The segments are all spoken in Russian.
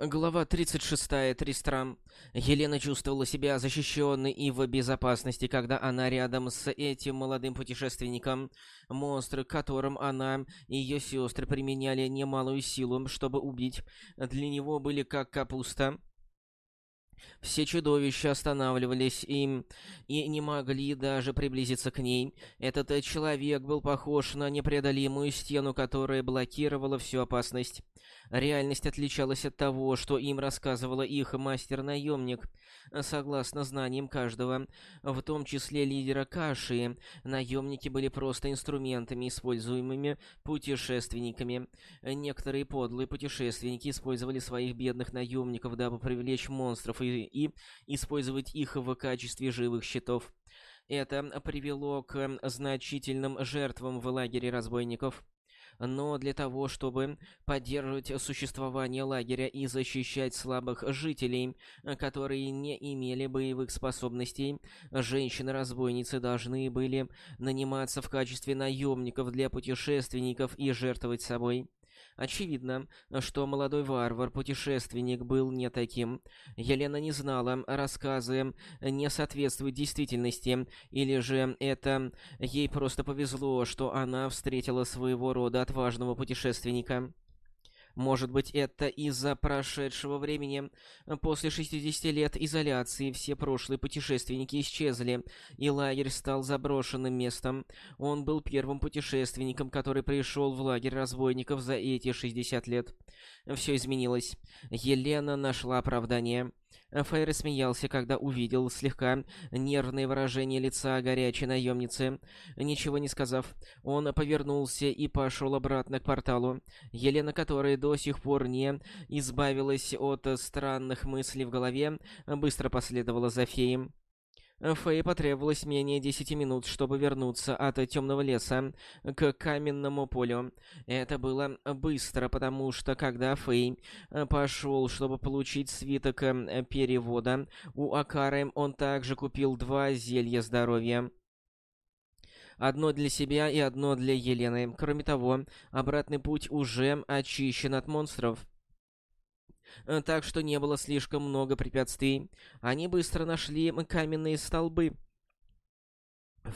Глава 36. Тристрам. Елена чувствовала себя защищенной и в безопасности, когда она рядом с этим молодым путешественником. Монстры, которым она и ее сестры применяли немалую силу, чтобы убить, для него были как капуста. Все чудовища останавливались им и не могли даже приблизиться к ней. Этот человек был похож на непреодолимую стену, которая блокировала всю опасность. Реальность отличалась от того, что им рассказывала их мастер-наемник. Согласно знаниям каждого, в том числе лидера Каши, наемники были просто инструментами, используемыми путешественниками. Некоторые подлые путешественники использовали своих бедных наемников, дабы привлечь монстров и, и использовать их в качестве живых щитов. Это привело к значительным жертвам в лагере разбойников но для того, чтобы поддерживать существование лагеря и защищать слабых жителей, которые не имели боевых способностей, женщины-разбойницы должны были наниматься в качестве наемников для путешественников и жертвовать собой. Очевидно, что молодой варвар-путешественник был не таким. Елена не знала, рассказы не соответствуют действительности, или же это ей просто повезло, что она встретила своего рода отважного путешественника. Может быть, это из-за прошедшего времени. После 60 лет изоляции все прошлые путешественники исчезли, и лагерь стал заброшенным местом. Он был первым путешественником, который пришел в лагерь разбойников за эти 60 лет. Все изменилось. Елена нашла оправдание. Фейр смеялся, когда увидел слегка нервное выражение лица горячей наемницы. Ничего не сказав, он повернулся и пошел обратно к порталу. Елена, которая до сих пор не избавилась от странных мыслей в голове, быстро последовала за феем. Фэй потребовалось менее десяти минут, чтобы вернуться от темного леса к каменному полю. Это было быстро, потому что когда Фэй пошел, чтобы получить свиток э, перевода, у Акары он также купил два зелья здоровья. Одно для себя и одно для Елены. Кроме того, обратный путь уже очищен от монстров. Э, так что не было слишком много препятствий. Они быстро нашли каменные столбы,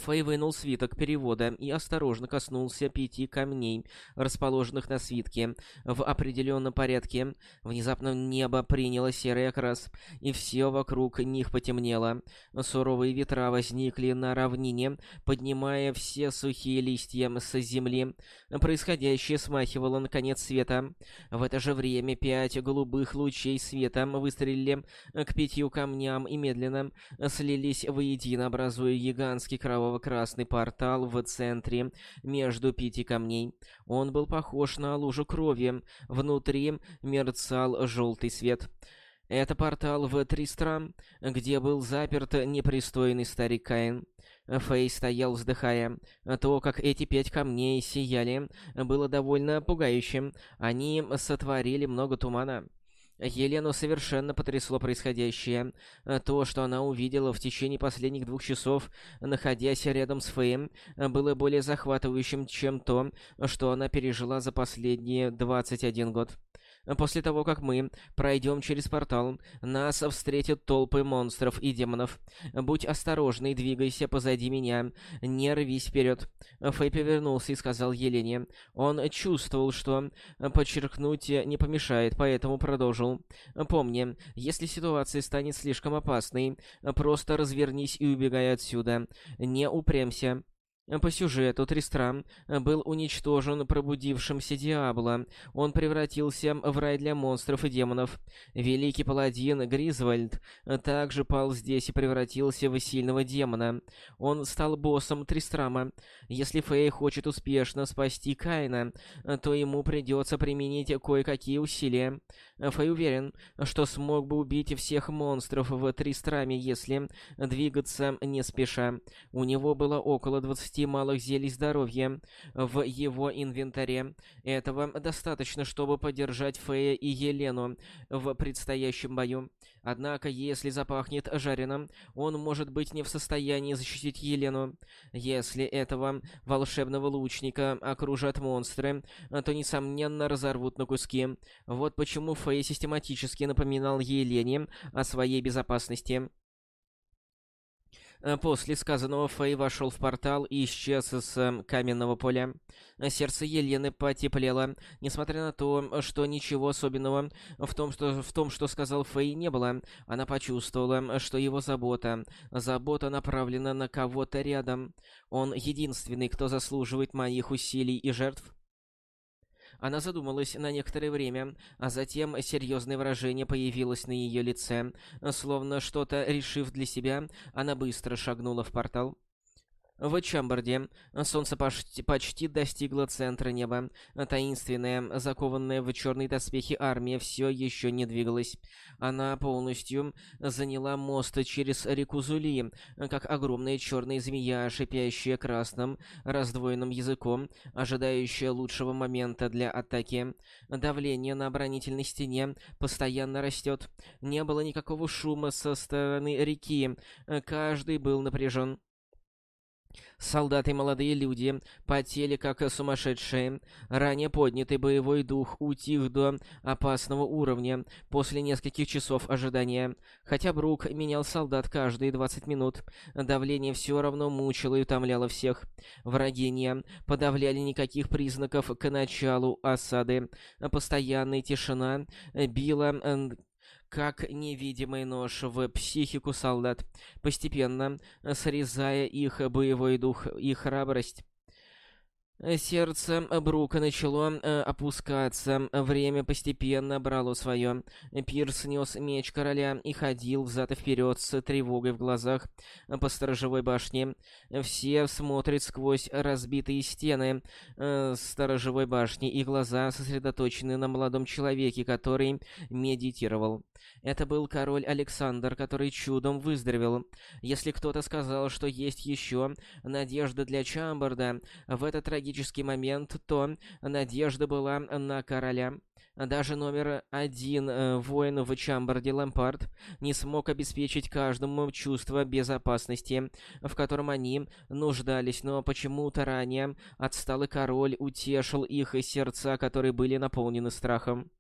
Фэй вынул свиток перевода и осторожно коснулся пяти камней, расположенных на свитке, в определенном порядке. Внезапно небо приняло серый окрас, и все вокруг них потемнело. Суровые ветра возникли на равнине, поднимая все сухие листья с земли. Происходящее смахивало на конец света. В это же время пять голубых лучей света выстрелили к пятью камням и медленно слились воедино, образуя гигантский кровавый кроваво-красный портал в центре, между пяти камней. Он был похож на лужу крови. Внутри мерцал желтый свет. Это портал в Тристрам, где был заперт непристойный старик Каин. Фэй стоял, вздыхая. То, как эти пять камней сияли, было довольно пугающим. Они сотворили много тумана. Елену совершенно потрясло происходящее. То, что она увидела в течение последних двух часов, находясь рядом с Фэем, было более захватывающим, чем то, что она пережила за последние 21 год. После того, как мы пройдем через портал, нас встретят толпы монстров и демонов. Будь осторожный, двигайся позади меня, не рвись вперед. Фэй повернулся и сказал Елене. Он чувствовал, что подчеркнуть не помешает, поэтому продолжил. Помни, если ситуация станет слишком опасной, просто развернись и убегай отсюда. Не упрямься. По сюжету Тристрам был уничтожен пробудившимся Диабло. Он превратился в рай для монстров и демонов. Великий паладин Гризвальд также пал здесь и превратился в сильного демона. Он стал боссом Тристрама. Если Фэй хочет успешно спасти Кайна, то ему придется применить кое-какие усилия. Фэй уверен, что смог бы убить всех монстров в Тристраме, если двигаться не спеша. У него было около 20 десятки малых зелий здоровья в его инвентаре. Этого достаточно, чтобы поддержать Фея и Елену в предстоящем бою. Однако, если запахнет жареным, он может быть не в состоянии защитить Елену. Если этого волшебного лучника окружат монстры, то, несомненно, разорвут на куски. Вот почему Фэй систематически напоминал Елене о своей безопасности. Э, после сказанного Фэй вошел в портал и исчез из э, каменного поля. Сердце Елены потеплело, несмотря на то, что ничего особенного в том, что, в том, что сказал Фэй, не было. Она почувствовала, что его забота, забота направлена на кого-то рядом. Он единственный, кто заслуживает моих усилий и жертв. Она задумалась на некоторое время, а затем серьезное выражение появилось на ее лице. Словно что-то решив для себя, она быстро шагнула в портал. В Чамбарде солнце почти, почти достигло центра неба. Таинственная, закованная в черные доспехи армия все еще не двигалась. Она полностью заняла мост через реку Зули, как огромная черная змея, шипящая красным, раздвоенным языком, ожидающая лучшего момента для атаки. Давление на оборонительной стене постоянно растет. Не было никакого шума со стороны реки. Каждый был напряжен. Солдаты и молодые люди потели как сумасшедшие. Ранее поднятый боевой дух утих до опасного уровня после нескольких часов ожидания. Хотя Брук менял солдат каждые 20 минут, давление все равно мучило и утомляло всех. Враги не подавляли никаких признаков к началу осады. Постоянная тишина била как невидимый нож в психику солдат, постепенно срезая их боевой дух и храбрость. Сердце Брука начало э, опускаться, время постепенно брало свое. Пирс нес меч короля и ходил взад и вперед с тревогой в глазах по сторожевой башне. Все смотрят сквозь разбитые стены э, сторожевой башни, и глаза сосредоточены на молодом человеке, который медитировал. Это был король Александр, который чудом выздоровел. Если кто-то сказал, что есть еще надежда для Чамбарда в этот трагический момент, то надежда была на короля. Даже номер один э, воин в Чамбарде Лампард не смог обеспечить каждому чувство безопасности, в котором они нуждались, но почему-то ранее отсталый король утешил их сердца, которые были наполнены страхом.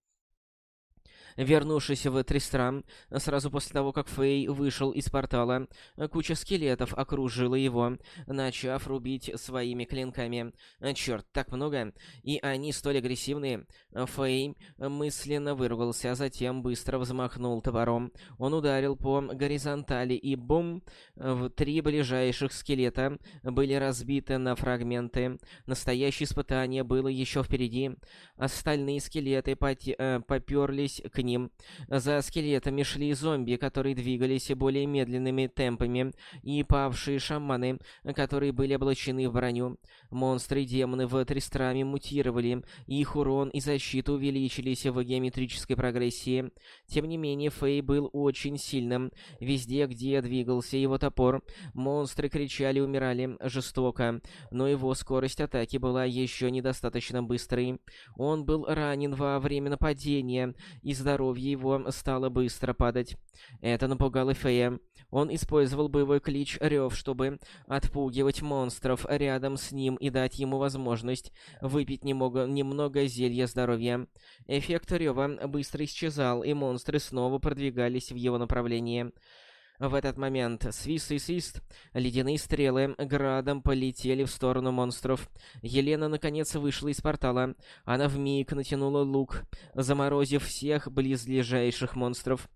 Вернувшись в Тристрам, сразу после того, как Фэй вышел из портала, куча скелетов окружила его, начав рубить своими клинками. Черт, так много, и они столь агрессивные. Фэй мысленно выругался, а затем быстро взмахнул топором. Он ударил по горизонтали, и бум! В три ближайших скелета были разбиты на фрагменты. Настоящее испытание было еще впереди. Остальные скелеты э, поперлись к ним. За скелетами шли зомби, которые двигались более медленными темпами, и павшие шаманы, которые были облачены в броню. Монстры и демоны в Тристраме мутировали, и их урон и защита увеличились в геометрической прогрессии. Тем не менее, Фэй был очень сильным. Везде, где двигался его топор, монстры кричали умирали жестоко, но его скорость атаки была еще недостаточно быстрой. Он был ранен во время нападения, и здоровье его стало быстро падать. Это напугало Фея. Он использовал боевой клич Рев, чтобы отпугивать монстров рядом с ним и дать ему возможность выпить немного, немного зелья здоровья. Эффект Рева быстро исчезал, и монстры снова продвигались в его направлении. В этот момент свист и свист, ледяные стрелы градом полетели в сторону монстров. Елена наконец вышла из портала. Она вмиг натянула лук, заморозив всех близлежащих монстров.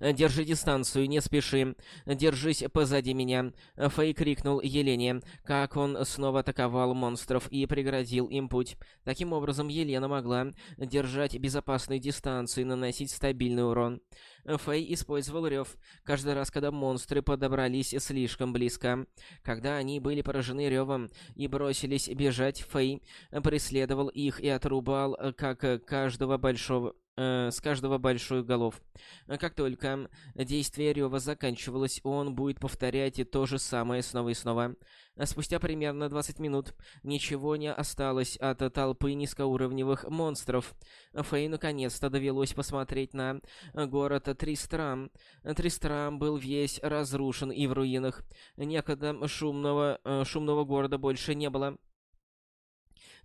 «Держи дистанцию, не спеши. Держись позади меня», — Фэй крикнул Елене, как он снова атаковал монстров и преградил им путь. Таким образом, Елена могла держать безопасную дистанцию и наносить стабильный урон. Фэй использовал рев каждый раз, когда монстры подобрались слишком близко. Когда они были поражены ревом и бросились бежать, Фэй преследовал их и отрубал как каждого большого э, с каждого большой голов. Как только действие Рева заканчивалось, он будет повторять то же самое снова и снова. Спустя примерно 20 минут ничего не осталось от толпы низкоуровневых монстров. Фэй наконец-то довелось посмотреть на город Тристрам. Тристрам был весь разрушен и в руинах. Некогда шумного, э, шумного города больше не было.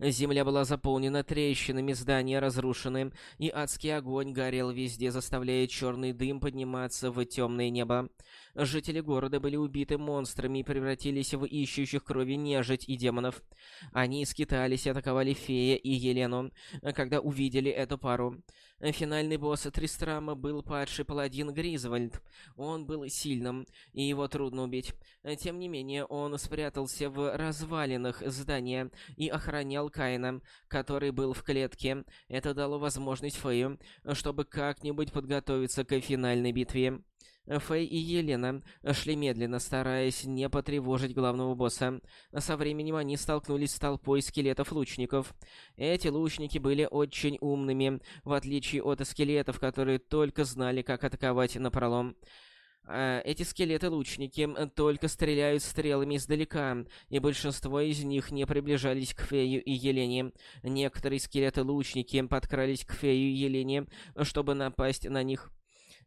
Земля была заполнена трещинами, здания разрушены, и адский огонь горел везде, заставляя черный дым подниматься в темное небо. Жители города были убиты монстрами и превратились в ищущих крови нежить и демонов. Они скитались и атаковали Фея и Елену, когда увидели эту пару. Финальный босс Тристрама был падший паладин Гризвольд. Он был сильным, и его трудно убить. Тем не менее, он спрятался в развалинах здания и охранял Каина, который был в клетке. Это дало возможность Фею, чтобы как-нибудь подготовиться к финальной битве. Фэй и Елена шли медленно, стараясь не потревожить главного босса. Со временем они столкнулись с толпой скелетов-лучников. Эти лучники были очень умными, в отличие от скелетов, которые только знали, как атаковать напролом. А, эти скелеты-лучники только стреляют стрелами издалека, и большинство из них не приближались к Фею и Елене. Некоторые скелеты-лучники подкрались к Фею и Елене, чтобы напасть на них.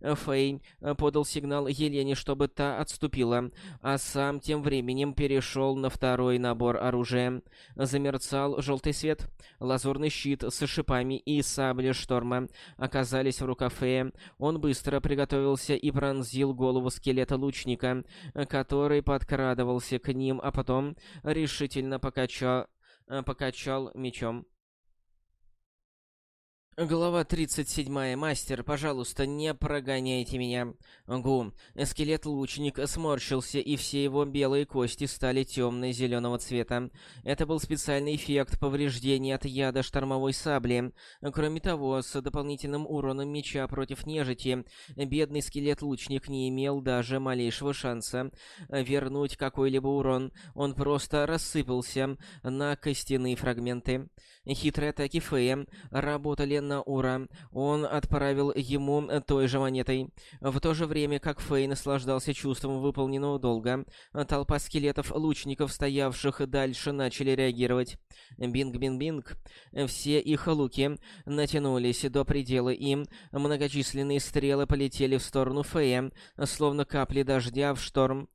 Фэй э, подал сигнал Елене, чтобы та отступила, а сам тем временем перешел на второй набор оружия. Замерцал желтый свет. Лазурный щит с шипами и сабли шторма оказались в руках Фэя. Он быстро приготовился и пронзил голову скелета лучника, который подкрадывался к ним, а потом решительно покачал, э, покачал мечом. Глава 37. Мастер, пожалуйста, не прогоняйте меня. Гу. Скелет-лучник сморщился, и все его белые кости стали темно-зеленого цвета. Это был специальный эффект повреждения от яда штормовой сабли. Кроме того, с дополнительным уроном меча против нежити, бедный скелет-лучник не имел даже малейшего шанса вернуть какой-либо урон. Он просто рассыпался на костяные фрагменты. Хитрые атаки Фея работали на ура. Он отправил ему той же монетой. В то же время, как Фей наслаждался чувством выполненного долга, толпа скелетов-лучников, стоявших дальше, начали реагировать. Бинг-бинг-бинг. Все их луки натянулись до предела, и многочисленные стрелы полетели в сторону Фея, словно капли дождя в шторм.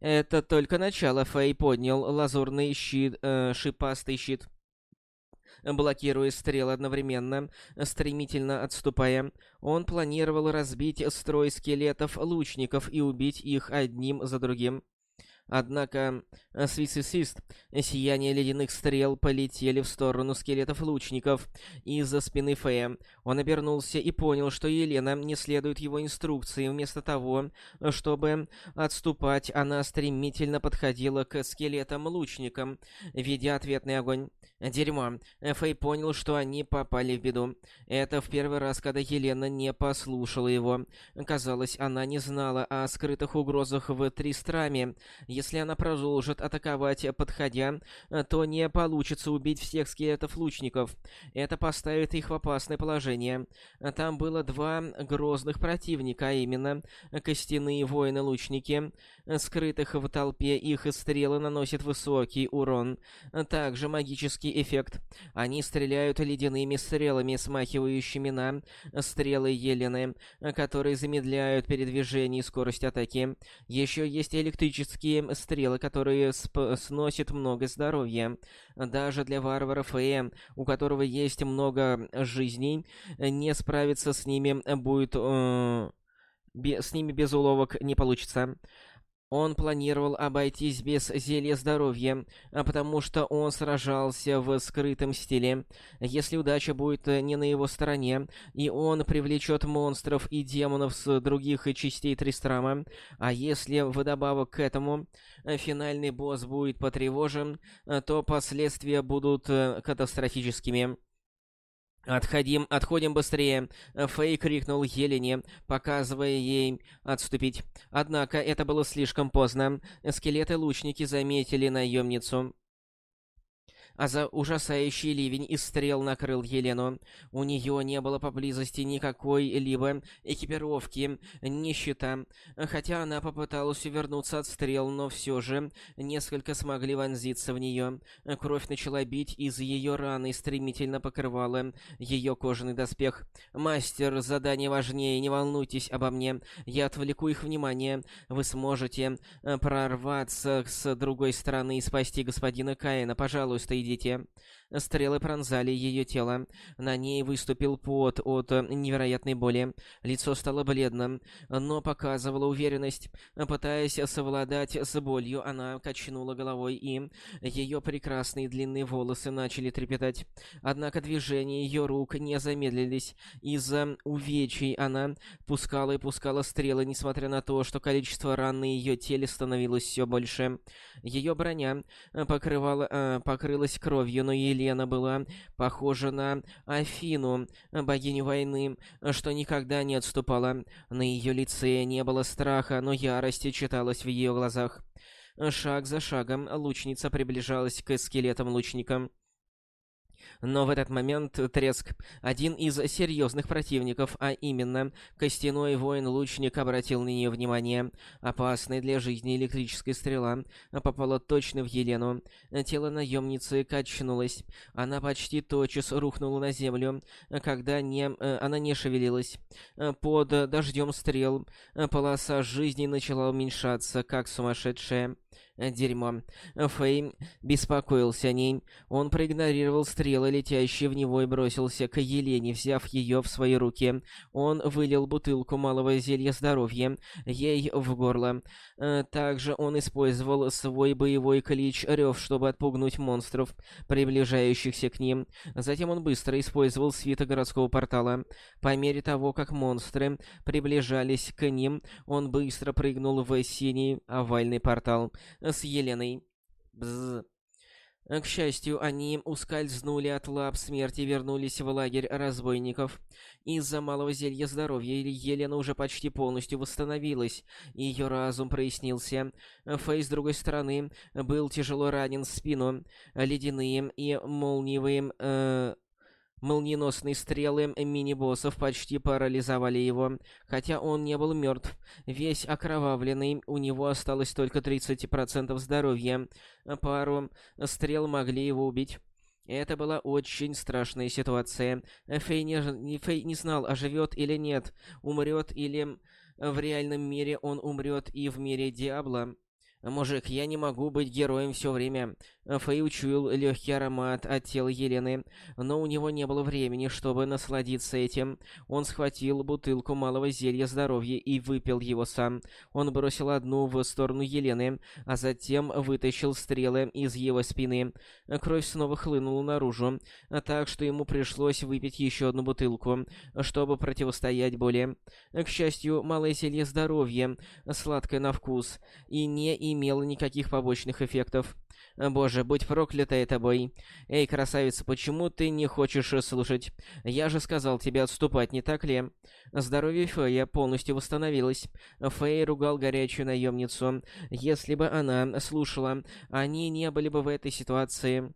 Это только начало. Фэй поднял лазурный щит, э, шипастый щит блокируя стрелы одновременно, стремительно отступая. Он планировал разбить строй скелетов-лучников и убить их одним за другим. Однако, свист-свист, сияние ледяных стрел полетели в сторону скелетов-лучников из-за спины Фея. Он обернулся и понял, что Елена не следует его инструкции. Вместо того, чтобы отступать, она стремительно подходила к скелетам-лучникам, ведя ответный огонь. Дерьмо. Фэй понял, что они попали в беду. Это в первый раз, когда Елена не послушала его. Казалось, она не знала о скрытых угрозах в Тристраме. Если она продолжит атаковать, подходя, то не получится убить всех скелетов-лучников. Это поставит их в опасное положение. Там было два грозных противника, а именно костяные воины-лучники. Скрытых в толпе их стрелы наносят высокий урон. Также магические магический эффект. Они стреляют ледяными стрелами, смахивающими на стрелы Елены, которые замедляют передвижение и скорость атаки. Еще есть электрические стрелы, которые сносят много здоровья. Даже для варваров Э, у которого есть много жизней, не справиться с ними будет... Э, с ними без уловок не получится. Он планировал обойтись без зелья здоровья, а потому что он сражался в скрытом стиле. Если удача будет не на его стороне, и он привлечет монстров и демонов с других частей Тристрама, а если вдобавок к этому финальный босс будет потревожен, то последствия будут э, катастрофическими. «Отходим, отходим быстрее!» Фэй крикнул Елене, показывая ей отступить. Однако это было слишком поздно. Скелеты-лучники заметили наемницу. А за ужасающий ливень из стрел накрыл Елену. У нее не было поблизости никакой-либо экипировки, ни щита. Хотя она попыталась увернуться от стрел, но все же несколько смогли вонзиться в нее. Кровь начала бить из ее раны и стремительно покрывала ее кожаный доспех. «Мастер, задание важнее, не волнуйтесь обо мне. Я отвлеку их внимание. Вы сможете э, прорваться с другой стороны и спасти господина Каина. Пожалуйста, идите» видите Стрелы пронзали ее тело. На ней выступил пот от невероятной боли. Лицо стало бледным, но показывало уверенность. Пытаясь совладать с болью, она качнула головой, и ее прекрасные длинные волосы начали трепетать. Однако движения ее рук не замедлились. Из-за увечий она пускала и пускала стрелы, несмотря на то, что количество ран на ее теле становилось все больше. Ее броня покрывала, э, покрылась кровью, но ей Елена была похожа на Афину, богиню войны, что никогда не отступала. На ее лице не было страха, но ярости читалась в ее глазах. Шаг за шагом лучница приближалась к скелетам лучникам. Но в этот момент Треск, один из серьезных противников, а именно костяной воин-лучник, обратил на нее внимание. Опасная для жизни электрическая стрела попала точно в Елену. Тело наемницы качнулось. Она почти тотчас рухнула на землю, когда не, она не шевелилась. Под дождем стрел полоса жизни начала уменьшаться, как сумасшедшая. Э, дерьмо. Фэй беспокоился о ней. Он проигнорировал стрелы, летящие в него, и бросился к Елене, взяв ее в свои руки. Он вылил бутылку малого зелья здоровья ей в горло. Э, также он использовал свой боевой клич Рев, чтобы отпугнуть монстров, приближающихся к ним. Затем он быстро использовал свиток городского портала. По мере того, как монстры приближались к ним, он быстро прыгнул в синий овальный портал с Еленой. Бзз. К счастью, они ускользнули от лап смерти и вернулись в лагерь разбойников. Из-за малого зелья здоровья Елена уже почти полностью восстановилась, ее разум прояснился. Фэй, с другой стороны, был тяжело ранен в спину. Ледяные и молниевые... Э Молниеносные стрелы мини-боссов почти парализовали его, хотя он не был мертв. Весь окровавленный, у него осталось только 30% здоровья. Пару стрел могли его убить. Это была очень страшная ситуация. Фей не, Фей не знал, оживет или нет, умрет или в реальном мире он умрет и в мире Диабло. «Мужик, я не могу быть героем все время». Фэй учуял легкий аромат от тела Елены, но у него не было времени, чтобы насладиться этим. Он схватил бутылку малого зелья здоровья и выпил его сам. Он бросил одну в сторону Елены, а затем вытащил стрелы из его спины. Кровь снова хлынула наружу, так что ему пришлось выпить еще одну бутылку, чтобы противостоять боли. К счастью, малое зелье здоровья, сладкое на вкус, и не имело никаких побочных эффектов. Боже, будь проклята это бой. Эй, красавица, почему ты не хочешь слушать? Я же сказал тебе отступать, не так ли? Здоровье Фея полностью восстановилось. Фэй ругал горячую наемницу. Если бы она слушала, они не были бы в этой ситуации.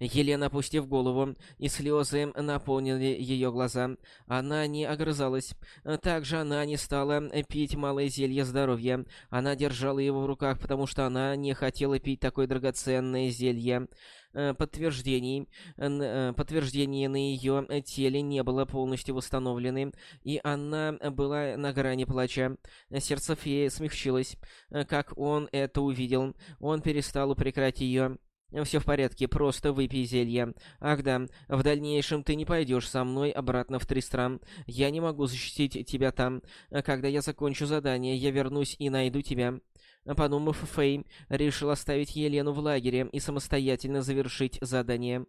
Елена, опустив голову, и слезы наполнили ее глаза. Она не огрызалась. Также она не стала пить малое зелье здоровья. Она держала его в руках, потому что она не хотела пить такое драгоценное зелье. Э, подтверждений, э, подтверждения на ее теле не было полностью восстановлены, и она была на грани плача. Сердце феи смягчилось. Как он это увидел, он перестал упрекать ее. «Все в порядке, просто выпей зелье. Ах да, в дальнейшем ты не пойдешь со мной обратно в Тристрам. Я не могу защитить тебя там. Когда я закончу задание, я вернусь и найду тебя». Подумав, Фэй решил оставить Елену в лагере и самостоятельно завершить задание.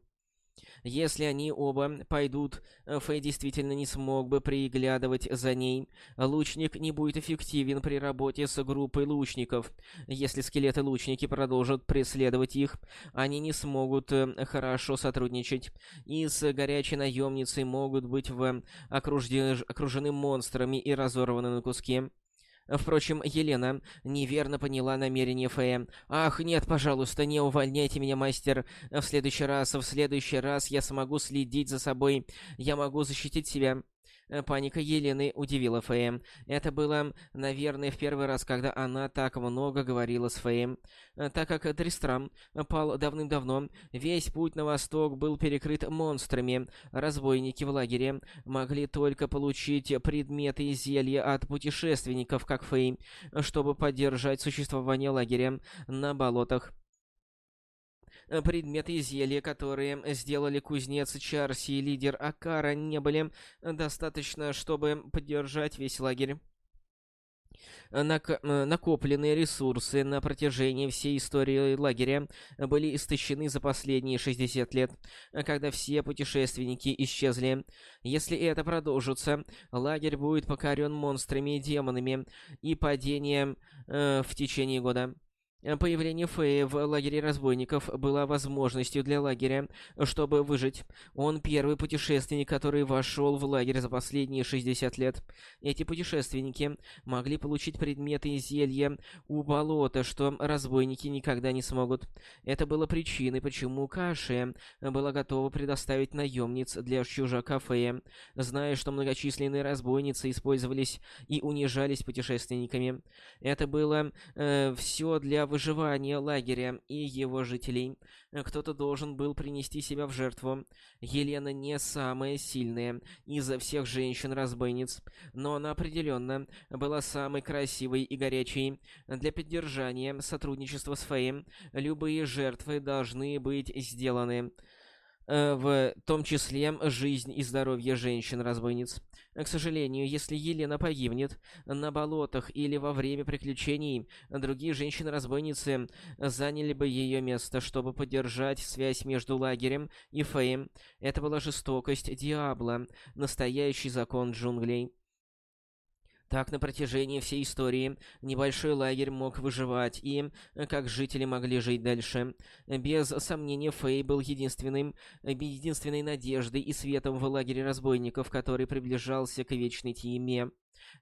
Если они оба пойдут, э, Фэй действительно не смог бы приглядывать за ней. Лучник не будет эффективен при работе с группой лучников. Если скелеты-лучники продолжат преследовать их, они не смогут э, хорошо сотрудничать. И с горячей наемницей могут быть в окружены, окружены монстрами и разорваны на куски. Впрочем, Елена неверно поняла намерение Фея. «Ах, нет, пожалуйста, не увольняйте меня, мастер. В следующий раз, в следующий раз я смогу следить за собой. Я могу защитить себя». Э, паника Елены удивила Фея. Это было, наверное, в первый раз, когда она так много говорила с Феем. Э, так как Тристрам пал давным-давно, весь путь на восток был перекрыт монстрами. Разбойники в лагере могли только получить предметы и зелья от путешественников, как Фей, чтобы поддержать существование лагеря на болотах. Э, предметы и зелья, которые сделали кузнец Чарси и лидер Акара, не были достаточно, чтобы поддержать весь лагерь. Нак э, накопленные ресурсы на протяжении всей истории лагеря были истощены за последние 60 лет, когда все путешественники исчезли. Если это продолжится, лагерь будет покорен монстрами и демонами и падением э, в течение года. Э, появление Фея в лагере разбойников было возможностью для лагеря, чтобы выжить. Он первый путешественник, который вошел в лагерь за последние 60 лет. Эти путешественники могли получить предметы и зелья у болота, что разбойники никогда не смогут. Это было причиной, почему Каши была готова предоставить наемниц для чужака Фея, зная, что многочисленные разбойницы использовались и унижались путешественниками. Это было э, все для выживания лагеря и его жителей. Кто-то должен был принести себя в жертву. Елена не самая сильная из всех женщин-разбойниц, но она определенно была самой красивой и горячей. Для поддержания сотрудничества с Феем любые жертвы должны быть сделаны. Э, в том числе жизнь и здоровье женщин-разбойниц. К сожалению, если Елена погибнет на болотах или во время приключений, другие женщины-разбойницы заняли бы ее место, чтобы поддержать связь между лагерем и Феем. Это была жестокость Диабло, настоящий закон джунглей. Так, на протяжении всей истории небольшой лагерь мог выживать, и как жители могли жить дальше. Без сомнения, Фэй был единственным, единственной надеждой и светом в лагере разбойников, который приближался к вечной тьме.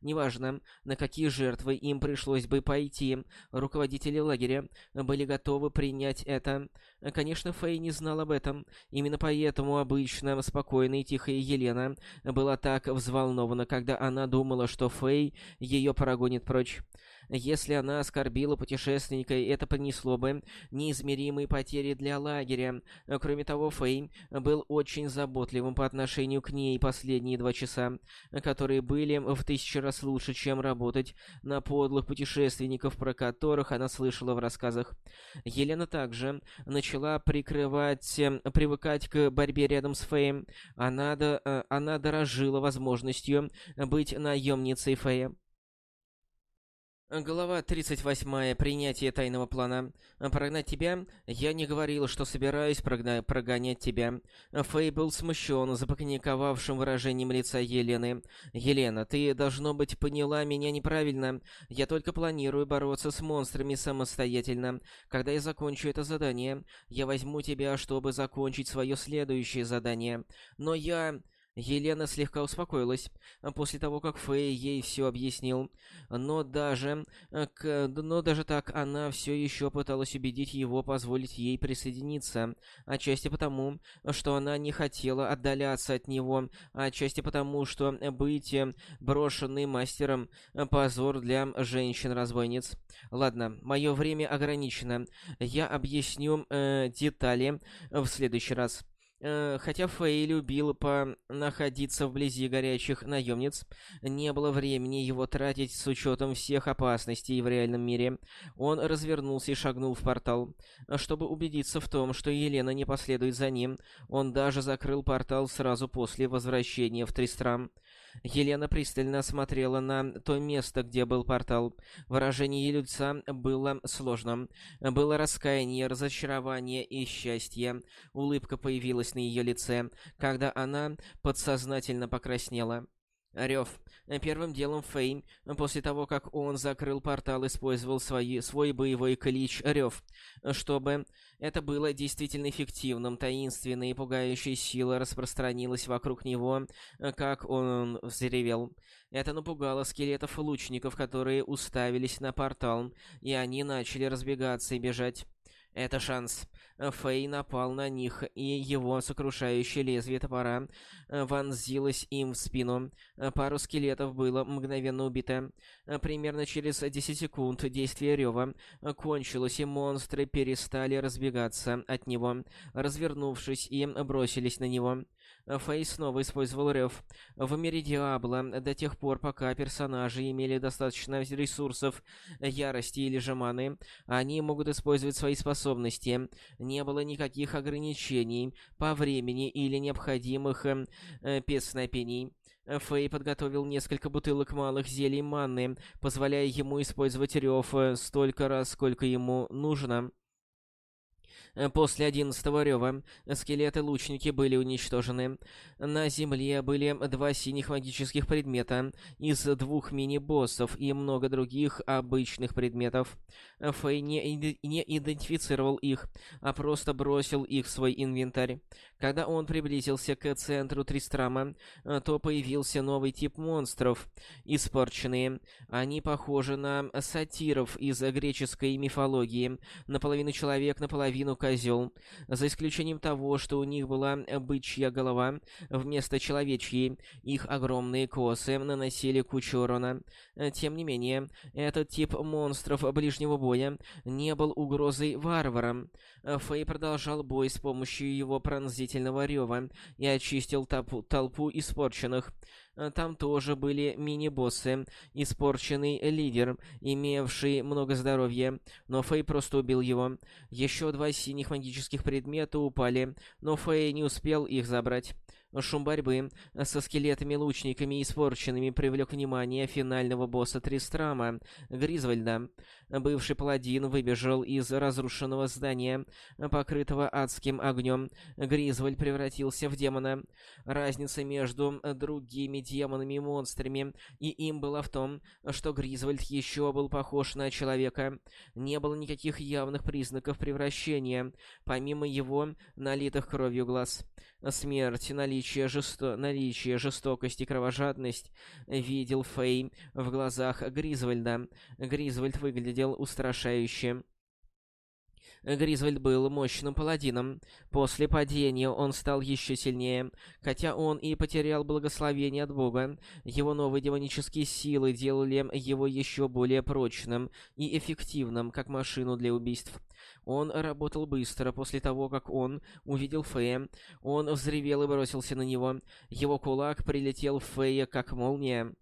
Неважно, на какие жертвы им пришлось бы пойти, руководители лагеря были готовы принять это. Конечно, Фэй не знал об этом. Именно поэтому обычно спокойная и тихая Елена была так взволнована, когда она думала, что Фэй ее прогонит прочь. Если она оскорбила путешественника, это принесло бы неизмеримые потери для лагеря. Кроме того, Фэй был очень заботливым по отношению к ней последние два часа, которые были в тысячу раз лучше, чем работать на подлых путешественников, про которых она слышала в рассказах. Елена также начала прикрывать, привыкать к борьбе рядом с Фэем. Она, до, э, она дорожила возможностью быть наемницей Фэя. Глава 38. Принятие тайного плана. Прогнать тебя? Я не говорил, что собираюсь прогна прогонять тебя. Фэй был смущен запаниковавшим выражением лица Елены. Елена, ты, должно быть, поняла меня неправильно. Я только планирую бороться с монстрами самостоятельно. Когда я закончу это задание, я возьму тебя, чтобы закончить свое следующее задание. Но я... Елена слегка успокоилась а, после того, как Фэй ей все объяснил, но даже, э, но даже так она все еще пыталась убедить его позволить ей присоединиться, отчасти потому, что она не хотела отдаляться от него, отчасти потому, что быть брошенным мастером — позор для женщин-разбойниц. Ладно, мое время ограничено, я объясню э, детали в следующий раз. Э, хотя Фэй любил по находиться вблизи горячих наемниц, не было времени его тратить с учетом всех опасностей в реальном мире. Он развернулся и шагнул в портал. Чтобы убедиться в том, что Елена не последует за ним, он даже закрыл портал сразу после возвращения в Тристрам. Елена пристально смотрела на то место, где был портал. Выражение ее лица было сложным. Было раскаяние, разочарование и счастье. Улыбка появилась на ее лице, когда она подсознательно покраснела. Рев. Первым делом Фэй, после того, как он закрыл портал, использовал свои, свой боевой клич Рев, чтобы это было действительно эффективным. Таинственная и пугающая сила распространилась вокруг него, как он взревел. Это напугало скелетов лучников, которые уставились на портал, и они начали разбегаться и бежать. Это шанс. Фэй напал на них, и его сокрушающее лезвие топора э, вонзилось им в спину. Пару скелетов было мгновенно убито. Примерно через 10 секунд действие Рёва кончилось, и монстры перестали разбегаться от него, развернувшись и бросились на него. Фэй снова использовал рев. В мире Диабло до тех пор, пока персонажи имели достаточно ресурсов ярости или же маны, они могут использовать свои способности. Не было никаких ограничений по времени или необходимых э, песнопений. Фэй подготовил несколько бутылок малых зелий маны, позволяя ему использовать рев э, столько раз, сколько ему нужно. После одиннадцатого рева скелеты-лучники были уничтожены. На земле были два синих магических предмета из двух мини-боссов и много других обычных предметов. Фэй не, не идентифицировал их, а просто бросил их в свой инвентарь. Когда он приблизился к центру Тристрама, то появился новый тип монстров, испорченные. Они похожи на сатиров из греческой мифологии, наполовину человек, наполовину козел, за исключением того, что у них была бычья голова вместо человечьей. Их огромные косы наносили кучу урона. Тем не менее, этот тип монстров ближнего боя не был угрозой варварам. Фэй продолжал бой с помощью его пронзительного рева и очистил толпу, толпу испорченных. Э, там тоже были мини-боссы. Испорченный лидер, имевший много здоровья, но Фэй просто убил его. Еще два синих магических предмета упали, но Фэй не успел их забрать. Шум борьбы со скелетами-лучниками испорченными привлек внимание финального босса Тристрама, Гризвальда. Бывший паладин выбежал из разрушенного здания, покрытого адским огнем. Гризвальд превратился в демона. Разница между другими демонами и монстрами и им была в том, что Гризвальд еще был похож на человека. Не было никаких явных признаков превращения, помимо его налитых кровью глаз. Смерть, наличие, жесто... наличие жестокость кровожадность видел Фэй в глазах Гризвальда. Гризвальд выглядел устрашающе. Гризвальд был мощным паладином. После падения он стал еще сильнее. Хотя он и потерял благословение от бога, его новые демонические силы делали его еще более прочным и эффективным, как машину для убийств. Он работал быстро. После того, как он увидел Фея, он взревел и бросился на него. Его кулак прилетел в Фея, как молния.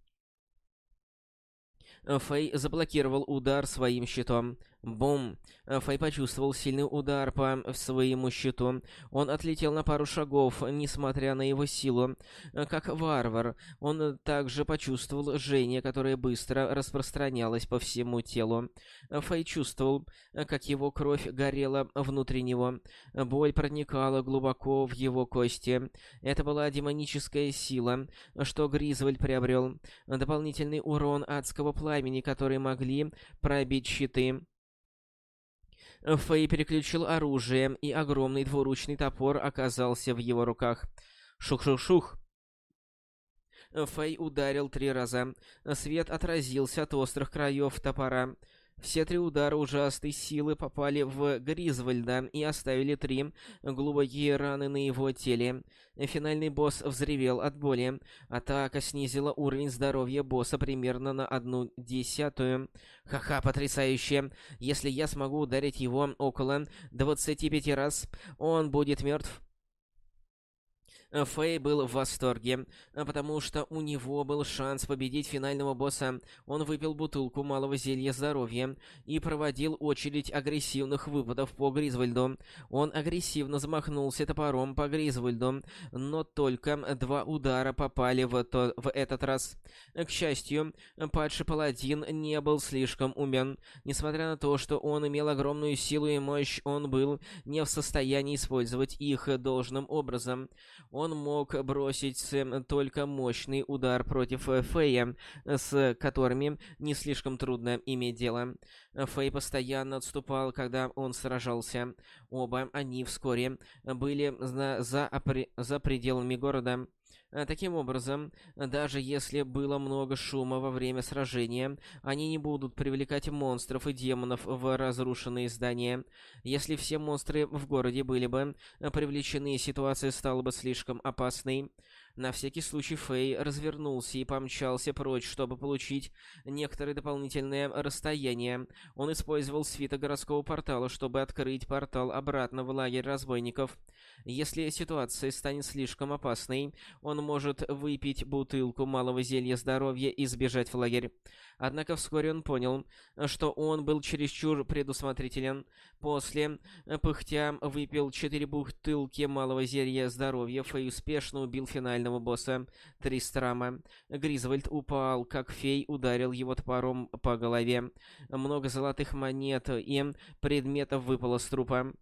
Фэй заблокировал удар своим щитом. Бум! Фэй почувствовал сильный удар по своему щиту. Он отлетел на пару шагов, несмотря на его силу. Как варвар, он также почувствовал жжение, которое быстро распространялось по всему телу. Фэй чувствовал, как его кровь горела внутри него. Боль проникала глубоко в его кости. Это была демоническая сила, что Гризвель приобрел. Дополнительный урон адского пламени, который могли пробить щиты. Фэй переключил оружие, и огромный двуручный топор оказался в его руках. Шух-шух-шух. Фэй ударил три раза. Свет отразился от острых краев топора. Все три удара ужасной силы попали в Гризвальда и оставили три глубокие раны на его теле. Финальный босс взревел от боли. Атака снизила уровень здоровья босса примерно на одну десятую. Ха-ха, потрясающе. Если я смогу ударить его около 25 раз, он будет мертв. Фэй был в восторге, потому что у него был шанс победить финального босса. Он выпил бутылку малого зелья здоровья и проводил очередь агрессивных выпадов по Гризвальду. Он агрессивно замахнулся топором по Гризвальду, но только два удара попали в, то, в этот раз. К счастью, падший паладин не был слишком умен. Несмотря на то, что он имел огромную силу и мощь, он был не в состоянии использовать их должным образом. Он мог бросить только мощный удар против Фэя, с которыми не слишком трудно иметь дело. Фэй постоянно отступал, когда он сражался. Оба они вскоре были за, за, за пределами города. Э, таким образом, даже если было много шума во время сражения, они не будут привлекать монстров и демонов в разрушенные здания. Если все монстры в городе были бы привлечены, ситуация стала бы слишком опасной. На всякий случай Фэй развернулся и помчался прочь, чтобы получить некоторое дополнительное расстояние. Он использовал свиток городского портала, чтобы открыть портал обратно в лагерь разбойников. Если ситуация станет слишком опасной, он может выпить бутылку малого зелья здоровья и сбежать в лагерь. Однако вскоре он понял, что он был чересчур предусмотрителен. После, пыхтя, выпил четыре бутылки малого зелья здоровья и успешно убил финального босса Тристрама. Гризвольд упал, как фей ударил его топором по голове. Много золотых монет и предметов выпало с трупа.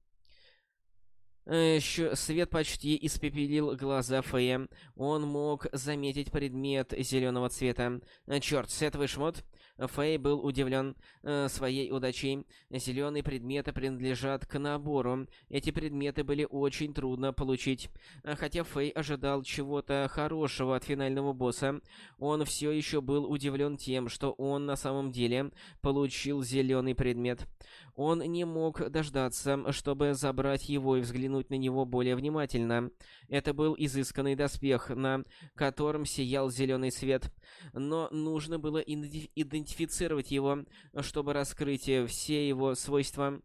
Свет почти испепелил глаза Фея. Он мог заметить предмет зеленого цвета. Черт, сетовый шмот? Фэй был удивлен э, своей удачей. Зеленые предметы принадлежат к набору. Эти предметы были очень трудно получить. Хотя Фэй ожидал чего-то хорошего от финального босса, он все еще был удивлен тем, что он на самом деле получил зеленый предмет. Он не мог дождаться, чтобы забрать его и взглянуть на него более внимательно. Это был изысканный доспех, на котором сиял зеленый свет. Но нужно было идентифицировать его, чтобы раскрыть все его свойства.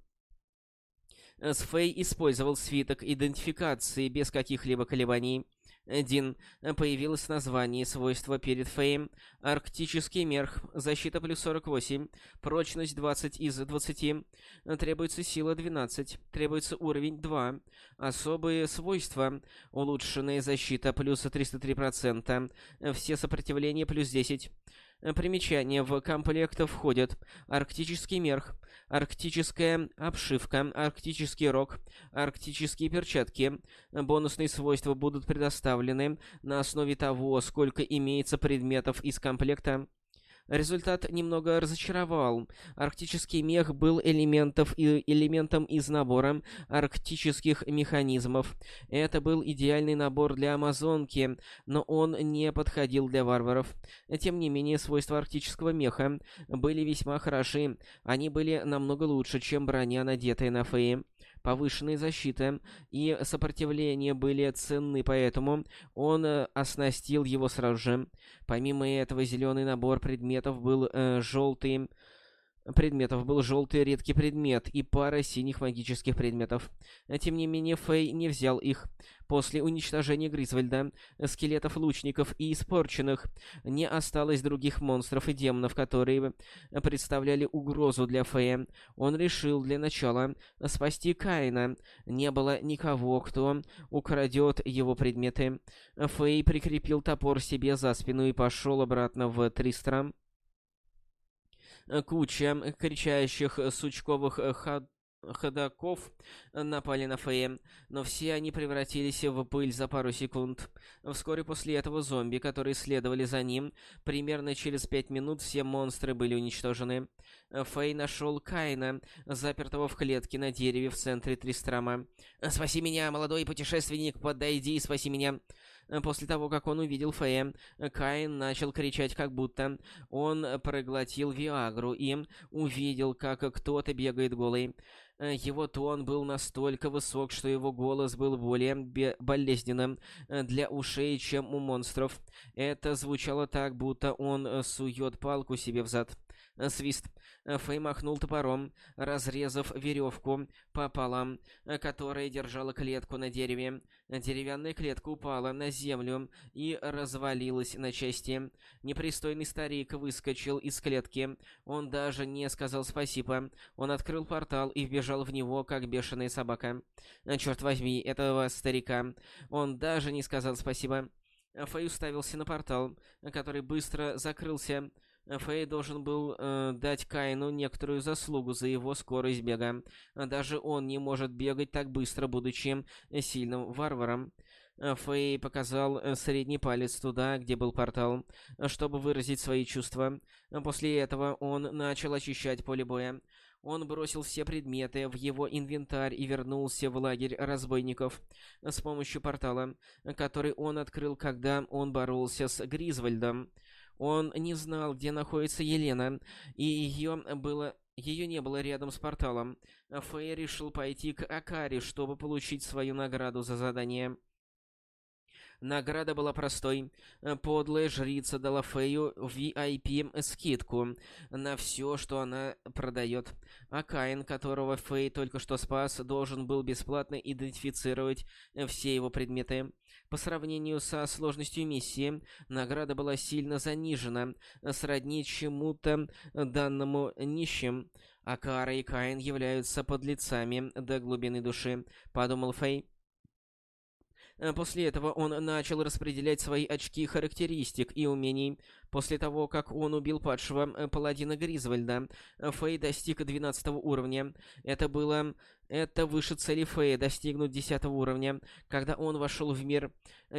Сфей использовал свиток идентификации без каких-либо колебаний. Дин. Появилось название свойства перед Феем. Арктический мерх. Защита плюс 48. Прочность 20 из 20. Требуется сила 12. Требуется уровень 2. Особые свойства. Улучшенная защита плюс 303%. Все сопротивления плюс 10. Примечание. В комплект входят арктический мерх, арктическая обшивка, арктический рог, арктические перчатки. Бонусные свойства будут предоставлены на основе того, сколько имеется предметов из комплекта. Результат немного разочаровал. Арктический мех был элементов элементом из набора арктических механизмов. Это был идеальный набор для амазонки, но он не подходил для варваров. Тем не менее, свойства арктического меха были весьма хороши. Они были намного лучше, чем броня, надетая на Фее. Повышенная защита и сопротивление были ценны, поэтому он э, оснастил его сразу же. Помимо этого, зеленый набор предметов был э, желтый предметов был желтый редкий предмет и пара синих магических предметов. Тем не менее, Фэй не взял их. После уничтожения Гризвальда, скелетов лучников и испорченных, не осталось других монстров и демонов, которые представляли угрозу для Фэя. Он решил для начала спасти Каина. Не было никого, кто украдет его предметы. Фэй прикрепил топор себе за спину и пошел обратно в Тристрам. Куча кричащих сучковых ход ходаков напали на Фея, но все они превратились в пыль за пару секунд. Вскоре после этого зомби, которые следовали за ним, примерно через пять минут все монстры были уничтожены. Фэй нашел Каина, запертого в клетке на дереве в центре Тристрама. «Спаси меня, молодой путешественник, подойди и спаси меня!» После того, как он увидел Фея, Каин начал кричать, как будто он проглотил Виагру и увидел, как кто-то бегает голый. Его тон был настолько высок, что его голос был более болезненным для ушей, чем у монстров. Это звучало так, будто он сует палку себе в зад. Свист. Фэй махнул топором, разрезав веревку пополам, которая держала клетку на дереве. Деревянная клетка упала на землю и развалилась на части. Непристойный старик выскочил из клетки. Он даже не сказал спасибо. Он открыл портал и вбежал в него, как бешеная собака. Черт возьми, этого старика. Он даже не сказал спасибо. Фэй уставился на портал, который быстро закрылся. Фэй должен был э, дать Каину некоторую заслугу за его скорость бега. Даже он не может бегать так быстро, будучи сильным варваром. Фэй показал средний палец туда, где был портал, чтобы выразить свои чувства. После этого он начал очищать поле боя. Он бросил все предметы в его инвентарь и вернулся в лагерь разбойников с помощью портала, который он открыл, когда он боролся с Гризвальдом. Он не знал, где находится Елена, и ее было ее не было рядом с порталом. Фэй решил пойти к Акари, чтобы получить свою награду за задание. Награда была простой. Подлая жрица дала Фею VIP-скидку на все, что она продает. А Каин, которого Фей только что спас, должен был бесплатно идентифицировать все его предметы. По сравнению со сложностью миссии, награда была сильно занижена, сродни чему-то данному нищим. Акара и Каин являются подлецами до глубины души, подумал Фей. Э, после этого он начал распределять свои очки характеристик и умений. После того, как он убил падшего э, паладина Гризвальда, Фэй достиг 12 уровня. Это было это выше цели Фея достигнуть 10 уровня. Когда он вошел в мир,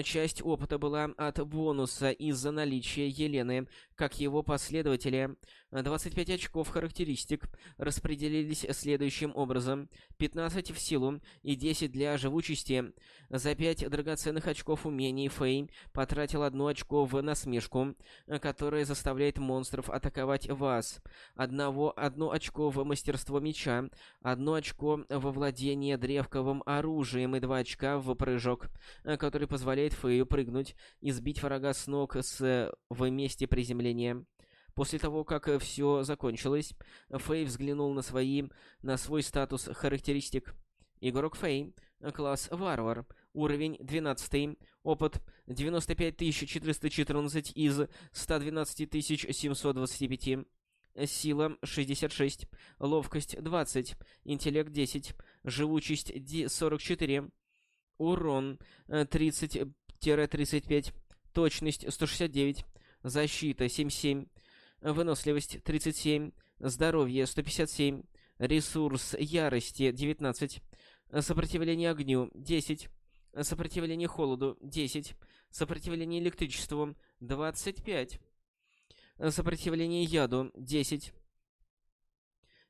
часть опыта была от бонуса из-за наличия Елены, как его последователя. 25 очков характеристик распределились следующим образом. 15 в силу и 10 для живучести. За 5 драгоценных очков умений Фей потратил одно очко в насмешку, которое заставляет монстров атаковать вас. Одного, одно очко в мастерство меча, одно очко во владение древковым оружием и два очка в прыжок, э, который позволяет Фею прыгнуть и сбить врага с ног с, в месте приземления. После того, как э, все закончилось, Фэй взглянул на свои, на свой статус характеристик. Игрок Фэй, класс Варвар, уровень 12, опыт 95414 из 112725. Сила 66, ловкость 20, интеллект 10, живучесть 44, урон 30-35, э, точность 169, защита 77, выносливость 37, здоровье 157, ресурс ярости 19, сопротивление огню 10, сопротивление холоду 10, сопротивление электричеству 25. Сопротивление яду — 10.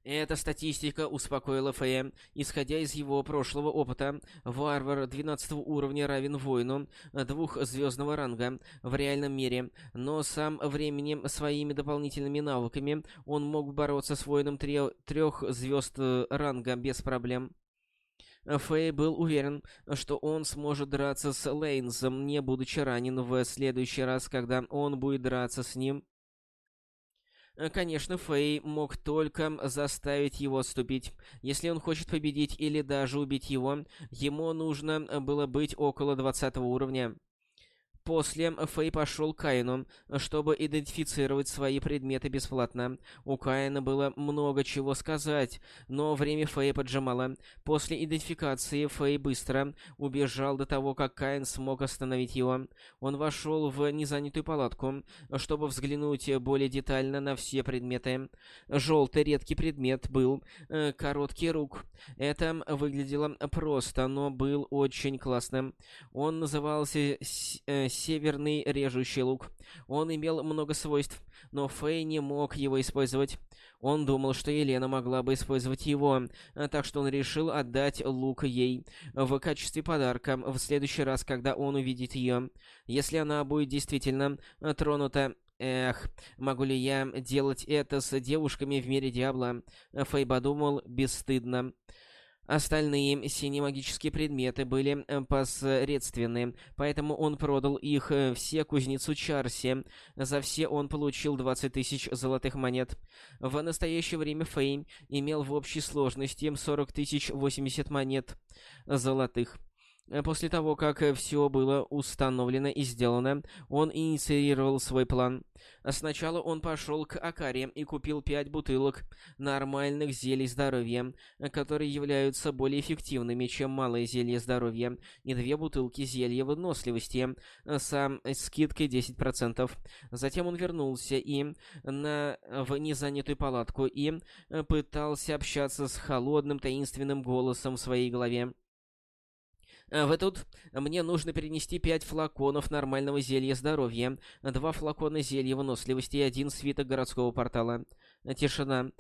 Эта статистика успокоила Фея. Исходя из его прошлого опыта, варвар 12 уровня равен воину двухзвездного ранга в реальном мире, но сам временем своими дополнительными навыками он мог бороться с воином трех звезд ранга без проблем. Фэй был уверен, что он сможет драться с Лейнсом, не будучи ранен в следующий раз, когда он будет драться с ним. Э, конечно, Фэй мог только заставить его отступить. Если он хочет победить или даже убить его, ему нужно было быть около 20 уровня. После Фэй пошел к Каину, чтобы идентифицировать свои предметы бесплатно. У Каина было много чего сказать, но время Фэй поджимало. После идентификации Фэй быстро убежал до того, как Каин смог остановить его. Он вошел в незанятую палатку, чтобы взглянуть более детально на все предметы. Желтый редкий предмет был э, короткий рук. Это выглядело просто, но был очень классным. Он назывался э, северный режущий лук. Он имел много свойств, но Фэй не мог его использовать. Он думал, что Елена могла бы использовать его, так что он решил отдать лук ей в качестве подарка в следующий раз, когда он увидит ее. Если она будет действительно тронута Эх, могу ли я делать это с девушками в мире Диабло? Фэй подумал бесстыдно. Остальные синемагические предметы были э, посредственны, поэтому он продал их э, все кузнецу Чарси. За все он получил 20 тысяч золотых монет. В настоящее время Фейм имел в общей сложности 40 тысяч 80 монет золотых. Э, после того, как э, все было установлено и сделано, он инициировал свой план. Сначала он пошел к Акаре и купил пять бутылок нормальных зелий здоровья, которые являются более эффективными, чем малые зелья здоровья, и две бутылки зелья выносливости э, с скидкой 10%. Затем он вернулся и на, в незанятую палатку и пытался общаться с холодным таинственным голосом в своей голове. Вы тут мне нужно перенести пять флаконов нормального зелья здоровья, два флакона зелья выносливости и один свиток городского портала. Тишина.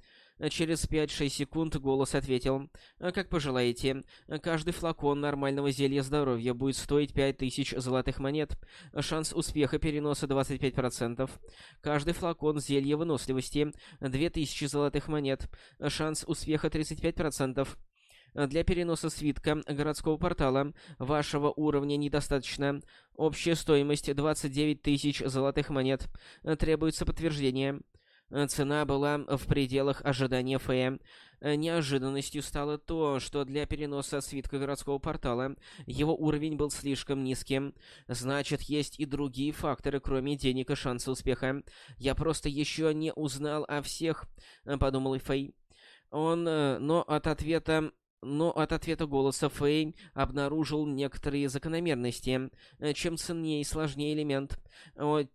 Через 5-6 секунд голос ответил. «Как пожелаете. Каждый флакон нормального зелья здоровья будет стоить 5000 золотых монет. Шанс успеха переноса 25%. Каждый флакон зелья выносливости 2000 золотых монет. Шанс успеха 35%. Для переноса свитка городского портала вашего уровня недостаточно. Общая стоимость 29 тысяч золотых монет. Требуется подтверждение. Э, цена была в пределах ожидания Фея. Э, неожиданностью стало то, что для переноса свитка городского портала его уровень был слишком низким. Значит, есть и другие факторы, кроме денег и шанса успеха. Я просто еще не узнал о всех, э, подумал Фей. Он, но от ответа но от ответа голоса Фэй обнаружил некоторые закономерности. Чем ценнее и сложнее элемент,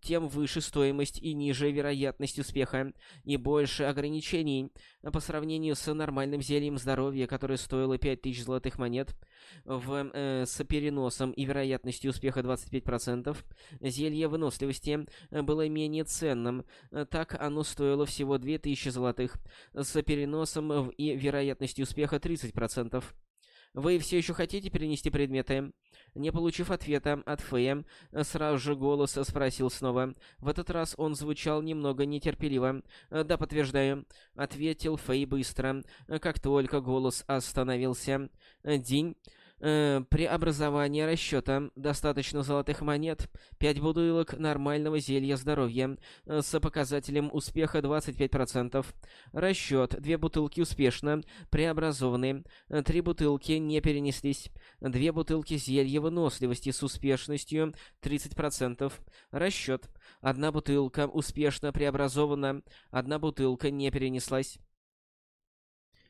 тем выше стоимость и ниже вероятность успеха, и больше ограничений. По сравнению с нормальным зельем здоровья, которое стоило 5000 золотых монет, в, э, с переносом и вероятностью успеха 25%, зелье выносливости было менее ценным, так оно стоило всего 2000 золотых, с переносом и вероятностью успеха 30%. Вы все еще хотите перенести предметы? Не получив ответа от Фея, сразу же голос спросил снова. В этот раз он звучал немного нетерпеливо. «Да, подтверждаю», — ответил Фей быстро, как только голос остановился. «День...» э, преобразование расчета. Достаточно золотых монет, 5 бутылок нормального зелья здоровья э, с показателем успеха 25%. Расчет. 2 бутылки успешно преобразованы, 3 бутылки не перенеслись. 2 бутылки зелья выносливости с успешностью 30%. Расчет. Одна бутылка успешно преобразована, одна бутылка не перенеслась.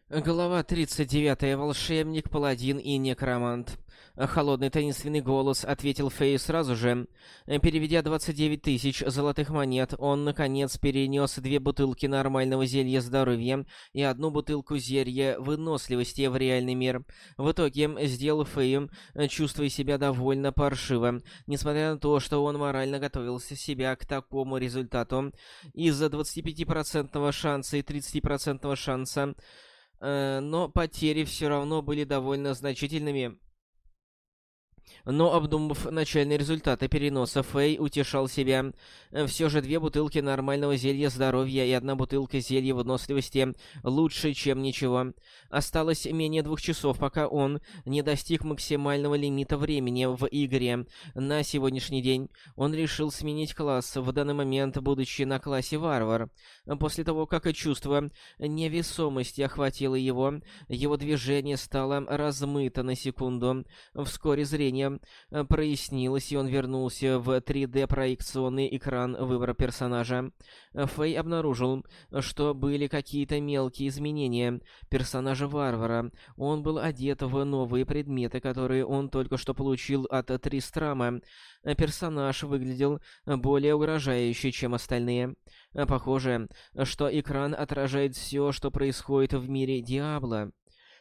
Глава 39. Волшебник, паладин и некромант. Холодный таинственный голос ответил Фэй сразу же. Переведя 29 тысяч золотых монет, он, наконец, перенес две бутылки нормального зелья здоровья и одну бутылку зелья выносливости в реальный мир. В итоге сделал Фэю, чувствуя себя довольно паршиво, несмотря на то, что он морально готовился себя к такому результату. Из-за 25% шанса и 30% шанса но потери все равно были довольно значительными. Но, обдумав начальные результаты переноса, Фэй утешал себя. Все же две бутылки нормального зелья здоровья и одна бутылка зелья выносливости лучше, чем ничего. Осталось менее двух часов, пока он не достиг максимального лимита времени в игре. На сегодняшний день он решил сменить класс, в данный момент будучи на классе варвар. После того, как чувство невесомости охватило его, его движение стало размыто на секунду. Вскоре зрение Э, прояснилось, и он вернулся в 3D-проекционный экран выбора персонажа. Фэй обнаружил, что были какие-то мелкие изменения персонажа Варвара. Он был одет в новые предметы, которые он только что получил от Тристрама. Персонаж выглядел более угрожающе, чем остальные. Похоже, что экран отражает все, что происходит в мире Диабло.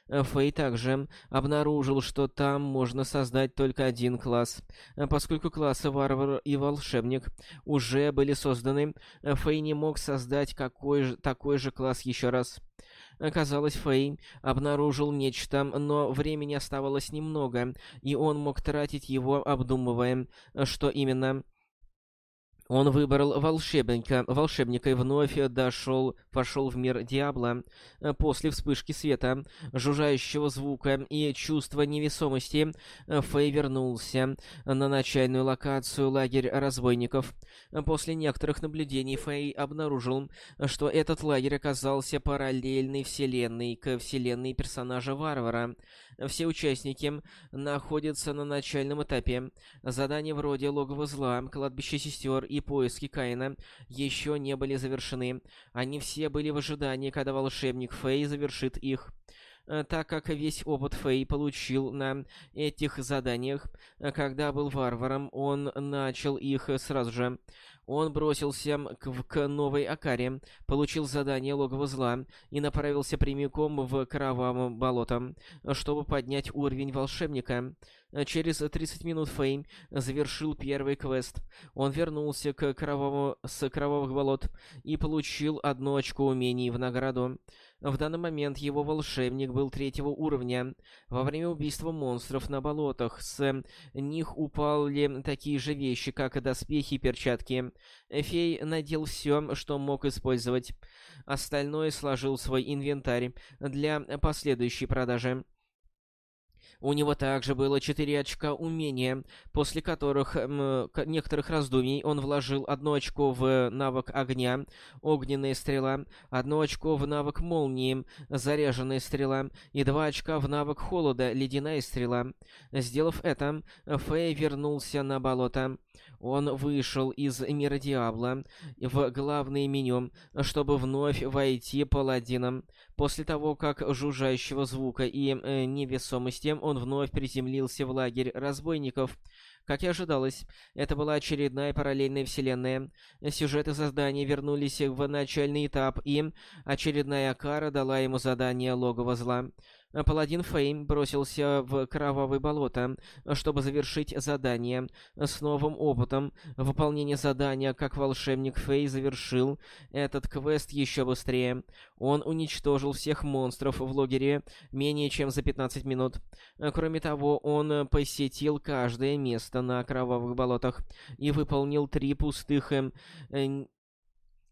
Фэй также обнаружил, что там можно создать только один класс. Поскольку классы Варвар и Волшебник уже были созданы, Фэй не мог создать какой же, такой же класс еще раз. Казалось, Фэй обнаружил нечто, но времени оставалось немного, и он мог тратить его, обдумывая, что именно. Он выбрал волшебника, волшебника и вновь дошел, пошел в мир Диабло. После вспышки света, жужжающего звука и чувства невесомости, Фэй вернулся на начальную локацию лагерь разбойников. После некоторых наблюдений Фэй обнаружил, что этот лагерь оказался параллельной вселенной к вселенной персонажа Варвара. Все участники находятся на начальном этапе. Задания вроде логово зла, кладбище сестер и поиски Каина еще не были завершены. Они все были в ожидании, когда волшебник Фэй завершит их. Э, так как весь опыт Фэй получил на этих заданиях, э, когда был варваром, он начал их сразу же. Он бросился к, к новой Акаре, получил задание логово зла и направился прямиком в кровавое болото, чтобы поднять уровень волшебника. Через 30 минут Фейм завершил первый квест. Он вернулся к кровавому, с кровавых болот и получил одно очко умений в награду. В данный момент его волшебник был третьего уровня. Во время убийства монстров на болотах с них упали такие же вещи, как и доспехи и перчатки. Фей надел все, что мог использовать. Остальное сложил в свой инвентарь для последующей продажи. У него также было 4 очка умения, после которых м, некоторых раздумий он вложил одно очко в навык огня, огненная стрела, одно очко в навык молнии, заряженная стрела, и два очка в навык холода, ледяная стрела. Сделав это, Фэй вернулся на болото. Он вышел из мира Диабло в главное меню, чтобы вновь войти паладином. После того, как жужжащего звука и э, невесомости, он вновь приземлился в лагерь разбойников. Как и ожидалось, это была очередная параллельная вселенная. Сюжеты задания вернулись в начальный этап, и очередная кара дала ему задание логово зла. Паладин Фейм бросился в кровавое болото, чтобы завершить задание. С новым опытом выполнения задания, как волшебник Фей завершил этот квест еще быстрее. Он уничтожил всех монстров в лагере менее чем за 15 минут. Кроме того, он посетил каждое место на кровавых болотах и выполнил три пустых э,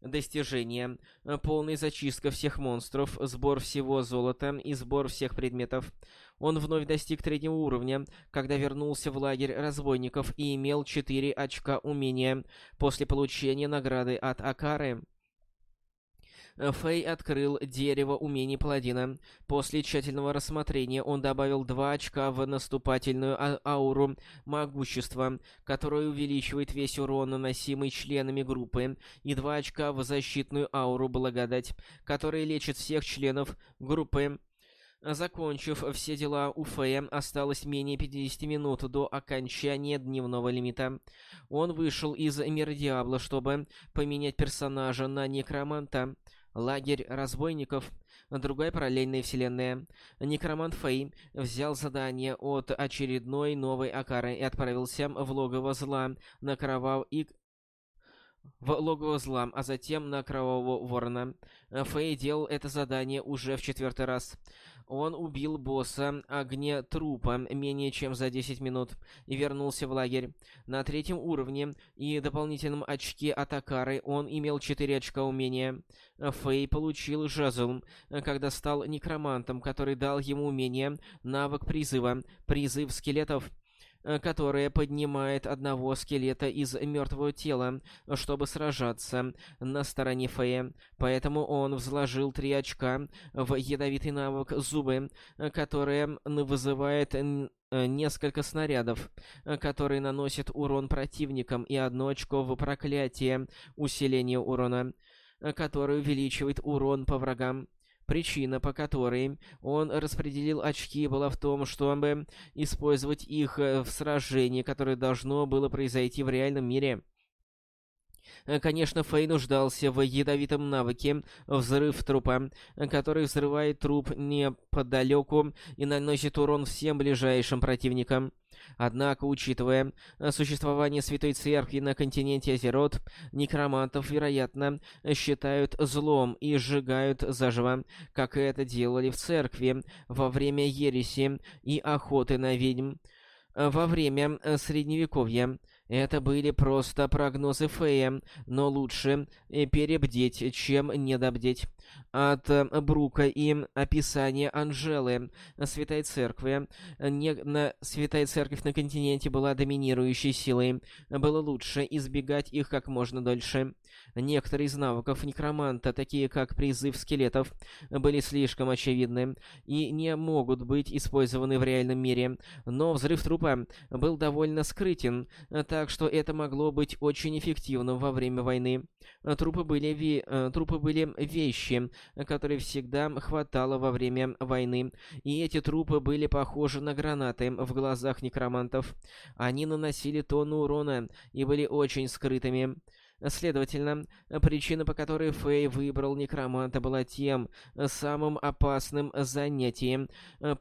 Достижение. Полная зачистка всех монстров, сбор всего золота и сбор всех предметов. Он вновь достиг третьего уровня, когда вернулся в лагерь разбойников и имел 4 очка умения после получения награды от Акары. Фэй открыл дерево умений паладина. После тщательного рассмотрения он добавил два очка в наступательную а ауру могущества, которая увеличивает весь урон, наносимый членами группы, и два очка в защитную ауру благодать, которая лечит всех членов группы. Закончив все дела у Фея, осталось менее 50 минут до окончания дневного лимита. Он вышел из мира Диабло, чтобы поменять персонажа на некроманта. Лагерь разбойников. Другая параллельная вселенная. Некромант Фэй взял задание от очередной новой Акары и отправился в логово зла на кровав и в логово зла, а затем на Кровавого Ворона. Фэй делал это задание уже в четвертый раз. Он убил босса огнетрупа менее чем за 10 минут и вернулся в лагерь. На третьем уровне и дополнительном очке от Акары он имел 4 очка умения. Фэй получил жезл, когда стал некромантом, который дал ему умение навык призыва, призыв скелетов. Э, которая поднимает одного скелета из мертвого тела, чтобы сражаться на стороне Фея. Поэтому он взложил три очка в ядовитый навык зубы, э, которая вызывает э, несколько снарядов, которые наносят урон противникам, и одно очко в проклятие усиления урона, который увеличивает урон по врагам. Причина, по которой он распределил очки, была в том, чтобы использовать их э, в сражении, которое должно было произойти в реальном мире. Э, конечно, Фэй нуждался в ядовитом навыке «Взрыв трупа», который взрывает труп неподалеку и наносит урон всем ближайшим противникам. Однако, учитывая э, существование Святой Церкви на континенте Азерот, некромантов, вероятно, считают злом и сжигают заживо, как это делали в церкви во время ереси и охоты на ведьм. Э, во время э, Средневековья это были просто прогнозы Фея, но лучше перебдеть, чем недобдеть от э, Брука и описание Анжелы Святой Церкви. Не, на, Святая Церковь на континенте была доминирующей силой. Было лучше избегать их как можно дольше. Некоторые из навыков некроманта, такие как призыв скелетов, были слишком очевидны и не могут быть использованы в реальном мире. Но взрыв трупа был довольно скрытен, так что это могло быть очень эффективным во время войны. Трупы были, ви... Э, трупы были вещи, которой всегда хватало во время войны, и эти трупы были похожи на гранаты в глазах некромантов. Они наносили тонну урона и были очень скрытыми. Следовательно, причина, по которой Фэй выбрал некроманта, была тем самым опасным занятием.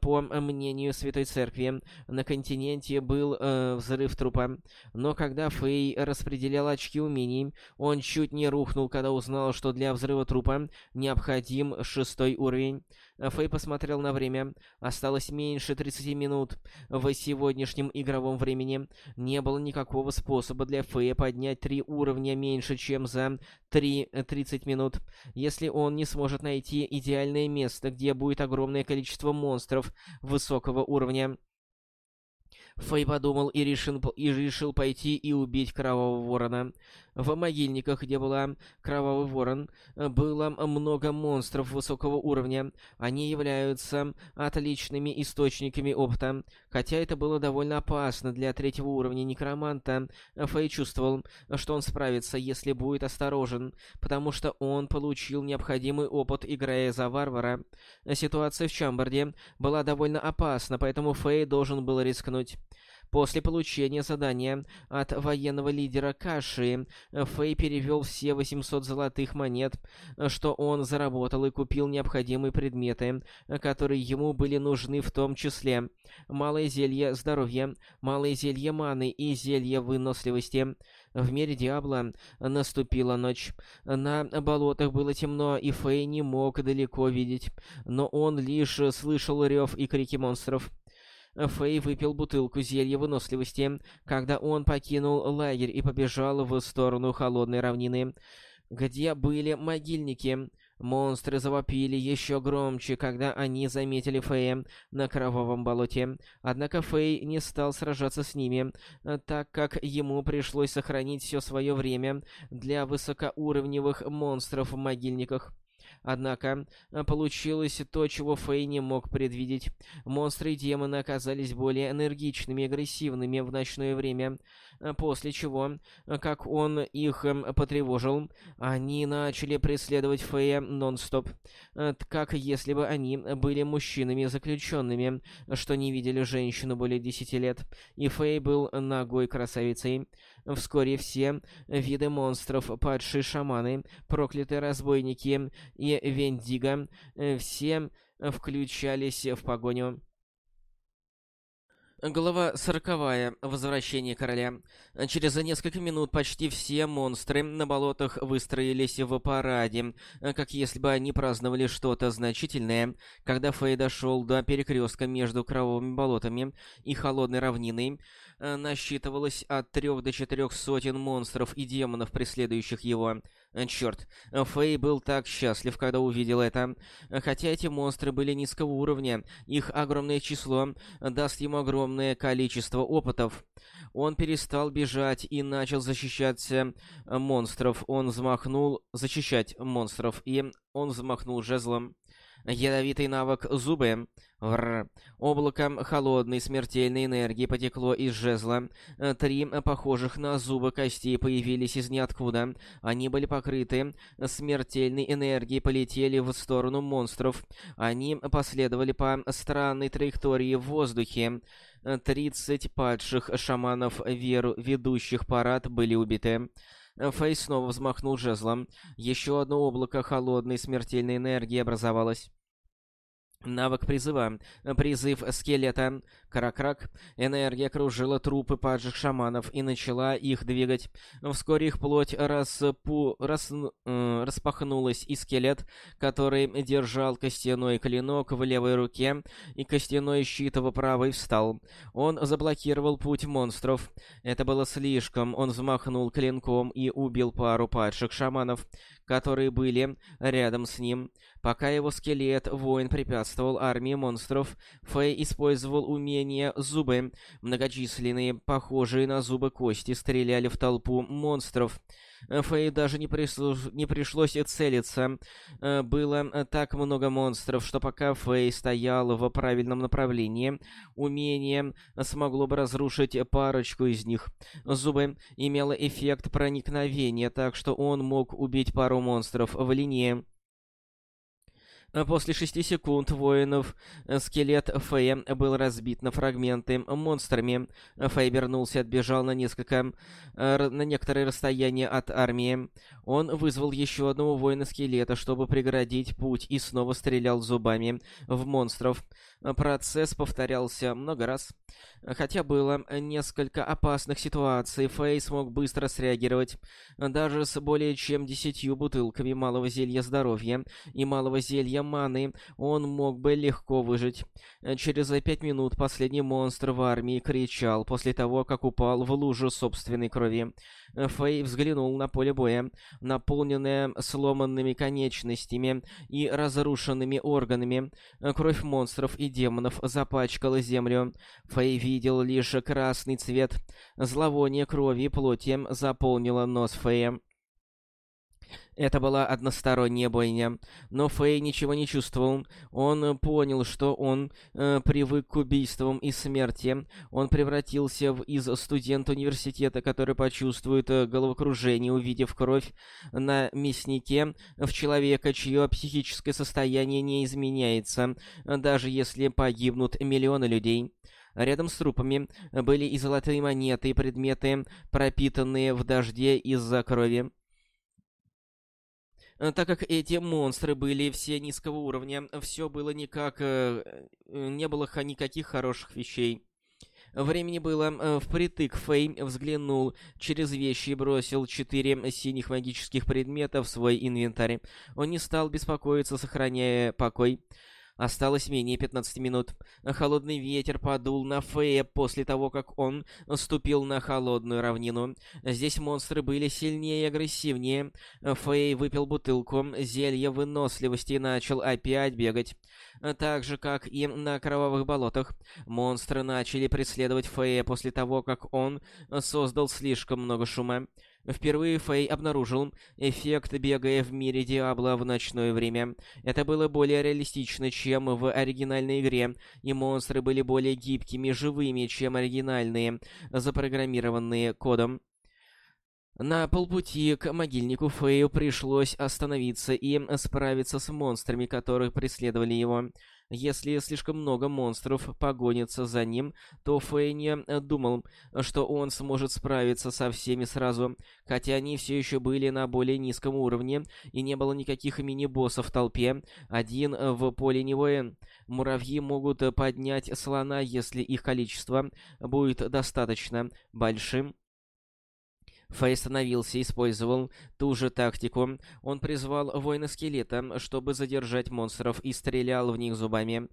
По мнению Святой Церкви, на континенте был э, взрыв трупа. Но когда Фэй распределял очки умений, он чуть не рухнул, когда узнал, что для взрыва трупа необходим шестой уровень. Фэй посмотрел на время. Осталось меньше 30 минут. В сегодняшнем игровом времени не было никакого способа для Фэя поднять три уровня меньше, чем за 3 30 минут. Если он не сможет найти идеальное место, где будет огромное количество монстров высокого уровня, Фэй подумал и решил, и решил пойти и убить Кровавого Ворона. В могильниках, где была Кровавый Ворон, было много монстров высокого уровня. Они являются отличными источниками опыта. Хотя это было довольно опасно для третьего уровня некроманта, Фэй чувствовал, что он справится, если будет осторожен, потому что он получил необходимый опыт, играя за варвара. Ситуация в Чамбарде была довольно опасна, поэтому Фэй должен был рискнуть. После получения задания от военного лидера Каши, Фэй перевел все 800 золотых монет, что он заработал и купил необходимые предметы, которые ему были нужны в том числе малое зелье здоровья, малое зелье маны и зелье выносливости. В мире Диабло наступила ночь. На болотах было темно, и Фэй не мог далеко видеть, но он лишь слышал рев и крики монстров. Фэй выпил бутылку зелья выносливости, когда он покинул лагерь и побежал в сторону холодной равнины, где были могильники. Монстры завопили еще громче, когда они заметили Фэя на кровавом болоте. Однако Фэй не стал сражаться с ними, так как ему пришлось сохранить все свое время для высокоуровневых монстров в могильниках. Однако, э, получилось то, чего Фэй не мог предвидеть. Монстры и демоны оказались более энергичными и агрессивными в ночное время, после чего, э, как он их потревожил, они начали преследовать Фэя нон-стоп, как если бы они были мужчинами-заключенными, что не видели женщину более десяти лет, и Фэй был ногой красавицей. Вскоре все виды монстров, падшие шаманы, проклятые разбойники и Вендиго, э, все включались в погоню. Глава сороковая. Возвращение короля. Через несколько минут почти все монстры на болотах выстроились в параде, как если бы они праздновали что-то значительное. Когда Фэй дошел до перекрестка между кровавыми болотами и холодной равниной, насчитывалось от трех до четырех сотен монстров и демонов, преследующих его. Э, Черт, Фэй был так счастлив, когда увидел это. Хотя эти монстры были низкого уровня, их огромное число даст ему огромное количество опытов. Он перестал бежать и начал защищать э, монстров. Он взмахнул... защищать монстров, и он взмахнул жезлом. Ядовитый навык «Зубы». Вррр. Облаком холодной смертельной энергии потекло из жезла. Три похожих на зубы костей появились из ниоткуда. Они были покрыты смертельной энергией, полетели в сторону монстров. Они последовали по странной траектории в воздухе. Тридцать падших шаманов, веру ведущих парад, были убиты. Фейс снова взмахнул жезлом. Еще одно облако холодной смертельной энергии образовалось. Навык призыва. Призыв скелета. Каракрак. Энергия кружила трупы падших шаманов и начала их двигать. Вскоре их плоть распу... рас... э, распахнулась, и скелет, который держал костяной клинок в левой руке и костяной щит в правой, встал. Он заблокировал путь монстров. Это было слишком. Он взмахнул клинком и убил пару падших шаманов, которые были рядом с ним. Пока его скелет, воин, препятствовал армии монстров, Фэй использовал умение «Зубы». Многочисленные, похожие на зубы кости, стреляли в толпу монстров. Фэй даже не, прислуж... не пришлось целиться. Э, было так много монстров, что пока Фэй стоял в правильном направлении, умение смогло бы разрушить парочку из них. Зубы имело эффект проникновения, так что он мог убить пару монстров в линии. После шести секунд воинов скелет Фея был разбит на фрагменты монстрами. Фэй вернулся и отбежал на несколько... на некоторое расстояние от армии. Он вызвал еще одного воина-скелета, чтобы преградить путь, и снова стрелял зубами в монстров. Процесс повторялся много раз. Хотя было несколько опасных ситуаций, Фэй смог быстро среагировать. Даже с более чем десятью бутылками малого зелья здоровья и малого зелья маны он мог бы легко выжить. Через пять минут последний монстр в армии кричал после того, как упал в лужу собственной крови. Фэй взглянул на поле боя, наполненное сломанными конечностями и разрушенными органами. Кровь монстров и демонов запачкала землю. Фэй видел лишь красный цвет. Зловоние крови и плоти заполнило нос Фэя. Это была односторонняя бойня, но Фэй ничего не чувствовал. Он понял, что он э, привык к убийствам и смерти. Он превратился в, из студента университета, который почувствует э, головокружение, увидев кровь на мяснике, в человека, чье психическое состояние не изменяется, даже если погибнут миллионы людей. Рядом с трупами были и золотые монеты, и предметы, пропитанные в дожде из-за крови. Э, так как эти монстры были все низкого уровня, все было никак... Э, э, не было никаких хороших вещей. Времени было впритык. Фэй взглянул через вещи и бросил четыре синих магических предмета в свой инвентарь. Он не стал беспокоиться, сохраняя покой. Осталось менее 15 минут. Холодный ветер подул на Фея после того, как он ступил на холодную равнину. Здесь монстры были сильнее и агрессивнее. Фэй выпил бутылку зелья выносливости и начал опять бегать. Так же, как и на кровавых болотах, монстры начали преследовать Фея после того, как он создал слишком много шума. Впервые Фэй обнаружил эффект, бегая в мире Диабло в ночное время. Это было более реалистично, чем в оригинальной игре, и монстры были более гибкими, живыми, чем оригинальные, запрограммированные кодом. На полпути к могильнику Фэю пришлось остановиться и справиться с монстрами, которые преследовали его. Если слишком много монстров погонится за ним, то Фэй не думал, что он сможет справиться со всеми сразу, хотя они все еще были на более низком уровне, и не было никаких мини-боссов в толпе. Один в поле не воин. Муравьи могут поднять слона, если их количество будет достаточно большим. Фэй остановился использовал ту же тактику. Он призвал воина-скелета, чтобы задержать монстров, и стрелял в них зубами.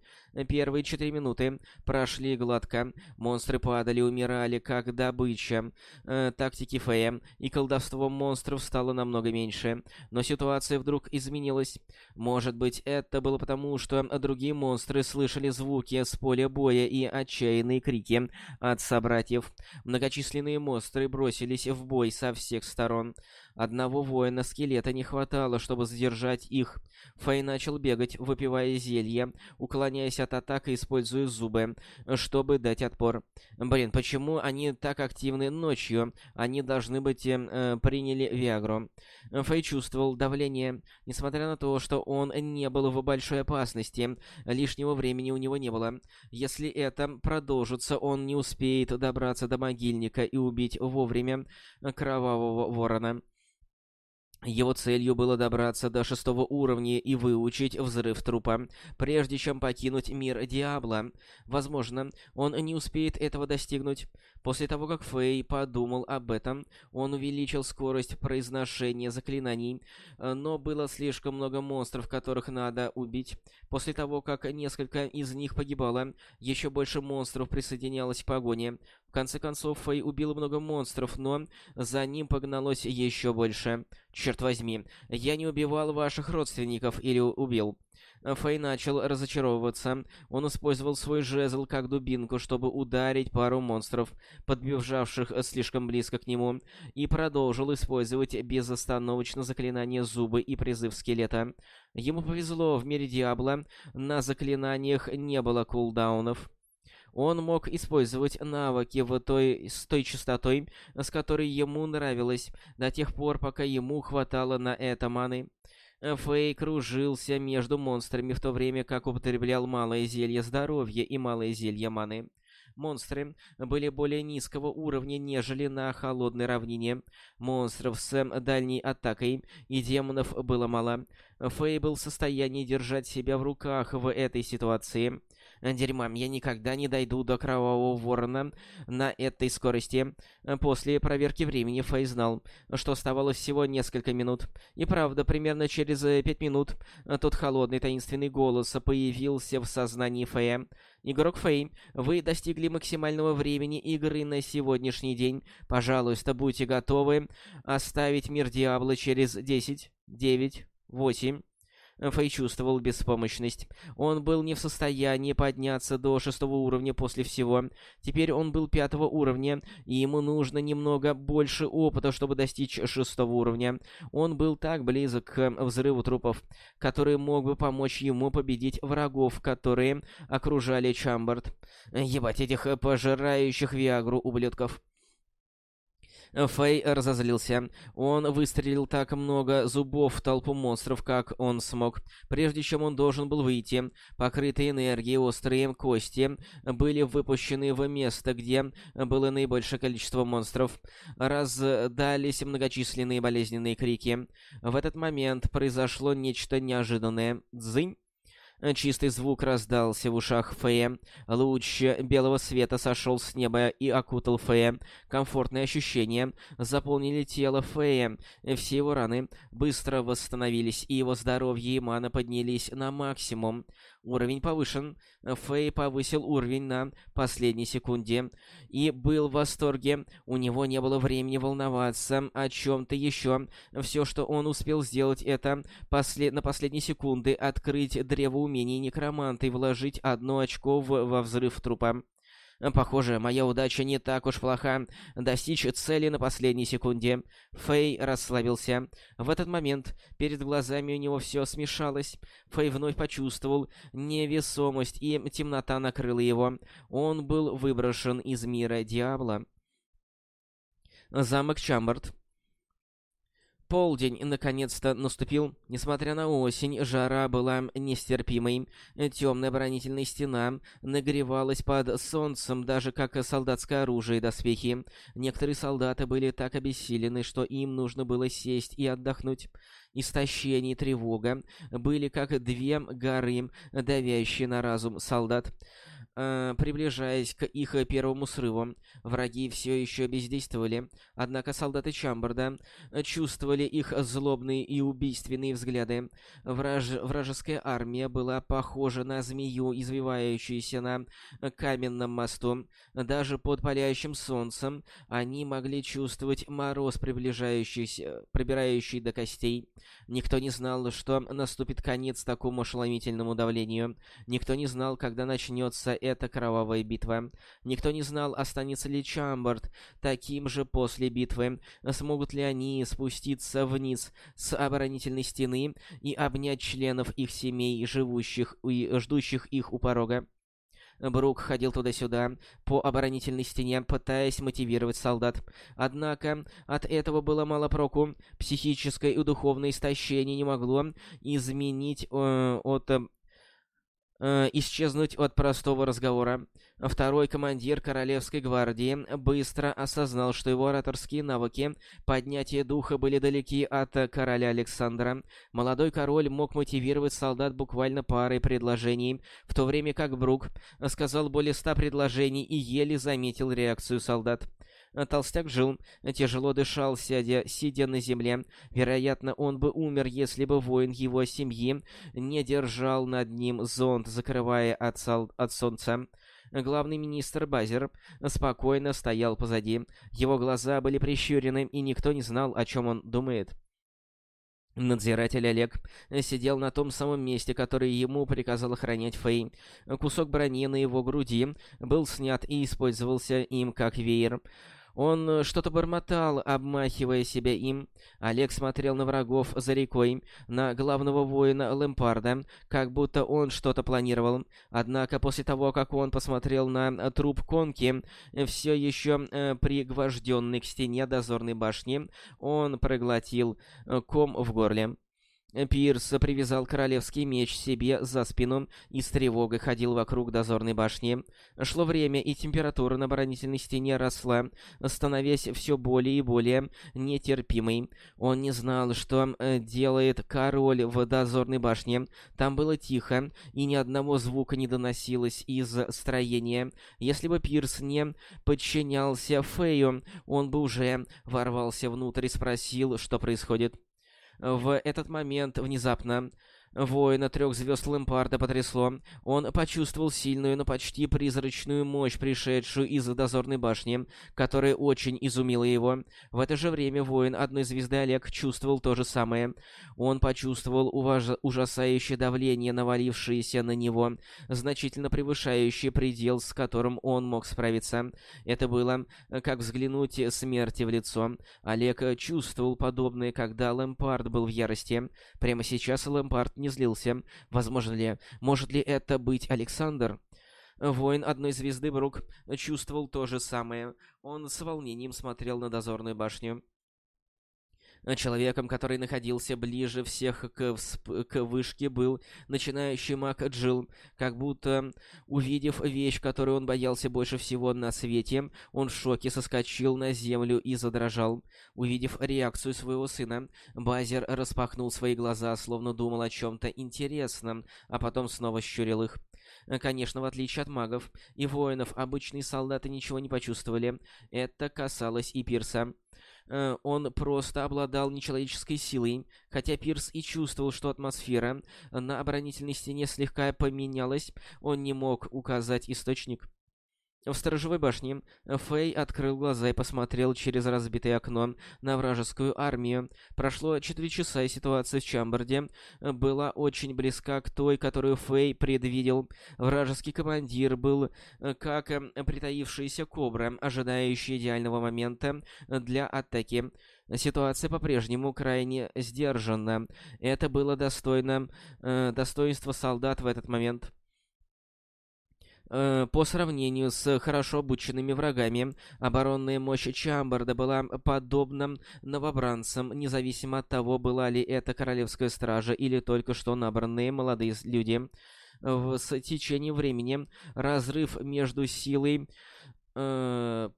Первые четыре минуты прошли гладко. Монстры падали, умирали, как добыча. Э, тактики Фэя и колдовство монстров стало намного меньше. Но ситуация вдруг изменилась. Может быть, это было потому, что другие монстры слышали звуки с поля боя и отчаянные крики от собратьев. Многочисленные монстры бросились в бой со всех сторон. Одного воина-скелета не хватало, чтобы задержать их. Фэй начал бегать, выпивая зелье, уклоняясь от атак и используя зубы, чтобы дать отпор. Блин, почему они так активны ночью? Они должны быть э, приняли Виагру. Фэй чувствовал давление. Несмотря на то, что он не был в большой опасности, лишнего времени у него не было. Если это продолжится, он не успеет добраться до могильника и убить вовремя кровавого ворона. Его целью было добраться до шестого уровня и выучить взрыв трупа, прежде чем покинуть мир Диабло. Возможно, он не успеет этого достигнуть. После того, как Фэй подумал об этом, он увеличил скорость произношения заклинаний, но было слишком много монстров, которых надо убить. После того, как несколько из них погибало, еще больше монстров присоединялось к погоне. В конце концов, Фэй убил много монстров, но за ним погналось еще больше. Черт возьми, я не убивал ваших родственников или убил. Фэй начал разочаровываться. Он использовал свой жезл как дубинку, чтобы ударить пару монстров, подбежавших слишком близко к нему, и продолжил использовать безостановочно заклинание зубы и призыв скелета. Ему повезло, в мире Диабло на заклинаниях не было кулдаунов. Он мог использовать навыки в той, с той частотой, с которой ему нравилось, до тех пор, пока ему хватало на это маны. Фэй кружился между монстрами, в то время как употреблял малое зелье здоровья и малое зелье маны. Монстры были более низкого уровня, нежели на холодной равнине. Монстров с дальней атакой и демонов было мало. Фэй был в состоянии держать себя в руках в этой ситуации. Дерьма, я никогда не дойду до Кровавого Ворона на этой скорости. После проверки времени Фэй знал, что оставалось всего несколько минут. И правда, примерно через пять минут тот холодный таинственный голос появился в сознании Фэя. Игрок Фэй, вы достигли максимального времени игры на сегодняшний день. Пожалуйста, будьте готовы оставить мир Диабло через 10, 9, 8, Фэй чувствовал беспомощность. Он был не в состоянии подняться до шестого уровня после всего. Теперь он был пятого уровня, и ему нужно немного больше опыта, чтобы достичь шестого уровня. Он был так близок к взрыву трупов, который мог бы помочь ему победить врагов, которые окружали Чамбард. Ебать этих пожирающих Виагру ублюдков. Фэй разозлился. Он выстрелил так много зубов в толпу монстров, как он смог. Прежде чем он должен был выйти, покрытые энергией острые кости были выпущены в место, где было наибольшее количество монстров. Раздались многочисленные болезненные крики. В этот момент произошло нечто неожиданное. Дзынь! Чистый звук раздался в ушах Фея. Луч белого света сошел с неба и окутал Фея. Комфортные ощущения заполнили тело Фея. Все его раны быстро восстановились, и его здоровье и мана поднялись на максимум. Уровень повышен. Фэй повысил уровень на последней секунде и был в восторге. У него не было времени волноваться о чем-то еще. Все, что он успел сделать, это послед... на последней секунды открыть древо умений некроманта и вложить одно очко в... во взрыв трупа. Похоже, моя удача не так уж плоха. Достичь цели на последней секунде. Фэй расслабился. В этот момент перед глазами у него все смешалось. Фэй вновь почувствовал невесомость, и темнота накрыла его. Он был выброшен из мира Диабло. Замок Чамбард. Полдень наконец-то наступил. Несмотря на осень, жара была нестерпимой. Темная оборонительная стена нагревалась под солнцем, даже как солдатское оружие и доспехи. Некоторые солдаты были так обессилены, что им нужно было сесть и отдохнуть. Истощение и тревога были как две горы, давящие на разум солдат. Э, приближаясь к их первому срыву, враги все еще бездействовали, однако солдаты Чамбарда чувствовали их злобные и убийственные взгляды. Враж... Вражеская армия была похожа на змею, извивающуюся на каменном мосту. Даже под палящим солнцем они могли чувствовать мороз, приближающийся, пробирающий до костей. Никто не знал, что наступит конец такому ошеломительному давлению. Никто не знал, когда начнется эта кровавая битва. Никто не знал, останется ли Чамбард таким же после битвы. Смогут ли они спуститься вниз с оборонительной стены и обнять членов их семей, живущих и ждущих их у порога. Брук ходил туда-сюда по оборонительной стене, пытаясь мотивировать солдат. Однако от этого было мало проку. Психическое и духовное истощение не могло изменить э, от э, исчезнуть от простого разговора. Второй командир Королевской гвардии быстро осознал, что его ораторские навыки поднятия духа были далеки от короля Александра. Молодой король мог мотивировать солдат буквально парой предложений, в то время как Брук сказал более ста предложений и еле заметил реакцию солдат. Э, толстяк жил, тяжело дышал, сидя, сидя на земле. Вероятно, он бы умер, если бы воин его семьи не держал над ним зонт, закрывая от, сол... от солнца. Главный министр Базер спокойно стоял позади. Его глаза были прищурены, и никто не знал, о чем он думает. Надзиратель Олег сидел на том самом месте, которое ему приказал охранять Фэй. Кусок брони на его груди был снят и использовался им как веер. Он э, что-то бормотал, обмахивая себя им. Олег смотрел на врагов за рекой, на главного воина Лэмпарда, как будто он что-то планировал. Однако после того, как он посмотрел на э, труп Конки, э, все еще э, пригвожденный к стене дозорной башни, он проглотил ком в горле. Пирс привязал королевский меч себе за спину и с тревогой ходил вокруг дозорной башни. Шло время, и температура на оборонительной стене росла, становясь все более и более нетерпимой. Он не знал, что э, делает король в дозорной башне. Там было тихо, и ни одного звука не доносилось из строения. Если бы Пирс не подчинялся Фею, он бы уже ворвался внутрь и спросил, что происходит. В этот момент внезапно Воина трех звезд Лэмпарда потрясло. Он почувствовал сильную, но почти призрачную мощь, пришедшую из дозорной башни, которая очень изумила его. В это же время воин одной звезды Олег чувствовал то же самое. Он почувствовал уваж... ужасающее давление, навалившееся на него, значительно превышающее предел, с которым он мог справиться. Это было как взглянуть смерти в лицо. Олег чувствовал подобное, когда Лэмпард был в ярости. Прямо сейчас Лэмпард не злился. Возможно ли, может ли это быть Александр? Воин одной звезды Брук чувствовал то же самое. Он с волнением смотрел на дозорную башню. Человеком, который находился ближе всех к, к вышке, был начинающий маг Джилл. Как будто, увидев вещь, которую он боялся больше всего на свете, он в шоке соскочил на землю и задрожал. Увидев реакцию своего сына, Базер распахнул свои глаза, словно думал о чем-то интересном, а потом снова щурил их. Конечно, в отличие от магов и воинов, обычные солдаты ничего не почувствовали. Это касалось и Пирса. Э, он просто обладал нечеловеческой силой, хотя Пирс и чувствовал, что атмосфера на оборонительной стене слегка поменялась, он не мог указать источник. В сторожевой башне Фэй открыл глаза и посмотрел через разбитое окно на вражескую армию. Прошло четыре часа, и ситуация в Чамбарде была очень близка к той, которую Фэй предвидел. Вражеский командир был э, как э, притаившаяся кобра, ожидающая идеального момента для атаки. Ситуация по-прежнему крайне сдержанна. Это было достойно э, достоинства солдат в этот момент. Э, по сравнению с хорошо обученными врагами, оборонная мощь Чамбарда была подобна новобранцам, независимо от того, была ли это королевская стража или только что набранные молодые люди. В, с течением времени разрыв между силой э,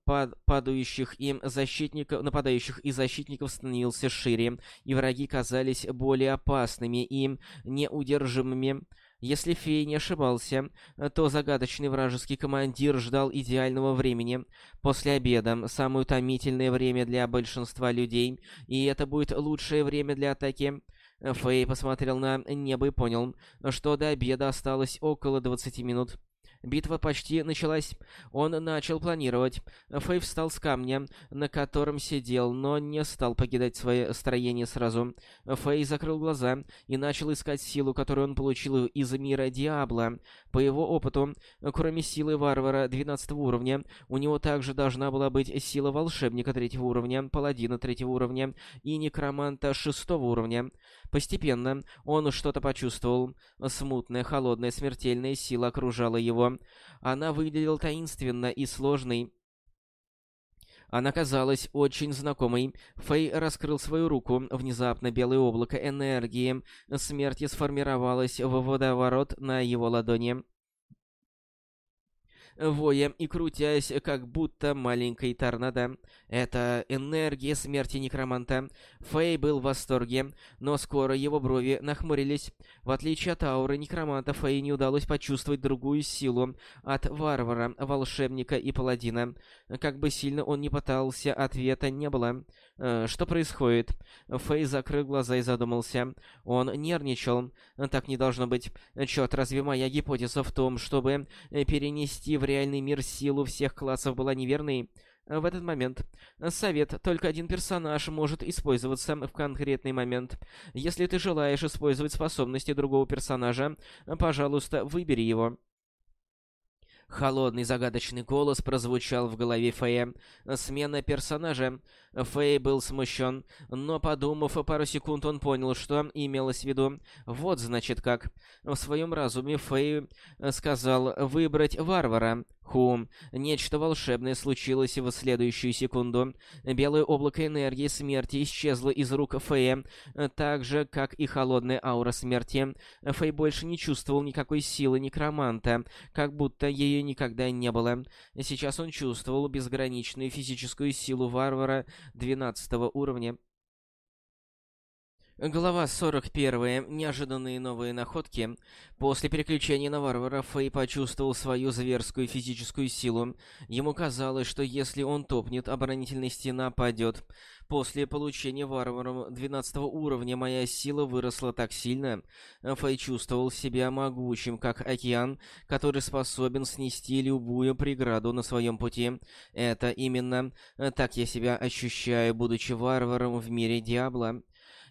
падающих и защитников, нападающих и защитников становился шире, и враги казались более опасными и неудержимыми. Если Фей не ошибался, то загадочный вражеский командир ждал идеального времени. После обеда, самое утомительное время для большинства людей, и это будет лучшее время для атаки. Фей посмотрел на небо и понял, что до обеда осталось около 20 минут. Битва почти началась. Он начал планировать. Фэй встал с камня, на котором сидел, но не стал покидать свое строение сразу. Фэй закрыл глаза и начал искать силу, которую он получил из мира Диабло. По его опыту, кроме силы варвара 12 уровня, у него также должна была быть сила волшебника 3 уровня, паладина 3 уровня и некроманта 6 уровня. Постепенно он что-то почувствовал. Смутная, холодная, смертельная сила окружала его. Она выглядела таинственно и сложной. Она казалась очень знакомой. Фэй раскрыл свою руку. Внезапно белое облако энергии смерти сформировалось в водоворот на его ладони воя и крутясь, как будто маленькой торнадо. Это энергия смерти некроманта. Фэй был в восторге, но скоро его брови нахмурились. В отличие от ауры некроманта, Фэй не удалось почувствовать другую силу от варвара, волшебника и паладина. Как бы сильно он ни пытался, ответа не было. Э, что происходит? Фэй закрыл глаза и задумался. Он нервничал. Так не должно быть. Чёрт, разве моя гипотеза в том, чтобы перенести в реальный мир силу всех классов была неверной? В этот момент совет только один персонаж может использоваться в конкретный момент. Если ты желаешь использовать способности другого персонажа, пожалуйста, выбери его. Холодный загадочный голос прозвучал в голове Фея. Смена персонажа. Фэй был смущен, но, подумав пару секунд, он понял, что имелось в виду. Вот, значит, как. В своем разуме Фэй сказал «выбрать варвара». Хум. Нечто волшебное случилось в следующую секунду. Белое облако энергии смерти исчезло из рук Фэя, так же, как и холодная аура смерти. Фэй больше не чувствовал никакой силы некроманта, как будто ее никогда не было. Сейчас он чувствовал безграничную физическую силу варвара 12 уровня. Глава 41. Неожиданные новые находки. После переключения на варвара Фэй почувствовал свою зверскую физическую силу. Ему казалось, что если он топнет, оборонительная стена падет. После получения варваром 12 уровня моя сила выросла так сильно. Фэй чувствовал себя могучим, как океан, который способен снести любую преграду на своем пути. Это именно так я себя ощущаю, будучи варваром в мире Диабло.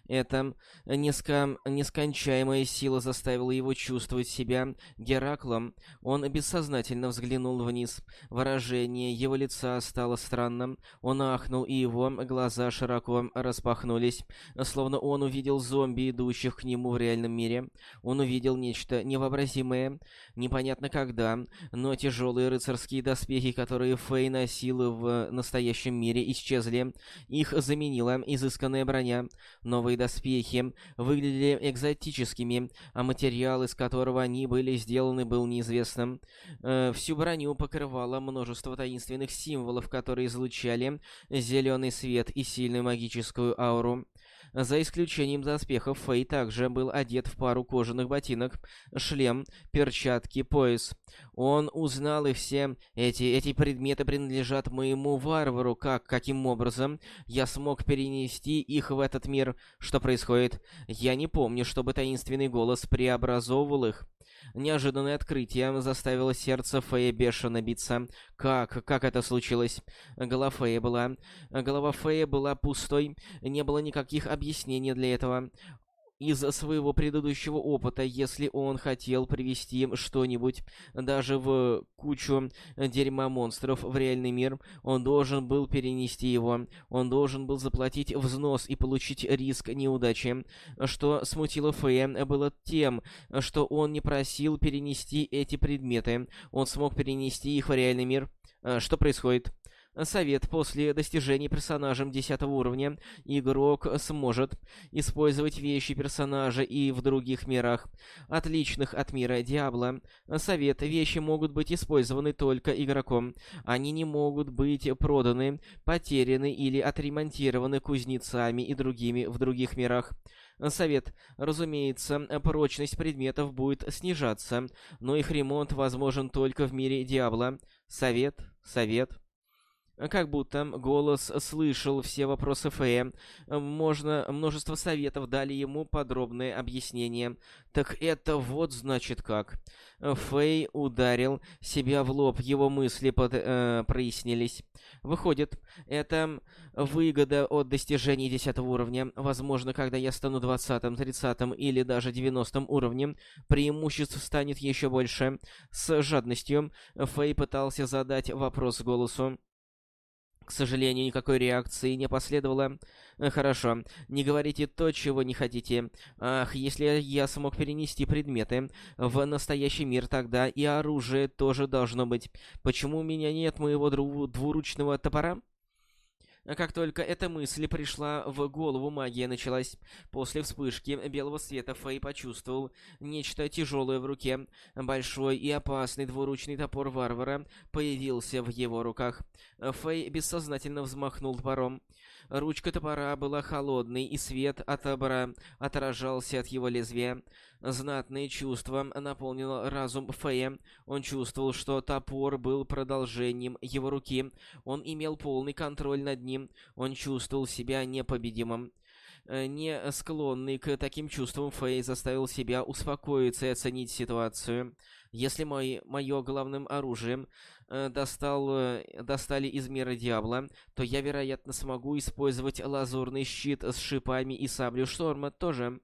Эта неско... нескончаемая сила заставила его чувствовать себя Гераклом. Он бессознательно взглянул вниз. Выражение его лица стало странным. Он ахнул, и его глаза широко распахнулись, словно он увидел зомби, идущих к нему в реальном мире. Он увидел нечто невообразимое, непонятно когда, но тяжелые рыцарские доспехи, которые Фэй носил в настоящем мире, исчезли. Их заменила изысканная броня. Новые доспехи выглядели экзотическими, а материал, из которого они были сделаны, был неизвестным. Э, всю броню покрывало множество таинственных символов, которые излучали зеленый свет и сильную магическую ауру. За исключением доспехов, Фэй также был одет в пару кожаных ботинок, шлем, перчатки, пояс. Он узнал и все эти, эти предметы принадлежат моему варвару. Как, каким образом я смог перенести их в этот мир? Что происходит? Я не помню, чтобы таинственный голос преобразовывал их. Неожиданное открытие заставило сердце Фея бешено биться. Как? Как это случилось? Голова Фея была... Голова Фея была пустой, не было никаких объяснений для этого из своего предыдущего опыта, если он хотел привести что-нибудь даже в кучу дерьма монстров в реальный мир, он должен был перенести его. Он должен был заплатить взнос и получить риск неудачи. Что смутило Фея было тем, что он не просил перенести эти предметы. Он смог перенести их в реальный мир. Что происходит? Совет после достижения персонажем 10 уровня игрок сможет использовать вещи персонажа и в других мирах, отличных от мира Диабло. Совет вещи могут быть использованы только игроком. Они не могут быть проданы, потеряны или отремонтированы кузнецами и другими в других мирах. Совет. Разумеется, прочность предметов будет снижаться, но их ремонт возможен только в мире Диабло. Совет. Совет. Как будто голос слышал все вопросы Фея. Можно множество советов дали ему подробные объяснения. Так это вот значит как. Фэй ударил себя в лоб, его мысли под, э, прояснились. Выходит, это выгода от достижения 10 уровня. Возможно, когда я стану 20, 30 или даже 90 уровнем, преимуществ станет еще больше. С жадностью Фэй пытался задать вопрос голосу. К сожалению, никакой реакции не последовало. Э, хорошо, не говорите то, чего не хотите. Ах, если я смог перенести предметы в настоящий мир, тогда и оружие тоже должно быть. Почему у меня нет моего двуручного топора? Как только эта мысль пришла в голову, магия началась. После вспышки белого света Фэй почувствовал нечто тяжелое в руке. Большой и опасный двуручный топор варвара появился в его руках. Фэй бессознательно взмахнул топором. Ручка топора была холодной, и свет от топора отражался от его лезвия. Знатное чувство наполнило разум Фея. Он чувствовал, что топор был продолжением его руки. Он имел полный контроль над ним. Он чувствовал себя непобедимым. Э, не склонный к таким чувствам, Фэй заставил себя успокоиться и оценить ситуацию. Если мой, мое главным оружием э, достал, э, достали из мира Диабло, то я, вероятно, смогу использовать лазурный щит с шипами и саблю Шторма тоже.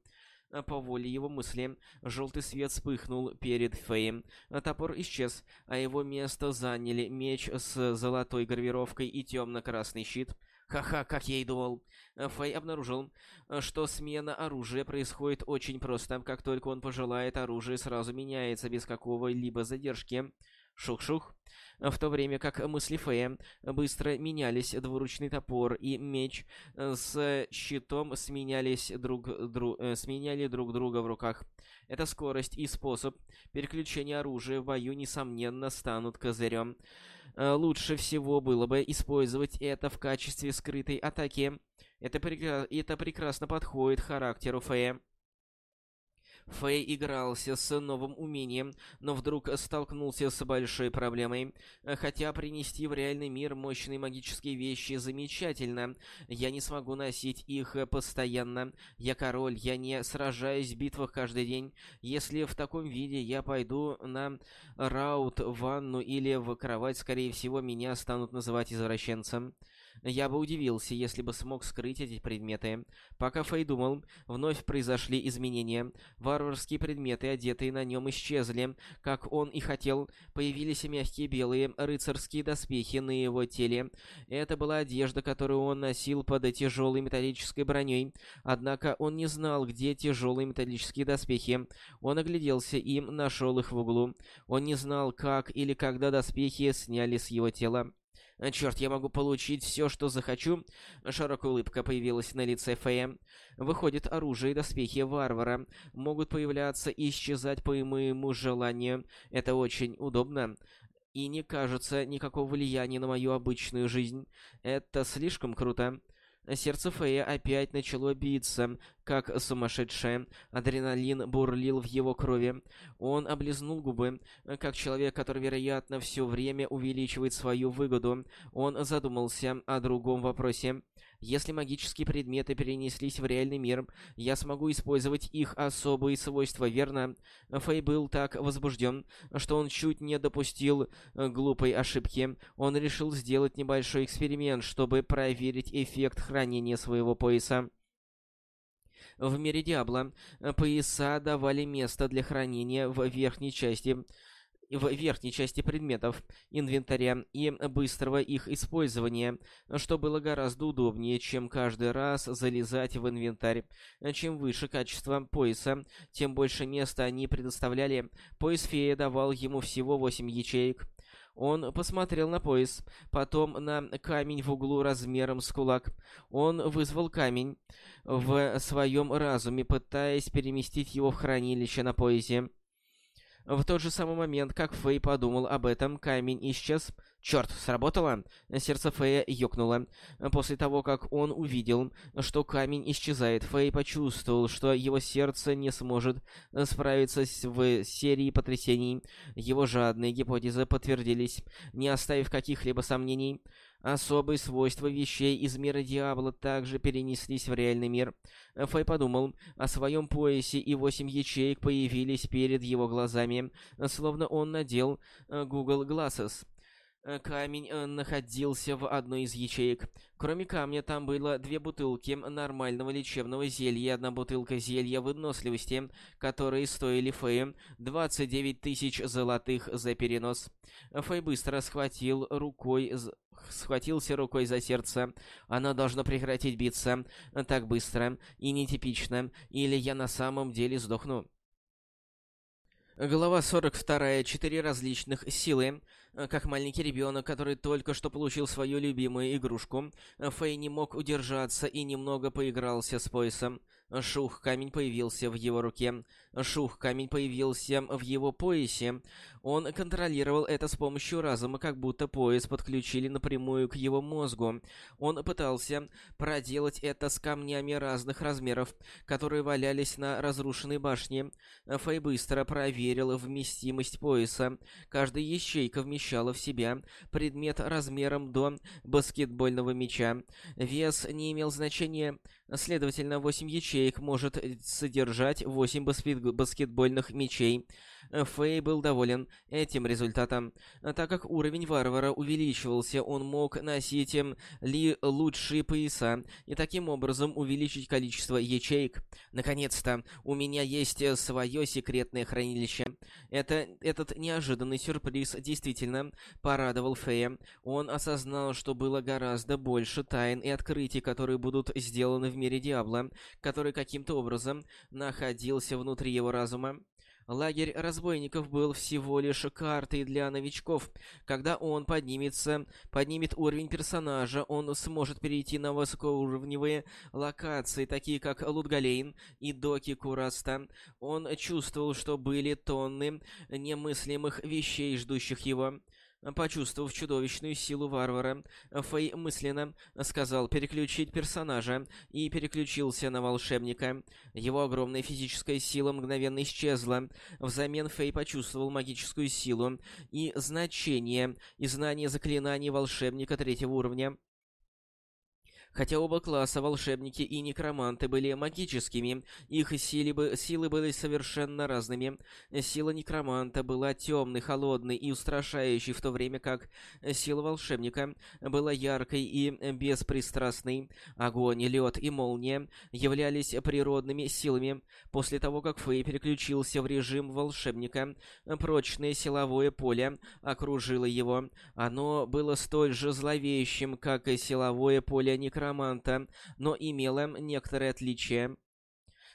по воле его мысли. Желтый свет вспыхнул перед Феем. Топор исчез, а его место заняли меч с золотой гравировкой и темно-красный щит. Ха-ха, как я и думал. Фэй обнаружил, что смена оружия происходит очень просто. Как только он пожелает, оружие сразу меняется без какого-либо задержки. Шух-шух. В то время как мысли Фея быстро менялись, двуручный топор и меч с щитом сменялись друг, дру, э, сменяли друг друга в руках. Эта скорость и способ переключения оружия в бою, несомненно, станут козырем. Э, лучше всего было бы использовать это в качестве скрытой атаки. Это, прекра... это прекрасно подходит характеру Фея. Фэй игрался с новым умением, но вдруг столкнулся с большой проблемой. Хотя принести в реальный мир мощные магические вещи замечательно, я не смогу носить их постоянно. Я король, я не сражаюсь в битвах каждый день. Если в таком виде я пойду на раут, ванну или в кровать, скорее всего, меня станут называть извращенцем. Я бы удивился, если бы смог скрыть эти предметы. Пока Фэй думал, вновь произошли изменения. Варварские предметы, одетые на нем, исчезли. Как он и хотел, появились мягкие белые рыцарские доспехи на его теле. Это была одежда, которую он носил под тяжелой металлической броней. Однако он не знал, где тяжелые металлические доспехи. Он огляделся и нашел их в углу. Он не знал, как или когда доспехи сняли с его тела. Э, Черт, я могу получить все, что захочу. Широкая улыбка появилась на лице Фея. Выходит, оружие и доспехи варвара могут появляться и исчезать по моему желанию. Это очень удобно. И не кажется никакого влияния на мою обычную жизнь. Это слишком круто. Сердце Фея опять начало биться, как сумасшедшее. Адреналин бурлил в его крови. Он облизнул губы, как человек, который, вероятно, все время увеличивает свою выгоду. Он задумался о другом вопросе. Если магические предметы перенеслись в реальный мир, я смогу использовать их особые свойства, верно? Фэй был так возбужден, что он чуть не допустил э, глупой ошибки. Он решил сделать небольшой эксперимент, чтобы проверить эффект хранения своего пояса. В мире Диабло э, пояса давали место для хранения в верхней части в верхней части предметов инвентаря и быстрого их использования, что было гораздо удобнее, чем каждый раз залезать в инвентарь. Чем выше качество пояса, тем больше места они предоставляли. Пояс фея давал ему всего 8 ячеек. Он посмотрел на пояс, потом на камень в углу размером с кулак. Он вызвал камень в своем разуме, пытаясь переместить его в хранилище на поясе. В тот же самый момент, как Фэй подумал об этом, камень исчез. Черт, сработало? Сердце Фэя ёкнуло. После того, как он увидел, что камень исчезает, Фэй почувствовал, что его сердце не сможет справиться с, в серии потрясений. Его жадные гипотезы подтвердились, не оставив каких-либо сомнений. Особые свойства вещей из мира Диабло также перенеслись в реальный мир. Фэй подумал о своем поясе, и восемь ячеек появились перед его глазами, словно он надел э, Google Glasses. Э, камень э, находился в одной из ячеек. Кроме камня, там было две бутылки нормального лечебного зелья и одна бутылка зелья выносливости, которые стоили Фэю 29 тысяч золотых за перенос. Фэй быстро схватил рукой схватился рукой за сердце. Оно должно прекратить биться так быстро и нетипично, или я на самом деле сдохну. Глава 42. Четыре различных силы. Как маленький ребенок, который только что получил свою любимую игрушку, Фэй не мог удержаться и немного поигрался с поясом. Шух, камень появился в его руке. Шух, камень появился в его поясе. Он контролировал это с помощью разума, как будто пояс подключили напрямую к его мозгу. Он пытался проделать это с камнями разных размеров, которые валялись на разрушенной башне. Фэй быстро проверил вместимость пояса. Каждая ячейка вмещала в себя предмет размером до баскетбольного мяча. Вес не имел значения, следовательно, 8 ячеек может содержать 8 баскетбольных мячей. Фэй был доволен. этим результатом. Так как уровень варвара увеличивался, он мог носить эм, ли лучшие пояса и таким образом увеличить количество ячеек. Наконец-то, у меня есть э, свое секретное хранилище. Это, этот неожиданный сюрприз действительно порадовал Фея. Он осознал, что было гораздо больше тайн и открытий, которые будут сделаны в мире Диабло, который каким-то образом находился внутри его разума. Лагерь разбойников был всего лишь картой для новичков. Когда он поднимется, поднимет уровень персонажа, он сможет перейти на высокоуровневые локации, такие как Лутгалейн и Доки Кураста. Он чувствовал, что были тонны немыслимых вещей, ждущих его. Почувствовав чудовищную силу варвара, Фэй мысленно сказал переключить персонажа и переключился на волшебника. Его огромная физическая сила мгновенно исчезла. Взамен Фэй почувствовал магическую силу и значение и знание заклинаний волшебника третьего уровня. Хотя оба класса, волшебники и некроманты, были магическими, их силы, силы были совершенно разными. Сила некроманта была темной, холодной и устрашающей, в то время как сила волшебника была яркой и беспристрастной. Огонь, лед и молния являлись природными силами. После того, как Фэй переключился в режим волшебника, прочное силовое поле окружило его. Оно было столь же зловещим, как и силовое поле некроманта некроманта, но имела некоторые отличия.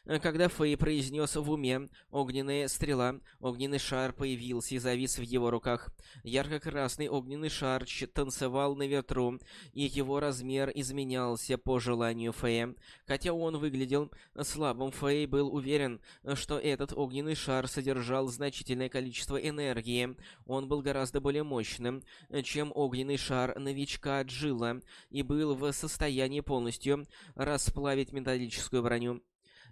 Когда Фэй произнес в уме «огненная стрела», огненный шар появился и завис в его руках. Ярко-красный огненный шар танцевал на ветру, и его размер изменялся по желанию Фэя. Хотя он выглядел слабым, Фэй был уверен, что этот огненный шар содержал значительное количество энергии. Он был гораздо более мощным, чем огненный шар новичка Джилла, и был в состоянии полностью расплавить металлическую броню.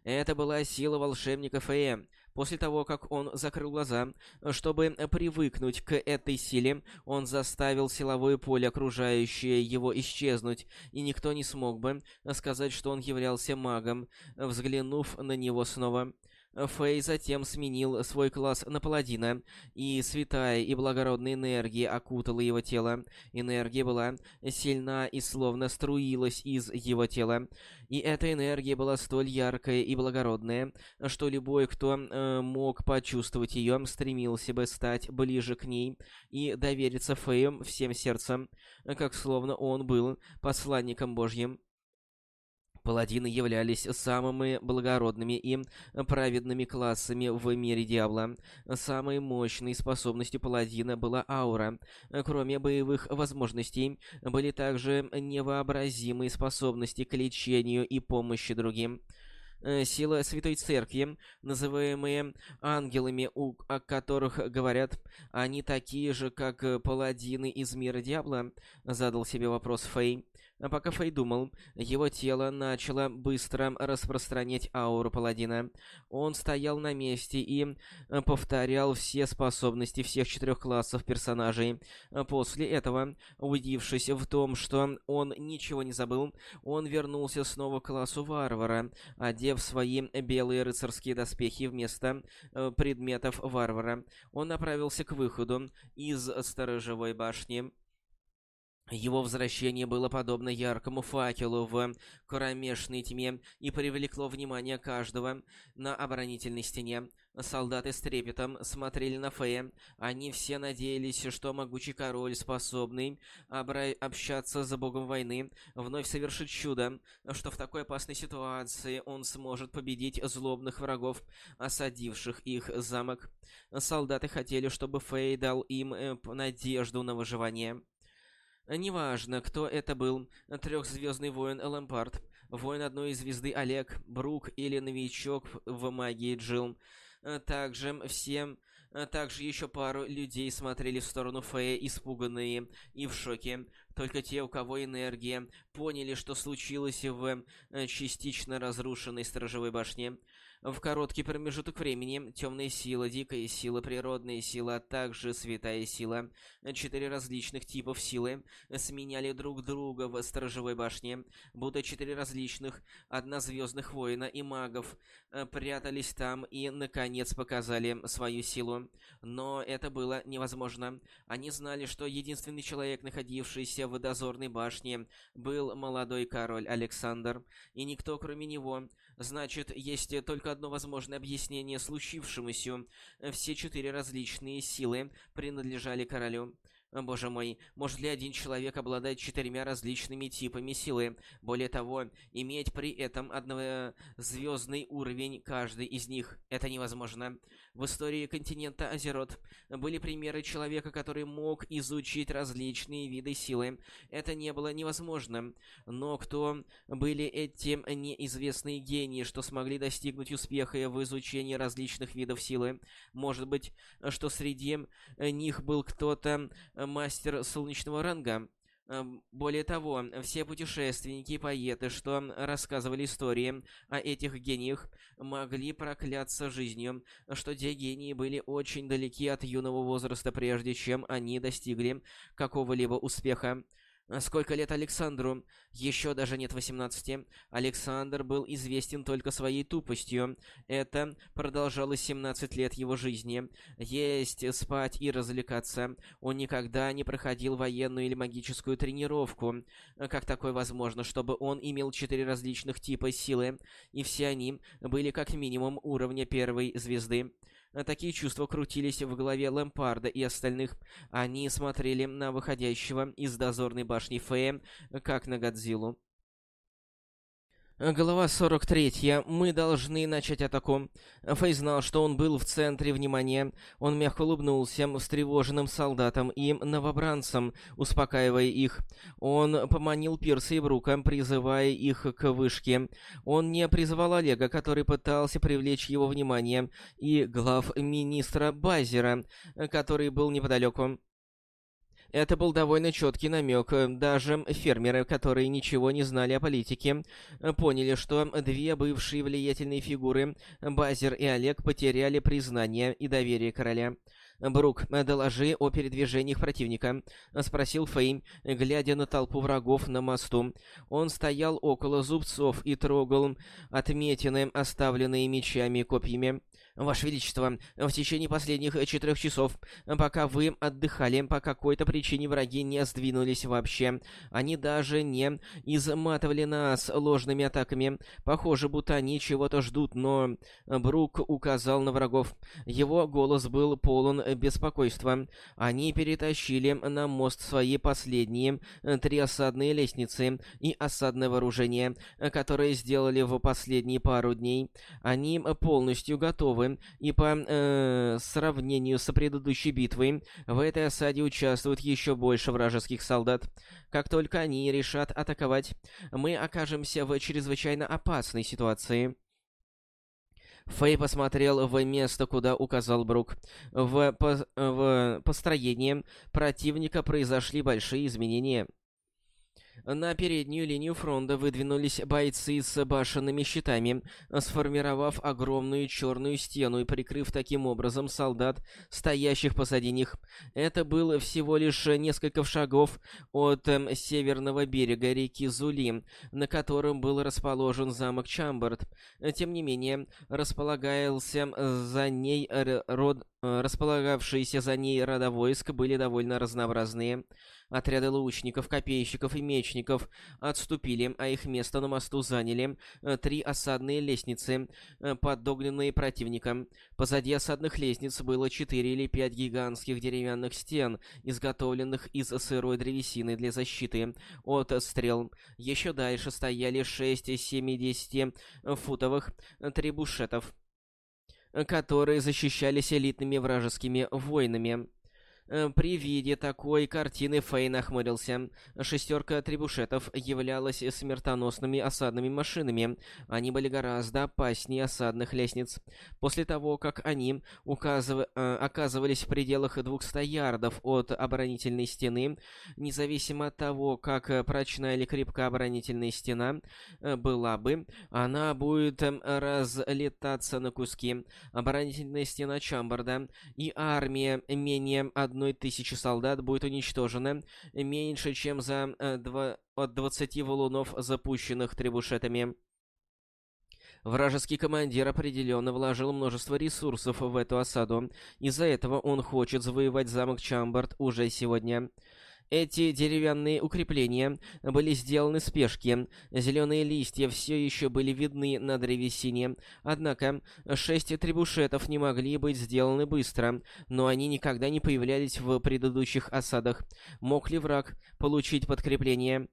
Это была сила волшебника Фея. После того, как он закрыл глаза, чтобы привыкнуть к этой силе, он заставил силовое поле, окружающее его, исчезнуть, и никто не смог бы сказать, что он являлся магом, взглянув на него снова. Фэй затем сменил свой класс на паладина, и святая и благородная энергия окутала его тело. Энергия была сильна и словно струилась из его тела. И эта энергия была столь яркая и благородная, что любой, кто э, мог почувствовать ее, стремился бы стать ближе к ней и довериться Фэю всем сердцем, как словно он был посланником Божьим. Паладины являлись самыми благородными и праведными классами в мире Диабло. Самой мощной способностью паладина была аура. Кроме боевых возможностей, были также невообразимые способности к лечению и помощи другим. Э, сила Святой Церкви, называемые ангелами, у, о которых говорят, они такие же, как паладины из мира Диабло? Задал себе вопрос Фэй. А пока Фэй думал, его тело начало быстро распространять ауру паладина. Он стоял на месте и э, повторял все способности всех четырех классов персонажей. После этого, убедившись в том, что он ничего не забыл, он вернулся снова к классу варвара, одев свои белые рыцарские доспехи вместо э, предметов варвара. Он направился к выходу из сторожевой башни. Его возвращение было подобно яркому факелу в кромешной тьме и привлекло внимание каждого на оборонительной стене. Солдаты с трепетом смотрели на Фея. Они все надеялись, что могучий король, способный общаться с богом войны, вновь совершит чудо, что в такой опасной ситуации он сможет победить злобных врагов, осадивших их замок. Солдаты хотели, чтобы Фей дал им э, надежду на выживание. Неважно, кто это был, трехзвездный воин Лампард, воин одной звезды Олег, Брук или новичок в магии Джилл. Также всем также еще пару людей смотрели в сторону Фея, испуганные и в шоке. Только те, у кого энергия, поняли, что случилось в частично разрушенной сторожевой башне. В короткий промежуток времени темная сила, дикая сила, природная сила, а также святая сила, четыре различных типов силы, сменяли друг друга в сторожевой башне, будто четыре различных однозвездных воина и магов э, прятались там и, наконец, показали свою силу. Но это было невозможно. Они знали, что единственный человек, находившийся в дозорной башне, был молодой король Александр, и никто, кроме него, Значит, есть только одно возможное объяснение случившемуся. Все четыре различные силы принадлежали королю. Боже мой, может ли один человек обладать четырьмя различными типами силы? Более того, иметь при этом однозвездный уровень каждый из них — это невозможно. В истории континента Азерот были примеры человека, который мог изучить различные виды силы. Это не было невозможно. Но кто были эти неизвестные гении, что смогли достигнуть успеха в изучении различных видов силы? Может быть, что среди них был кто-то мастер солнечного ранга? Эм, более того, все путешественники и поэты, что рассказывали истории о этих гениях, могли прокляться жизнью, что те гении были очень далеки от юного возраста, прежде чем они достигли какого-либо успеха. Сколько лет Александру? Еще даже нет 18. Александр был известен только своей тупостью. Это продолжалось 17 лет его жизни. Есть, спать и развлекаться. Он никогда не проходил военную или магическую тренировку. Как такое возможно, чтобы он имел четыре различных типа силы, и все они были как минимум уровня первой звезды? Такие чувства крутились в голове Лэмпарда и остальных. Они смотрели на выходящего из дозорной башни Фея, как на Годзиллу. Глава 43. Мы должны начать атаку. Фэй знал, что он был в центре внимания. Он мягко улыбнулся встревоженным солдатам и новобранцам, успокаивая их. Он поманил Пирса и Брука, призывая их к вышке. Он не призывал Олега, который пытался привлечь его внимание, и глав министра Базера, который был неподалеку. Это был довольно четкий намек. Даже фермеры, которые ничего не знали о политике, поняли, что две бывшие влиятельные фигуры, Базер и Олег, потеряли признание и доверие короля. «Брук, доложи о передвижениях противника», — спросил Фейм, глядя на толпу врагов на мосту. Он стоял около зубцов и трогал отметины, оставленные мечами и копьями. Ваше Величество, в течение последних четырех часов, пока вы отдыхали, по какой-то причине враги не сдвинулись вообще. Они даже не изматывали нас ложными атаками. Похоже, будто они чего-то ждут, но... Брук указал на врагов. Его голос был полон беспокойства. Они перетащили на мост свои последние три осадные лестницы и осадное вооружение, которые сделали в последние пару дней. Они полностью готовы и по э, сравнению с предыдущей битвой, в этой осаде участвует еще больше вражеских солдат. Как только они решат атаковать, мы окажемся в чрезвычайно опасной ситуации. Фэй посмотрел в место, куда указал Брук. В, по в построении противника произошли большие изменения. На переднюю линию фронта выдвинулись бойцы с башенными щитами, сформировав огромную черную стену и прикрыв таким образом солдат, стоящих позади них. Это было всего лишь несколько шагов от э, северного берега реки Зули, на котором был расположен замок Чамбард. Тем не менее, располагался за ней род Э, располагавшиеся за ней рода войск были довольно разнообразные. Отряды лучников, копейщиков и мечников отступили, а их место на мосту заняли э, три осадные лестницы, э, подогнанные противником. Позади осадных лестниц было четыре или пять гигантских деревянных стен, изготовленных из сырой древесины для защиты от стрел. Еще дальше стояли шесть 70-футовых требушетов которые защищались элитными вражескими воинами. Э, при виде такой картины Фэй нахмурился. Шестерка трибушетов являлась смертоносными осадными машинами. Они были гораздо опаснее осадных лестниц. После того, как они указыв... Э, оказывались в пределах 200 ярдов от оборонительной стены, независимо от того, как прочная или крепка оборонительная стена э, была бы, она будет разлетаться на куски. Оборонительная стена Чамбарда и армия менее одной одной тысячи солдат будет уничтожено меньше, чем за э, два, от 20 валунов, запущенных требушетами. Вражеский командир определенно вложил множество ресурсов в эту осаду. Из-за этого он хочет завоевать замок Чамбард уже сегодня. Эти деревянные укрепления были сделаны в спешке. Зеленые листья все еще были видны на древесине. Однако, шесть трибушетов не могли быть сделаны быстро, но они никогда не появлялись в предыдущих осадах. Мог ли враг получить подкрепление?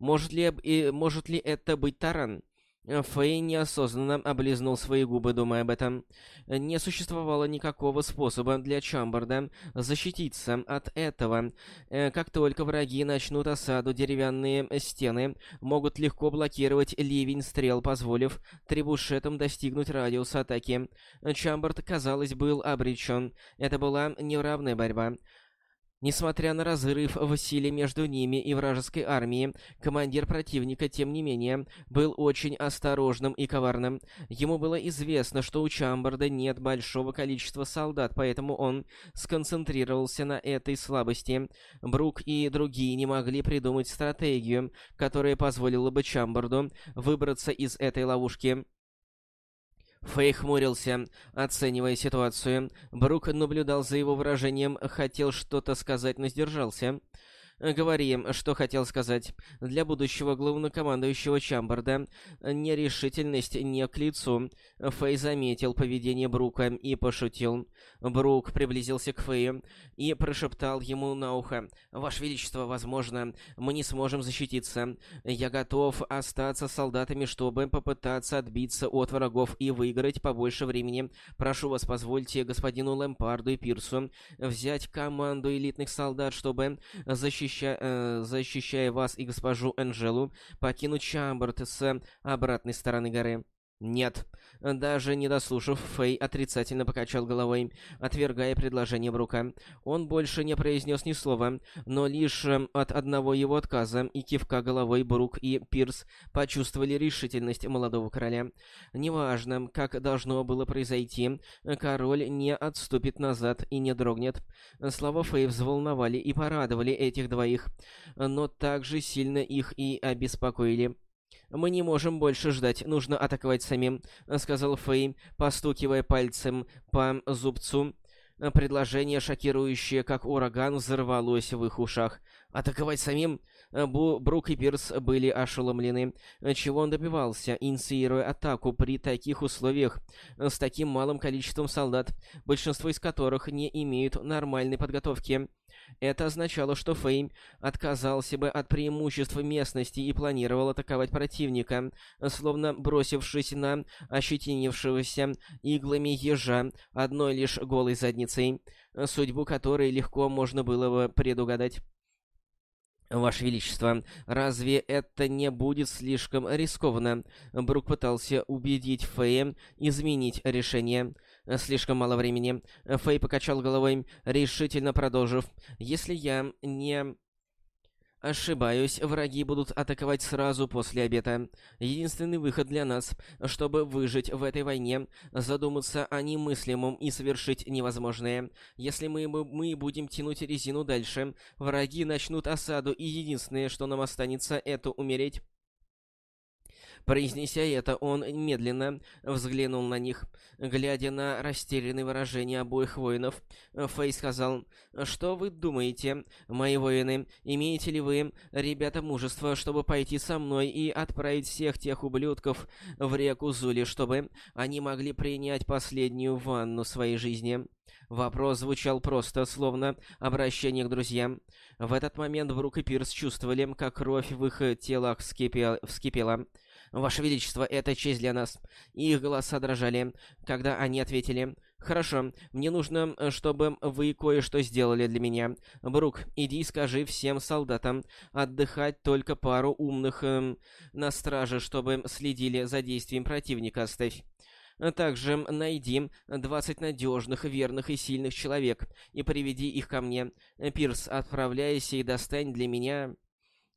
Может ли, может ли это быть таран? Фэй неосознанно облизнул свои губы, думая об этом. Не существовало никакого способа для Чамбарда защититься от этого. Э, как только враги начнут осаду, деревянные стены могут легко блокировать ливень стрел, позволив трибушетам достигнуть радиуса атаки. Чамбард, казалось, был обречен. Это была неравная борьба. Несмотря на разрыв в силе между ними и вражеской армией, командир противника, тем не менее, был очень осторожным и коварным. Ему было известно, что у Чамбарда нет большого количества солдат, поэтому он сконцентрировался на этой слабости. Брук и другие не могли придумать стратегию, которая позволила бы Чамбарду выбраться из этой ловушки. Фэй хмурился, оценивая ситуацию. Брук наблюдал за его выражением, хотел что-то сказать, но сдержался. Говори, что хотел сказать. Для будущего главнокомандующего Чамбарда нерешительность не к лицу. Фэй заметил поведение Брука и пошутил. Брук приблизился к Фэю и прошептал ему на ухо. «Ваше Величество, возможно, мы не сможем защититься. Я готов остаться солдатами, чтобы попытаться отбиться от врагов и выиграть побольше времени. Прошу вас, позвольте господину Лэмпарду и Пирсу взять команду элитных солдат, чтобы защищать защища... э, защищая вас и госпожу Энджелу, покинуть Чамберт с обратной стороны горы. «Нет». Даже не дослушав, Фэй отрицательно покачал головой, отвергая предложение Брука. Он больше не произнес ни слова, но лишь э, от одного его отказа и кивка головой Брук и Пирс почувствовали решительность молодого короля. Неважно, как должно было произойти, король не отступит назад и не дрогнет. Слова Фэй взволновали и порадовали этих двоих, но также сильно их и обеспокоили. «Мы не можем больше ждать, нужно атаковать самим», — сказал Фэй, постукивая пальцем по зубцу. Предложение, шокирующее, как ураган, взорвалось в их ушах. «Атаковать самим?» Бу Брук и Пирс были ошеломлены. Чего он добивался, инициируя атаку при таких условиях, с таким малым количеством солдат, большинство из которых не имеют нормальной подготовки? Это означало, что Фейм отказался бы от преимуществ местности и планировал атаковать противника, словно бросившись на ощетинившегося иглами ежа одной лишь голой задницей, судьбу которой легко можно было бы предугадать. «Ваше Величество, разве это не будет слишком рискованно?» Брук пытался убедить Фея изменить решение. Слишком мало времени. Фэй покачал головой, решительно продолжив. «Если я не...» Ошибаюсь, враги будут атаковать сразу после обеда. Единственный выход для нас, чтобы выжить в этой войне, задуматься о немыслимом и совершить невозможное. Если мы, мы будем тянуть резину дальше, враги начнут осаду, и единственное, что нам останется, это умереть. Произнеся это, он медленно взглянул на них. Глядя на растерянное выражение обоих воинов, Фэй сказал, «Что вы думаете, мои воины? Имеете ли вы, ребята, мужество, чтобы пойти со мной и отправить всех тех ублюдков в реку Зули, чтобы они могли принять последнюю ванну своей жизни?» Вопрос звучал просто, словно обращение к друзьям. В этот момент Брук и Пирс чувствовали, как кровь в их телах вскипела. «Ваше Величество, это честь для нас». Их голоса дрожали, когда они ответили Хорошо, мне нужно, э, чтобы вы кое-что сделали для меня. Брук, иди и скажи всем солдатам отдыхать только пару умных эм, на страже, чтобы следили за действием противника оставь. Также найди 20 надежных, верных и сильных человек и приведи их ко мне. Пирс, отправляйся и достань для меня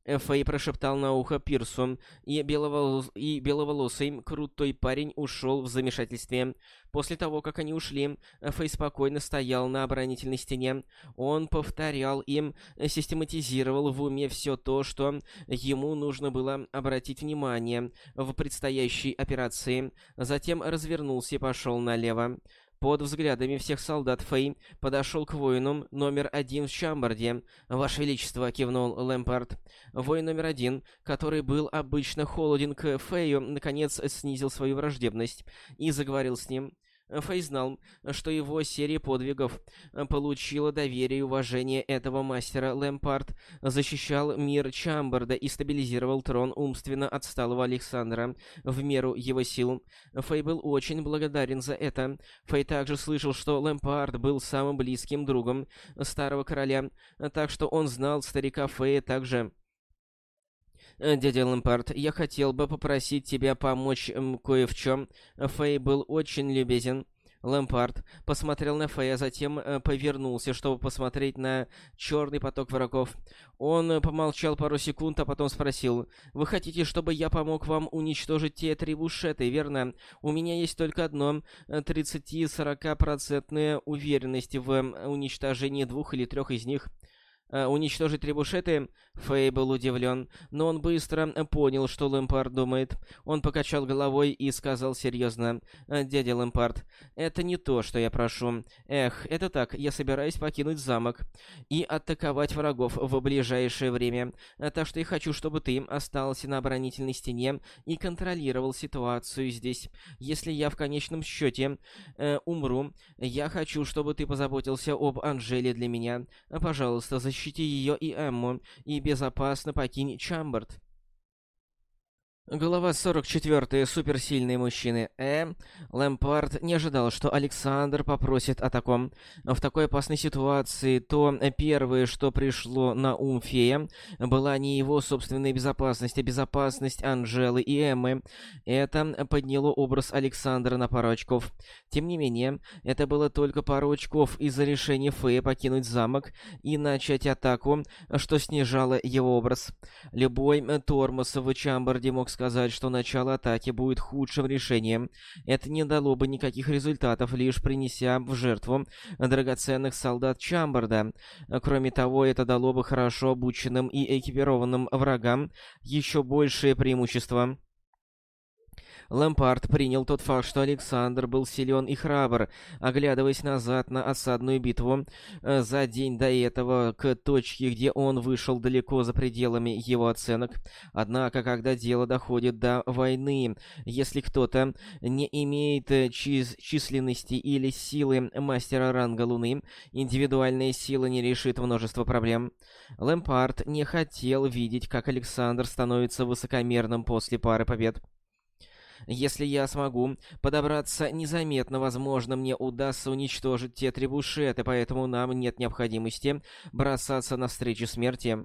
Фэй прошептал на ухо Пирсу, и, беловолос... и беловолосый, крутой парень ушел в замешательстве. После того, как они ушли, Фэй спокойно стоял на оборонительной стене. Он повторял им, систематизировал в уме все то, что ему нужно было обратить внимание в предстоящей операции. Затем развернулся и пошел налево. Под взглядами всех солдат Фэй подошел к воину номер один в Чамбарде. «Ваше Величество!» — кивнул Лэмпард. Воин номер один, который был обычно холоден к Фэю, наконец снизил свою враждебность и заговорил с ним. Фэй знал, что его серия подвигов получила доверие и уважение этого мастера Лэмпард, защищал мир Чамбарда и стабилизировал трон умственно отсталого Александра в меру его сил. Фэй был очень благодарен за это. Фэй также слышал, что Лэмпард был самым близким другом старого короля, так что он знал старика Фэя также. «Дядя Лэмпард, я хотел бы попросить тебя помочь кое в чем. Фэй был очень любезен». Лэмпард посмотрел на Фэя, затем э, повернулся, чтобы посмотреть на черный поток врагов. Он э, помолчал пару секунд, а потом спросил, «Вы хотите, чтобы я помог вам уничтожить те три бушеты, верно? У меня есть только одно 30-40% э, уверенности в уничтожении двух или трех из них». Э, уничтожить требушеты, Фэй был удивлен, но он быстро понял, что Лэмпард думает. Он покачал головой и сказал серьезно, «Э, «Дядя Лэмпард, это не то, что я прошу. Эх, это так, я собираюсь покинуть замок и атаковать врагов в ближайшее время, э, так что я хочу, чтобы ты остался на оборонительной стене и контролировал ситуацию здесь. Если я в конечном счете э, умру, я хочу, чтобы ты позаботился об Анжеле для меня. Пожалуйста, защити защити ее и Эмму, и безопасно покинь Чамберт. Глава 44. Суперсильные мужчины. Э. Лэмпард не ожидал, что Александр попросит о таком. В такой опасной ситуации то первое, что пришло на ум фея, была не его собственная безопасность, а безопасность Анжелы и Эммы. Это подняло образ Александра на пару очков. Тем не менее, это было только пару очков из-за решения Фея покинуть замок и начать атаку, что снижало его образ. Любой тормоз в Чамбарде мог сказать, что начало атаки будет худшим решением. Это не дало бы никаких результатов, лишь принеся в жертву драгоценных солдат Чамбарда. Кроме того, это дало бы хорошо обученным и экипированным врагам еще большее преимущество. Лампард принял тот факт, что Александр был силен и храбр, оглядываясь назад на осадную битву э, за день до этого к точке, где он вышел далеко за пределами его оценок. Однако, когда дело доходит до войны, если кто-то не имеет э, чис численности или силы мастера ранга Луны, индивидуальная сила не решит множество проблем. Лэмпард не хотел видеть, как Александр становится высокомерным после пары побед. Если я смогу подобраться незаметно, возможно, мне удастся уничтожить те требушеты, поэтому нам нет необходимости бросаться навстречу смерти.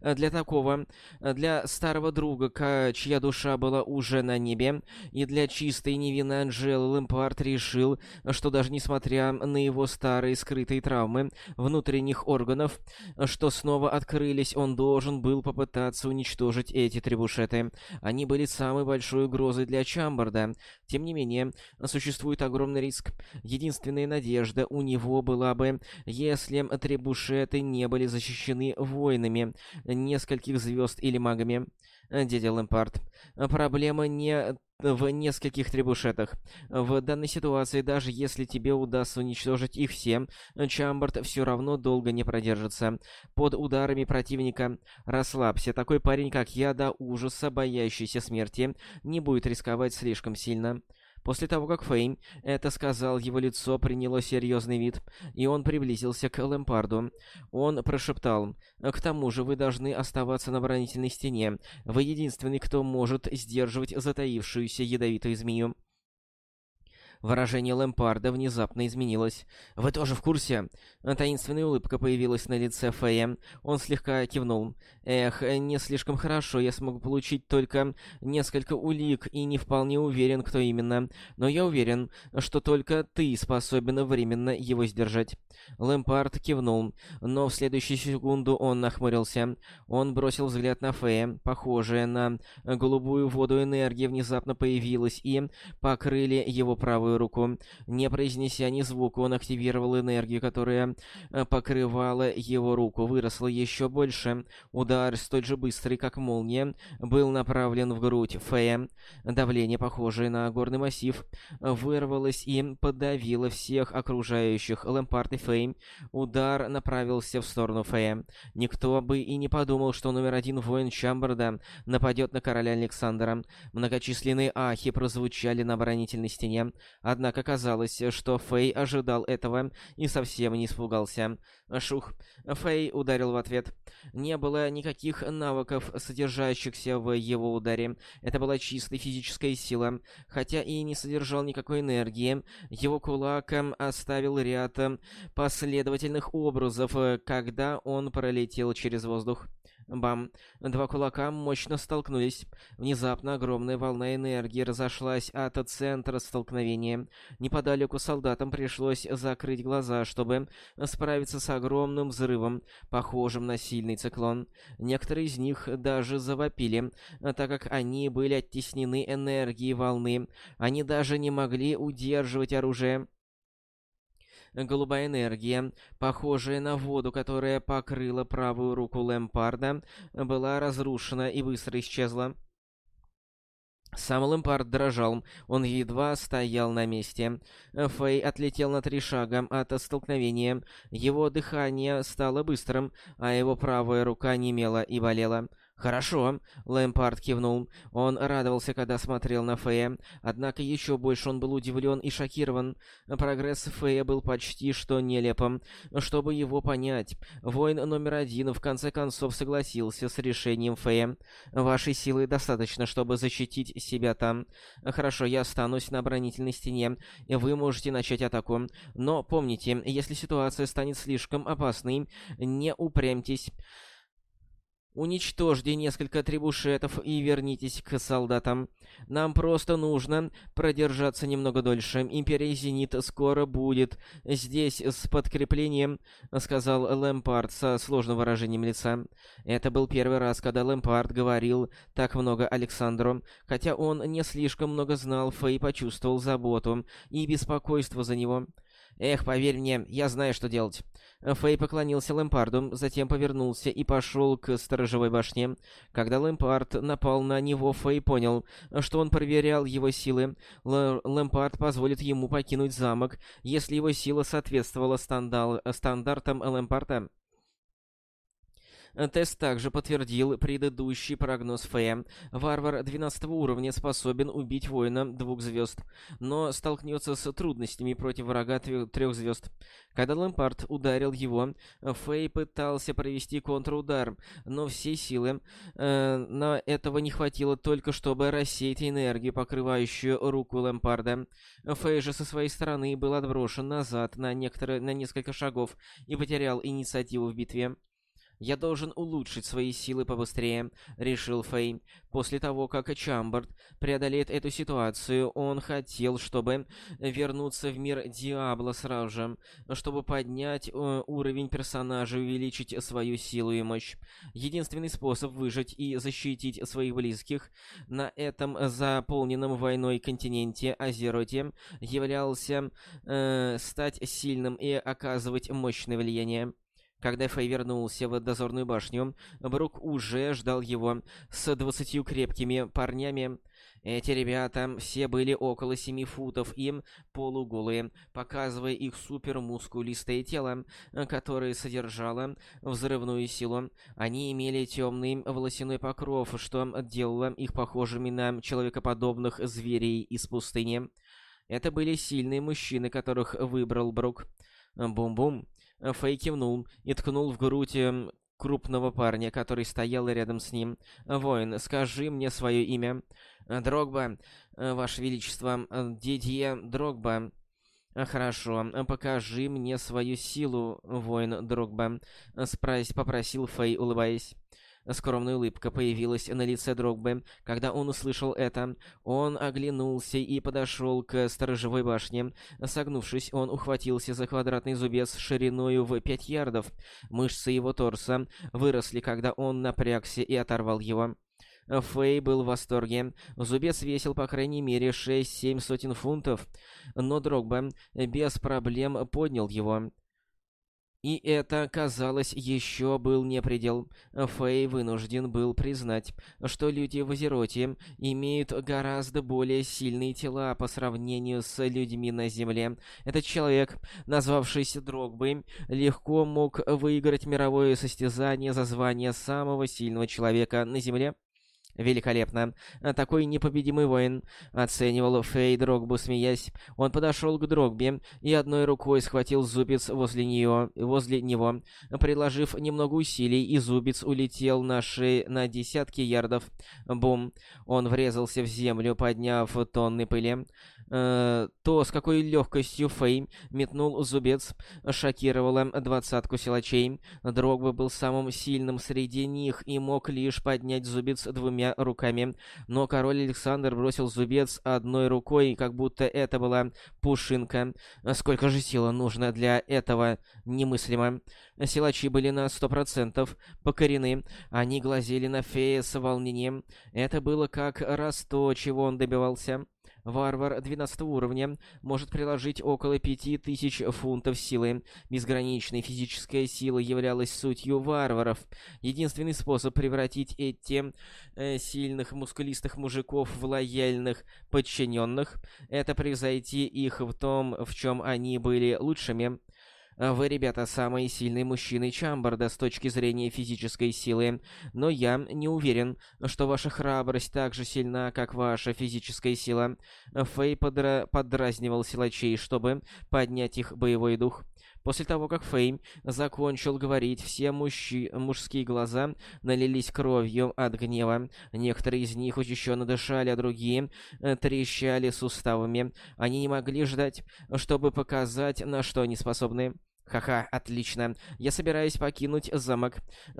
Э, для такого, э, для старого друга, чья душа была уже на небе, и для чистой невинной Анжелы Лэмпард решил, что даже несмотря на его старые скрытые травмы внутренних органов, что снова открылись, он должен был попытаться уничтожить эти требушеты. Они были самой большой угрозой для Чамбарда. Тем не менее, существует огромный риск. Единственная надежда у него была бы, если требушеты не были защищены воинами, нескольких звезд или магами. Э, дядя Лэмпард. Проблема не в нескольких требушетах. В данной ситуации, даже если тебе удастся уничтожить их все, Чамбард все равно долго не продержится. Под ударами противника расслабься. Такой парень, как я, до ужаса боящийся смерти, не будет рисковать слишком сильно. После того, как Фейм это сказал, его лицо приняло серьезный вид, и он приблизился к Лэмпарду. Он прошептал, «К тому же вы должны оставаться на оборонительной стене. Вы единственный, кто может сдерживать затаившуюся ядовитую змею». Выражение Лэмпарда внезапно изменилось. «Вы тоже в курсе?» Таинственная улыбка появилась на лице Фея. Он слегка кивнул. «Эх, не слишком хорошо. Я смогу получить только несколько улик и не вполне уверен, кто именно. Но я уверен, что только ты способен временно его сдержать». Лэмпард кивнул, но в следующую секунду он нахмурился. Он бросил взгляд на Фея. Похожая на голубую воду энергия внезапно появилась и покрыли его правую правую руку. Не произнеся ни звука, он активировал энергию, которая э, покрывала его руку. Выросла еще больше. Удар, столь же быстрый, как молния, был направлен в грудь Фея. Давление, похожее на горный массив, вырвалось и подавило всех окружающих. Лэмпард и Фей. Удар направился в сторону Фея. Никто бы и не подумал, что номер один воин Чамберда нападет на короля Александра. Многочисленные ахи прозвучали на оборонительной стене. Однако казалось, что Фэй ожидал этого и совсем не испугался. Шух. Фэй ударил в ответ. Не было никаких навыков, содержащихся в его ударе. Это была чистая физическая сила. Хотя и не содержал никакой энергии, его кулак оставил ряд последовательных образов, когда он пролетел через воздух. Бам! Два кулака мощно столкнулись. Внезапно огромная волна энергии разошлась от центра столкновения. Неподалеку солдатам пришлось закрыть глаза, чтобы справиться с огромным взрывом, похожим на сильный циклон. Некоторые из них даже завопили, так как они были оттеснены энергией волны. Они даже не могли удерживать оружие. Голубая энергия, похожая на воду, которая покрыла правую руку Лэмпарда, была разрушена и быстро исчезла. Сам Лэмпард дрожал, он едва стоял на месте. Фэй отлетел на три шага от столкновения. Его дыхание стало быстрым, а его правая рука немела и болела. «Хорошо», — Лэмпард кивнул. Он радовался, когда смотрел на Фея. Однако еще больше он был удивлен и шокирован. Прогресс Фея был почти что нелепым. Чтобы его понять, воин номер один в конце концов согласился с решением Фея. «Вашей силы достаточно, чтобы защитить себя там. Хорошо, я останусь на оборонительной стене, и вы можете начать атаку. Но помните, если ситуация станет слишком опасной, не упрямьтесь». Уничтожьте несколько трибушетов и вернитесь к солдатам. Нам просто нужно продержаться немного дольше. Империя Зенит скоро будет здесь с подкреплением, сказал Лэмпард со сложным выражением лица. Это был первый раз, когда Лэмпард говорил так много Александру. Хотя он не слишком много знал, Фэй почувствовал заботу и беспокойство за него. «Эх, поверь мне, я знаю, что делать». Фэй поклонился Лэмпарду, затем повернулся и пошел к сторожевой башне. Когда Лэмпард напал на него, Фэй понял, что он проверял его силы. Л Лэмпард позволит ему покинуть замок, если его сила соответствовала стандартам Лэмпарда. Тест также подтвердил предыдущий прогноз Фея. Варвар 12 уровня способен убить воина двух звезд, но столкнется с трудностями против врага трех звезд. Когда Лэмпард ударил его, Фэй пытался провести контрудар, но все силы э, на этого не хватило только, чтобы рассеять энергию, покрывающую руку Лэмпарда. Фэй же со своей стороны был отброшен назад на, на несколько шагов и потерял инициативу в битве. «Я должен улучшить свои силы побыстрее», — решил Фэй. После того, как Чамберт преодолеет эту ситуацию, он хотел, чтобы вернуться в мир Диабло сразу же, чтобы поднять э, уровень персонажа увеличить свою силу и мощь. Единственный способ выжить и защитить своих близких на этом заполненном войной континенте Азероте являлся э, стать сильным и оказывать мощное влияние. Когда Фэй вернулся в дозорную башню, Брук уже ждал его с двадцатью крепкими парнями. Эти ребята все были около семи футов и полуголые, показывая их супермускулистое тело, которое содержало взрывную силу. Они имели темный волосяной покров, что делало их похожими на человекоподобных зверей из пустыни. Это были сильные мужчины, которых выбрал Брук. Бум-бум. Фэй кивнул и ткнул в грудь эм, крупного парня, который стоял рядом с ним. «Воин, скажи мне свое имя». «Дрогба, Ваше Величество, Дидье Дрогба». «Хорошо, покажи мне свою силу, воин Дрогба», — попросил Фэй, улыбаясь. Скромная улыбка появилась на лице Дрогбы, когда он услышал это. Он оглянулся и подошел к сторожевой башне. Согнувшись, он ухватился за квадратный зубец шириною в пять ярдов. Мышцы его торса выросли, когда он напрягся и оторвал его. Фэй был в восторге. Зубец весил по крайней мере 6-7 сотен фунтов, но Дрогба без проблем поднял его. И это, казалось, еще был не предел. Фэй вынужден был признать, что люди в Азероте имеют гораздо более сильные тела по сравнению с людьми на Земле. Этот человек, назвавшийся Дрогбой, легко мог выиграть мировое состязание за звание самого сильного человека на Земле. Великолепно. Такой непобедимый воин. Оценивал Фей Дрогбу, смеясь. Он подошел к Дрогбе и одной рукой схватил зубец возле нее, возле него. Приложив немного усилий, и зубец улетел на шее на десятки ярдов. Бум. Он врезался в землю, подняв тонны пыли э, то, с какой легкостью Фэй метнул зубец, шокировало двадцатку силачей. Дрогба был самым сильным среди них и мог лишь поднять зубец двумя руками. Но король Александр бросил зубец одной рукой, как будто это была пушинка. Сколько же силы нужно для этого? Немыслимо. Силачи были на сто процентов покорены. Они глазели на Фея с волнением. Это было как раз то, чего он добивался. Варвар 12 уровня может приложить около 5000 фунтов силы. Безграничная физическая сила являлась сутью варваров. Единственный способ превратить эти э, сильных мускулистых мужиков в лояльных подчиненных — это превзойти их в том, в чем они были лучшими. Вы, ребята, самые сильные мужчины Чамбарда с точки зрения физической силы, но я не уверен, что ваша храбрость так же сильна, как ваша физическая сила. Фэй подра... подразнивал силачей, чтобы поднять их боевой дух. После того, как Фэй закончил говорить, все мужчи... мужские глаза налились кровью от гнева. Некоторые из них учащенно дышали, а другие э, трещали суставами. Они не могли ждать, чтобы показать, на что они способны. Ха-ха, отлично. Я собираюсь покинуть замок,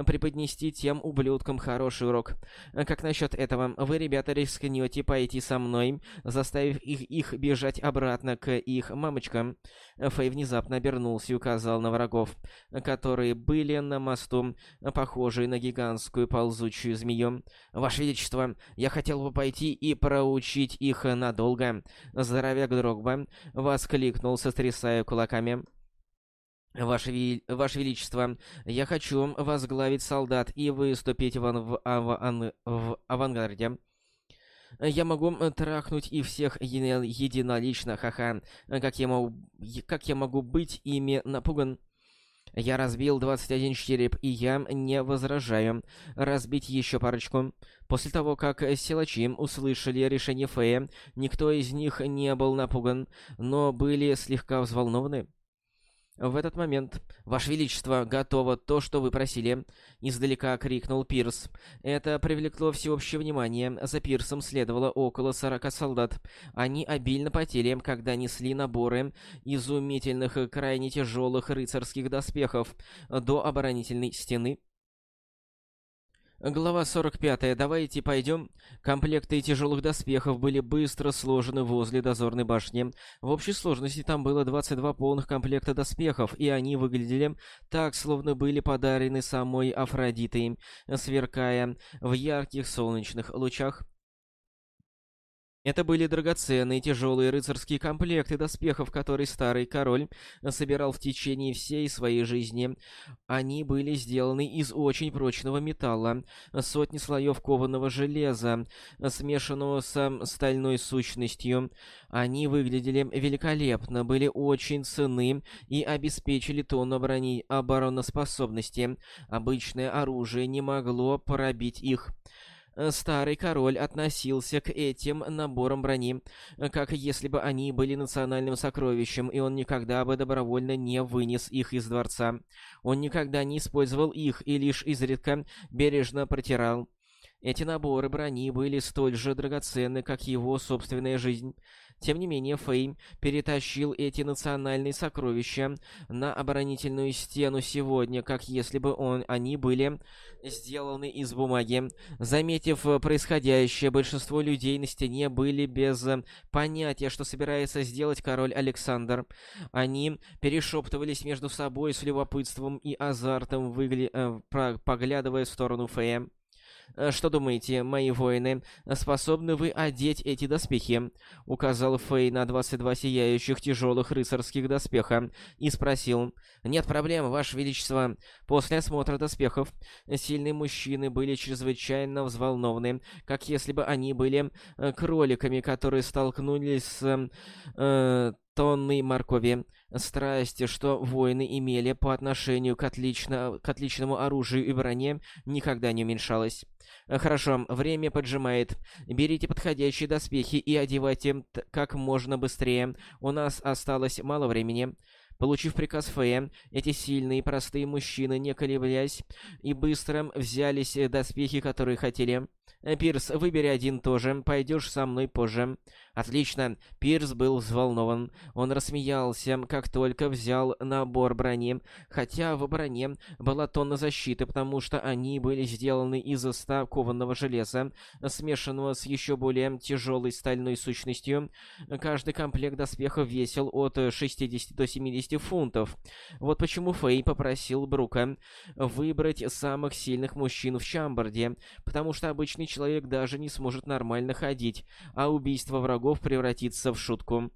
преподнести тем ублюдкам хороший урок. Как насчет этого? Вы, ребята, рискнете пойти со мной, заставив их, их бежать обратно к их мамочкам? Фэй внезапно обернулся и указал на врагов, которые были на мосту, похожие на гигантскую ползучую змею. «Ваше Величество, я хотел бы пойти и проучить их надолго!» Здоровяк Дрогба воскликнул, сотрясая кулаками. Ваше, вели... Ваше Величество, я хочу возглавить солдат и выступить в, ан... в, ав... в авангарде. Я могу трахнуть и всех единолично, ха-ха. Как я могу... Как я могу быть ими напуган? Я разбил 21 череп, и я не возражаю. Разбить еще парочку. После того, как силачи услышали решение Фея, никто из них не был напуган, но были слегка взволнованы. В этот момент, Ваше Величество, готово то, что вы просили. Издалека крикнул Пирс. Это привлекло всеобщее внимание. За Пирсом следовало около сорока солдат. Они обильно потели, когда несли наборы изумительных, крайне тяжелых рыцарских доспехов до оборонительной стены. Глава 45. Давайте пойдем. Комплекты тяжелых доспехов были быстро сложены возле дозорной башни. В общей сложности там было 22 полных комплекта доспехов, и они выглядели так, словно были подарены самой Афродитой, сверкая в ярких солнечных лучах. Это были драгоценные тяжелые рыцарские комплекты доспехов, которые старый король собирал в течение всей своей жизни. Они были сделаны из очень прочного металла, сотни слоев кованого железа, смешанного с стальной сущностью. Они выглядели великолепно, были очень ценны и обеспечили тонну брони обороноспособности. Обычное оружие не могло пробить их. Старый король относился к этим наборам брони, как если бы они были национальным сокровищем, и он никогда бы добровольно не вынес их из дворца. Он никогда не использовал их и лишь изредка бережно протирал. Эти наборы брони были столь же драгоценны, как его собственная жизнь. Тем не менее, Фэй перетащил эти национальные сокровища на оборонительную стену сегодня, как если бы он, они были сделаны из бумаги. Заметив происходящее, большинство людей на стене были без понятия, что собирается сделать король Александр. Они перешептывались между собой с любопытством и азартом, выгля... э, поглядывая в сторону Фэя. Э, «Что думаете, мои воины, способны вы одеть эти доспехи?» Указал Фэй на 22 сияющих тяжелых рыцарских доспеха и спросил. «Нет проблем, Ваше Величество». После осмотра доспехов сильные мужчины были чрезвычайно взволнованы, как если бы они были э, кроликами, которые столкнулись с э, тонной моркови. Страсти, что воины имели по отношению к, отлично, к отличному оружию и броне, никогда не уменьшалась. Хорошо, время поджимает. Берите подходящие доспехи и одевайте как можно быстрее. У нас осталось мало времени. Получив приказ Фея, эти сильные простые мужчины, не колеблясь, и быстро взялись доспехи, которые хотели. «Пирс, выбери один тоже, пойдешь со мной позже». Отлично. Пирс был взволнован. Он рассмеялся, как только взял набор брони. Хотя в броне была тонна защиты, потому что они были сделаны из ста кованого железа, смешанного с еще более тяжелой стальной сущностью. Каждый комплект доспехов весил от 60 до 70 фунтов. Вот почему Фэй попросил Брука выбрать самых сильных мужчин в Чамбарде, потому что обычный человек даже не сможет нормально ходить, а убийство врагов превратится в шутку.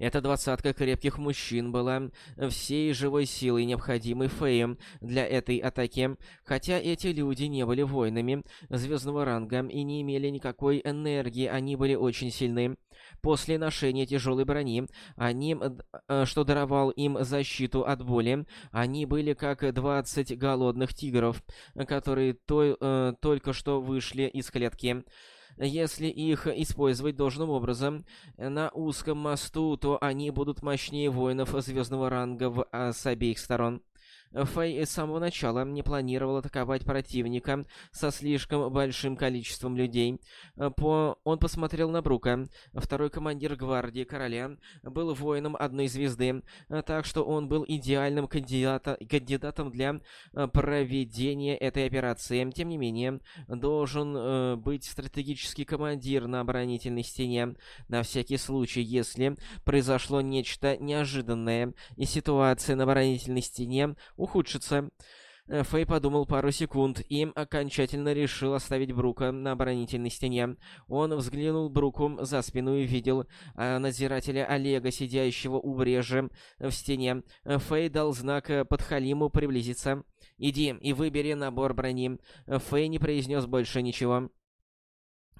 Эта двадцатка крепких мужчин была всей живой силой, необходимой Феем для этой атаки, хотя эти люди не были воинами звездного ранга и не имели никакой энергии, они были очень сильны. После ношения тяжелой брони, они, э, что даровал им защиту от боли, они были как 20 голодных тигров, которые то, э, только что вышли из клетки. Если их использовать должным образом на узком мосту, то они будут мощнее воинов звездного ранга в, а, с обеих сторон. Фэй с самого начала не планировал атаковать противника со слишком большим количеством людей. По... Он посмотрел на Брука. Второй командир гвардии короля был воином одной звезды, так что он был идеальным кандидата... кандидатом для э, проведения этой операции. Тем не менее, должен э, быть стратегический командир на оборонительной стене, на всякий случай, если произошло нечто неожиданное, и ситуация на оборонительной стене ухудшится. Э, Фэй подумал пару секунд и окончательно решил оставить Брука на оборонительной стене. Он взглянул Бруку за спину и видел а, надзирателя Олега, сидящего у брежи в стене. Э, Фэй дал знак Подхалиму приблизиться. «Иди и выбери набор брони». Фэй не произнес больше ничего.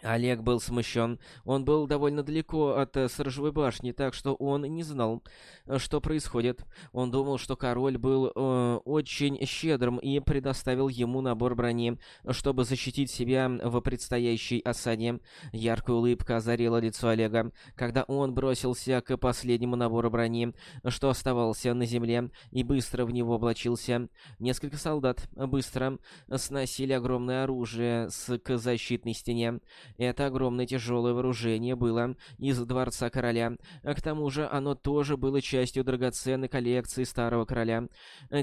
Олег был смущен. Он был довольно далеко от э, сторожевой башни, так что он не знал, э, что происходит. Он думал, что король был э, очень щедрым и предоставил ему набор брони, чтобы защитить себя в предстоящей осаде. Яркая улыбка озарила лицо Олега, когда он бросился к последнему набору брони, что оставался на земле, и быстро в него облачился. Несколько солдат быстро сносили огромное оружие с к защитной стене. Это огромное тяжелое вооружение было из Дворца Короля. К тому же оно тоже было частью драгоценной коллекции Старого Короля.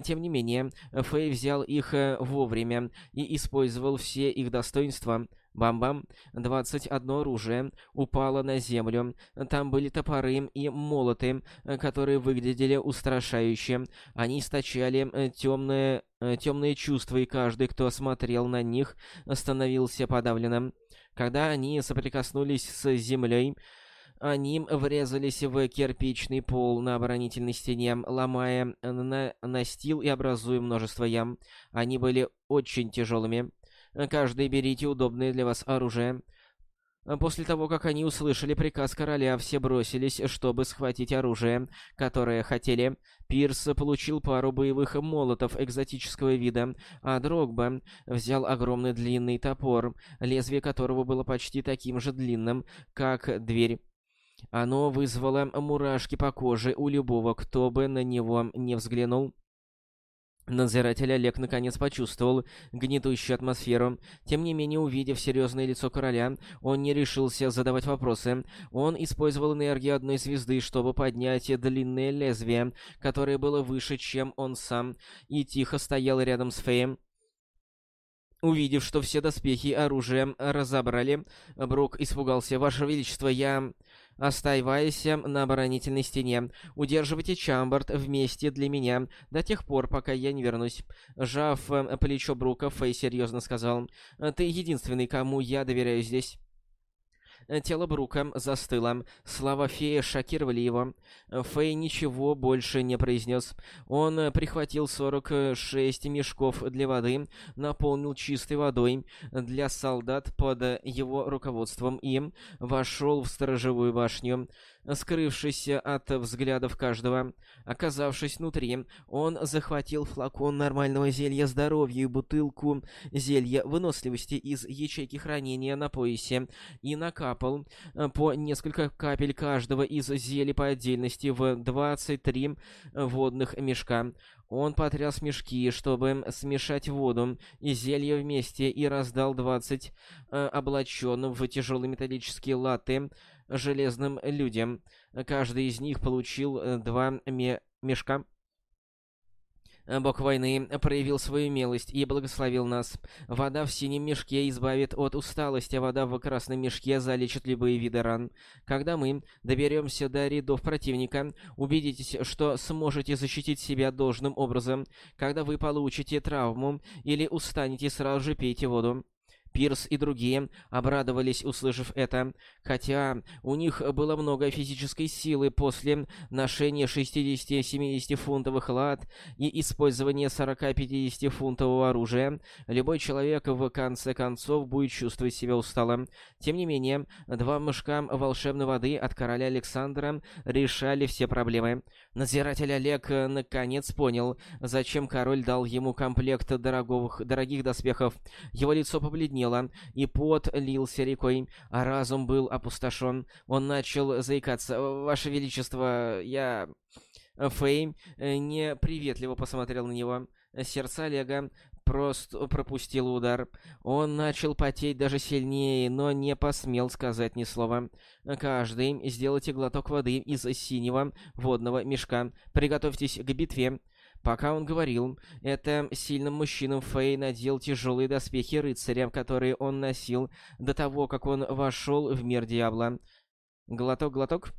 Тем не менее, Фэй взял их э, вовремя и использовал все их достоинства. Бам-бам, 21 оружие упало на землю. Там были топоры и молоты, которые выглядели устрашающе. Они источали э, темные, э, темные чувства, и каждый, кто смотрел на них, становился подавленным. Когда они соприкоснулись с землей, они врезались в кирпичный пол на оборонительной стене, ломая на настил и образуя множество ям. Они были очень тяжелыми. Каждый берите удобное для вас оружие. После того, как они услышали приказ короля, все бросились, чтобы схватить оружие, которое хотели. Пирс получил пару боевых молотов экзотического вида, а Дрогба взял огромный длинный топор, лезвие которого было почти таким же длинным, как дверь. Оно вызвало мурашки по коже у любого, кто бы на него не взглянул. Надзиратель Олег наконец почувствовал гнетущую атмосферу. Тем не менее, увидев серьезное лицо короля, он не решился задавать вопросы. Он использовал энергию одной звезды, чтобы поднять длинное лезвие, которое было выше, чем он сам, и тихо стоял рядом с Феем. Увидев, что все доспехи и оружие разобрали, Брук испугался. «Ваше Величество, я...» Оставайся на оборонительной стене. Удерживайте Чамбард вместе для меня до тех пор, пока я не вернусь. Жав плечо Брука, Фэй серьезно сказал. Ты единственный, кому я доверяю здесь. Тело Брука застыло. Слова феи шокировали его. Фэй ничего больше не произнес. Он прихватил 46 мешков для воды, наполнил чистой водой для солдат под его руководством и вошел в сторожевую башню скрывшись от взглядов каждого. Оказавшись внутри, он захватил флакон нормального зелья здоровья и бутылку зелья выносливости из ячейки хранения на поясе и накапал э, по несколько капель каждого из зелий по отдельности в 23 водных мешка. Он потряс мешки, чтобы смешать воду и зелье вместе, и раздал 20 э, облаченным в тяжелые металлические латы железным людям. Каждый из них получил э, два мешка. Бог войны проявил свою милость и благословил нас. Вода в синем мешке избавит от усталости, а вода в красном мешке залечит любые виды ран. Когда мы доберемся до рядов противника, убедитесь, что сможете защитить себя должным образом. Когда вы получите травму или устанете, сразу же пейте воду. Пирс и другие обрадовались, услышав это, хотя у них было много физической силы после ношения 60-70 фунтовых лад и использования 40-50 фунтового оружия, любой человек в конце концов будет чувствовать себя усталым. Тем не менее, два мешка волшебной воды от короля Александра решали все проблемы. Надзиратель Олег наконец понял, зачем король дал ему комплект дорогих, дорогих доспехов. Его лицо побледнело, и пот лился рекой, а разум был опустошен. Он начал заикаться. «Ваше Величество, я...» Э, неприветливо посмотрел на него. Сердце Олега просто пропустил удар. Он начал потеть даже сильнее, но не посмел сказать ни слова. «Каждый, сделайте глоток воды из синего водного мешка. Приготовьтесь к битве». Пока он говорил, это сильным мужчинам Фэй надел тяжелые доспехи рыцаря, которые он носил до того, как он вошел в мир Диабла. Глоток-глоток.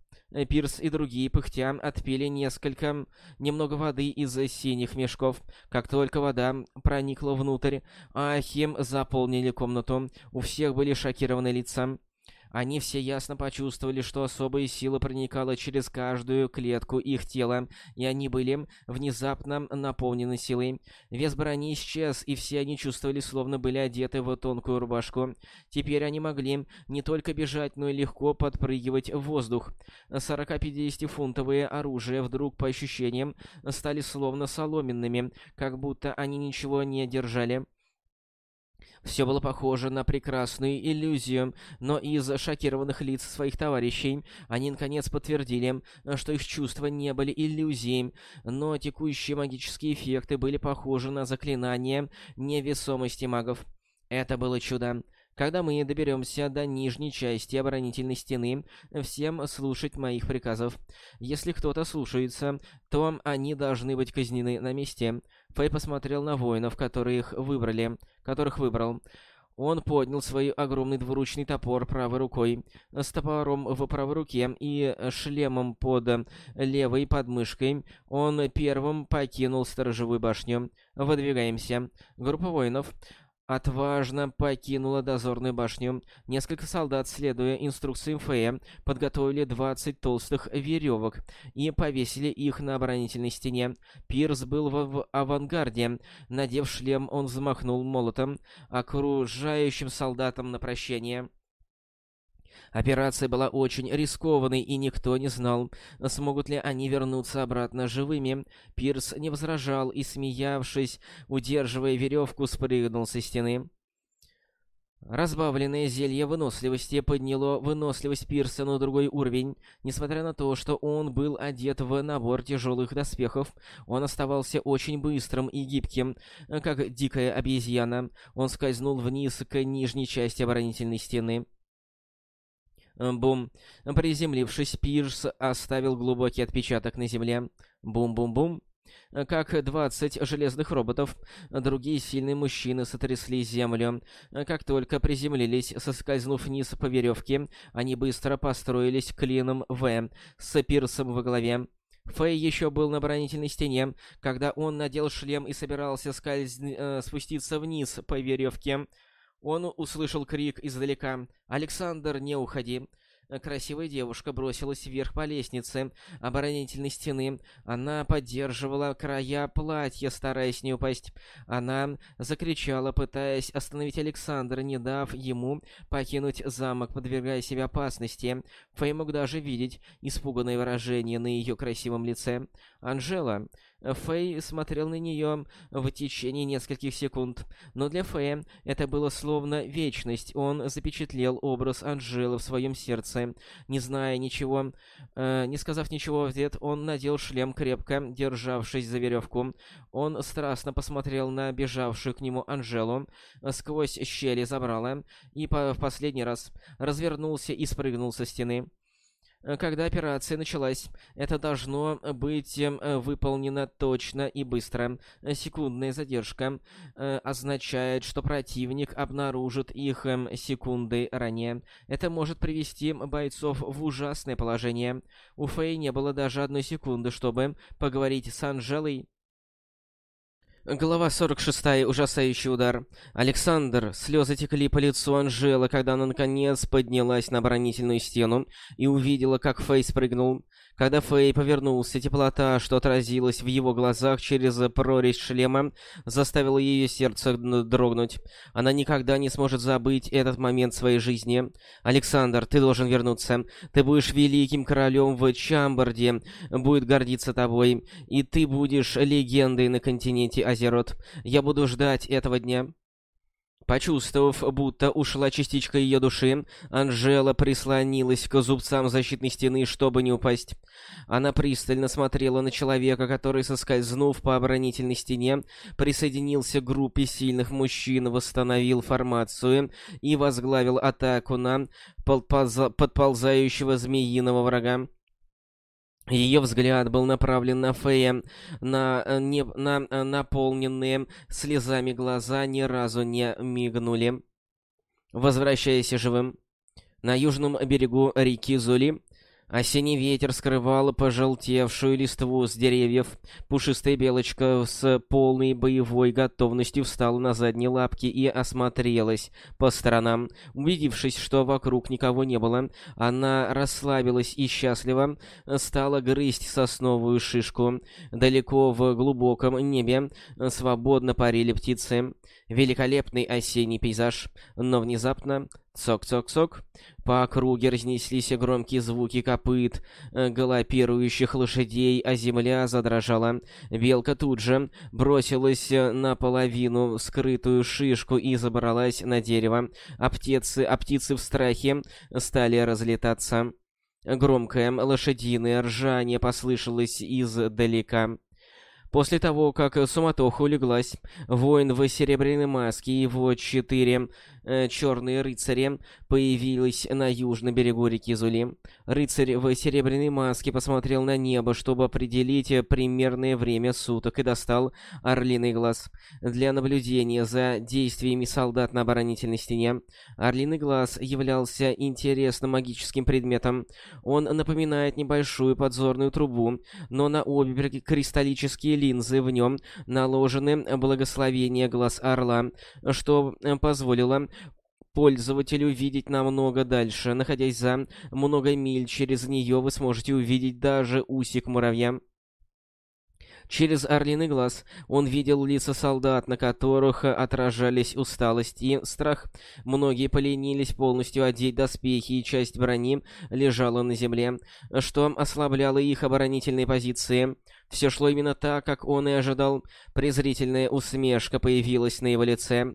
Пирс и другие, пыхтя, отпили несколько... немного воды из синих мешков. Как только вода проникла внутрь, Ахим заполнили комнату. У всех были шокированные лица. Они все ясно почувствовали, что особая сила проникала через каждую клетку их тела, и они были внезапно наполнены силой. Вес брони исчез, и все они чувствовали, словно были одеты в тонкую рубашку. Теперь они могли не только бежать, но и легко подпрыгивать в воздух. 40-50-фунтовые оружия вдруг, по ощущениям, стали словно соломенными, как будто они ничего не держали. Все было похоже на прекрасную иллюзию, но из шокированных лиц своих товарищей они наконец подтвердили, что их чувства не были иллюзией, но текущие магические эффекты были похожи на заклинания невесомости магов. Это было чудо. Когда мы доберемся до нижней части оборонительной стены, всем слушать моих приказов. Если кто-то слушается, то они должны быть казнены на месте. Фэй посмотрел на воинов, которые выбрали, которых выбрал. Он поднял свой огромный двуручный топор правой рукой, с топором в правой руке и шлемом под левой подмышкой. Он первым покинул сторожевую башню. «Выдвигаемся». Группа воинов отважно покинула дозорную башню. Несколько солдат, следуя инструкциям Фея, подготовили 20 толстых веревок и повесили их на оборонительной стене. Пирс был в, в авангарде. Надев шлем, он взмахнул молотом окружающим солдатам на прощание. Операция была очень рискованной, и никто не знал, смогут ли они вернуться обратно живыми. Пирс не возражал и, смеявшись, удерживая веревку, спрыгнул со стены. Разбавленное зелье выносливости подняло выносливость Пирса на другой уровень. Несмотря на то, что он был одет в набор тяжелых доспехов, он оставался очень быстрым и гибким, как дикая обезьяна. Он скользнул вниз к нижней части оборонительной стены. Бум. Приземлившись, Пирс оставил глубокий отпечаток на земле. Бум-бум-бум. Как двадцать железных роботов, другие сильные мужчины сотрясли землю. Как только приземлились, соскользнув вниз по веревке, они быстро построились клином В с Пирсом во главе. Фэй еще был на оборонительной стене, когда он надел шлем и собирался скольз... э, спуститься вниз по веревке. Он услышал крик издалека «Александр, не уходи!» Красивая девушка бросилась вверх по лестнице оборонительной стены. Она поддерживала края платья, стараясь не упасть. Она закричала, пытаясь остановить Александра, не дав ему покинуть замок, подвергая себя опасности. Фэй мог даже видеть испуганное выражение на ее красивом лице. Анжела Фэй смотрел на нее в течение нескольких секунд, но для Фэя это было словно вечность. Он запечатлел образ Анжелы в своем сердце. Не зная ничего, э, не сказав ничего в ответ, он надел шлем, крепко державшись за веревку. Он страстно посмотрел на бежавшую к нему Анжелу сквозь щели забрала и по в последний раз развернулся и спрыгнул со стены. Э, когда операция началась. Это должно быть эм, э, выполнено точно и быстро. Э, секундная задержка означает, что противник обнаружит их эм, секунды ранее. Это может привести бойцов в ужасное положение. У Фэй не было даже одной секунды, чтобы поговорить с Анжелой. Глава 46. Ужасающий удар. Александр. Слезы текли по лицу Анжелы, когда она наконец поднялась на оборонительную стену и увидела, как Фейс прыгнул. Когда Фэй повернулся, теплота, что отразилась в его глазах через прорезь шлема, заставила ее сердце дрогнуть. Она никогда не сможет забыть этот момент своей жизни. «Александр, ты должен вернуться. Ты будешь великим королем в Чамбарде, будет гордиться тобой, и ты будешь легендой на континенте Азерот. Я буду ждать этого дня». Почувствовав, будто ушла частичка ее души, Анжела прислонилась к зубцам защитной стены, чтобы не упасть. Она пристально смотрела на человека, который, соскользнув по оборонительной стене, присоединился к группе сильных мужчин, восстановил формацию и возглавил атаку на подползающего змеиного врага. Ее взгляд был направлен на Фея, на, э, не, на э, наполненные слезами глаза ни разу не мигнули. Возвращаясь живым. На южном берегу реки Зули Осенний ветер скрывал пожелтевшую листву с деревьев. Пушистая белочка с полной боевой готовностью встала на задние лапки и осмотрелась по сторонам. Убедившись, что вокруг никого не было, она расслабилась и счастливо стала грызть сосновую шишку. Далеко в глубоком небе свободно парили птицы. Великолепный осенний пейзаж, но внезапно цок-цок-цок по округе разнеслись громкие звуки копыт э, галопирующих лошадей, а земля задрожала. Белка тут же бросилась э, на половину скрытую шишку и забралась на дерево, а птицы, а птицы в страхе стали разлетаться. Громкое лошадиное ржание послышалось издалека. После того, как суматоха улеглась, воин в серебряной маске и его четыре черные рыцари появились на южном берегу реки Зули. Рыцарь в серебряной маске посмотрел на небо, чтобы определить примерное время суток, и достал орлиный глаз для наблюдения за действиями солдат на оборонительной стене. Орлиный глаз являлся интересным магическим предметом. Он напоминает небольшую подзорную трубу, но на обе кристаллические линзы в нем наложены благословения глаз орла, что позволило пользователю видеть намного дальше. Находясь за много миль через нее, вы сможете увидеть даже усик муравья. Через орлиный глаз он видел лица солдат, на которых отражались усталость и страх. Многие поленились полностью одеть доспехи, и часть брони лежала на земле, что ослабляло их оборонительные позиции. Все шло именно так, как он и ожидал. Презрительная усмешка появилась на его лице.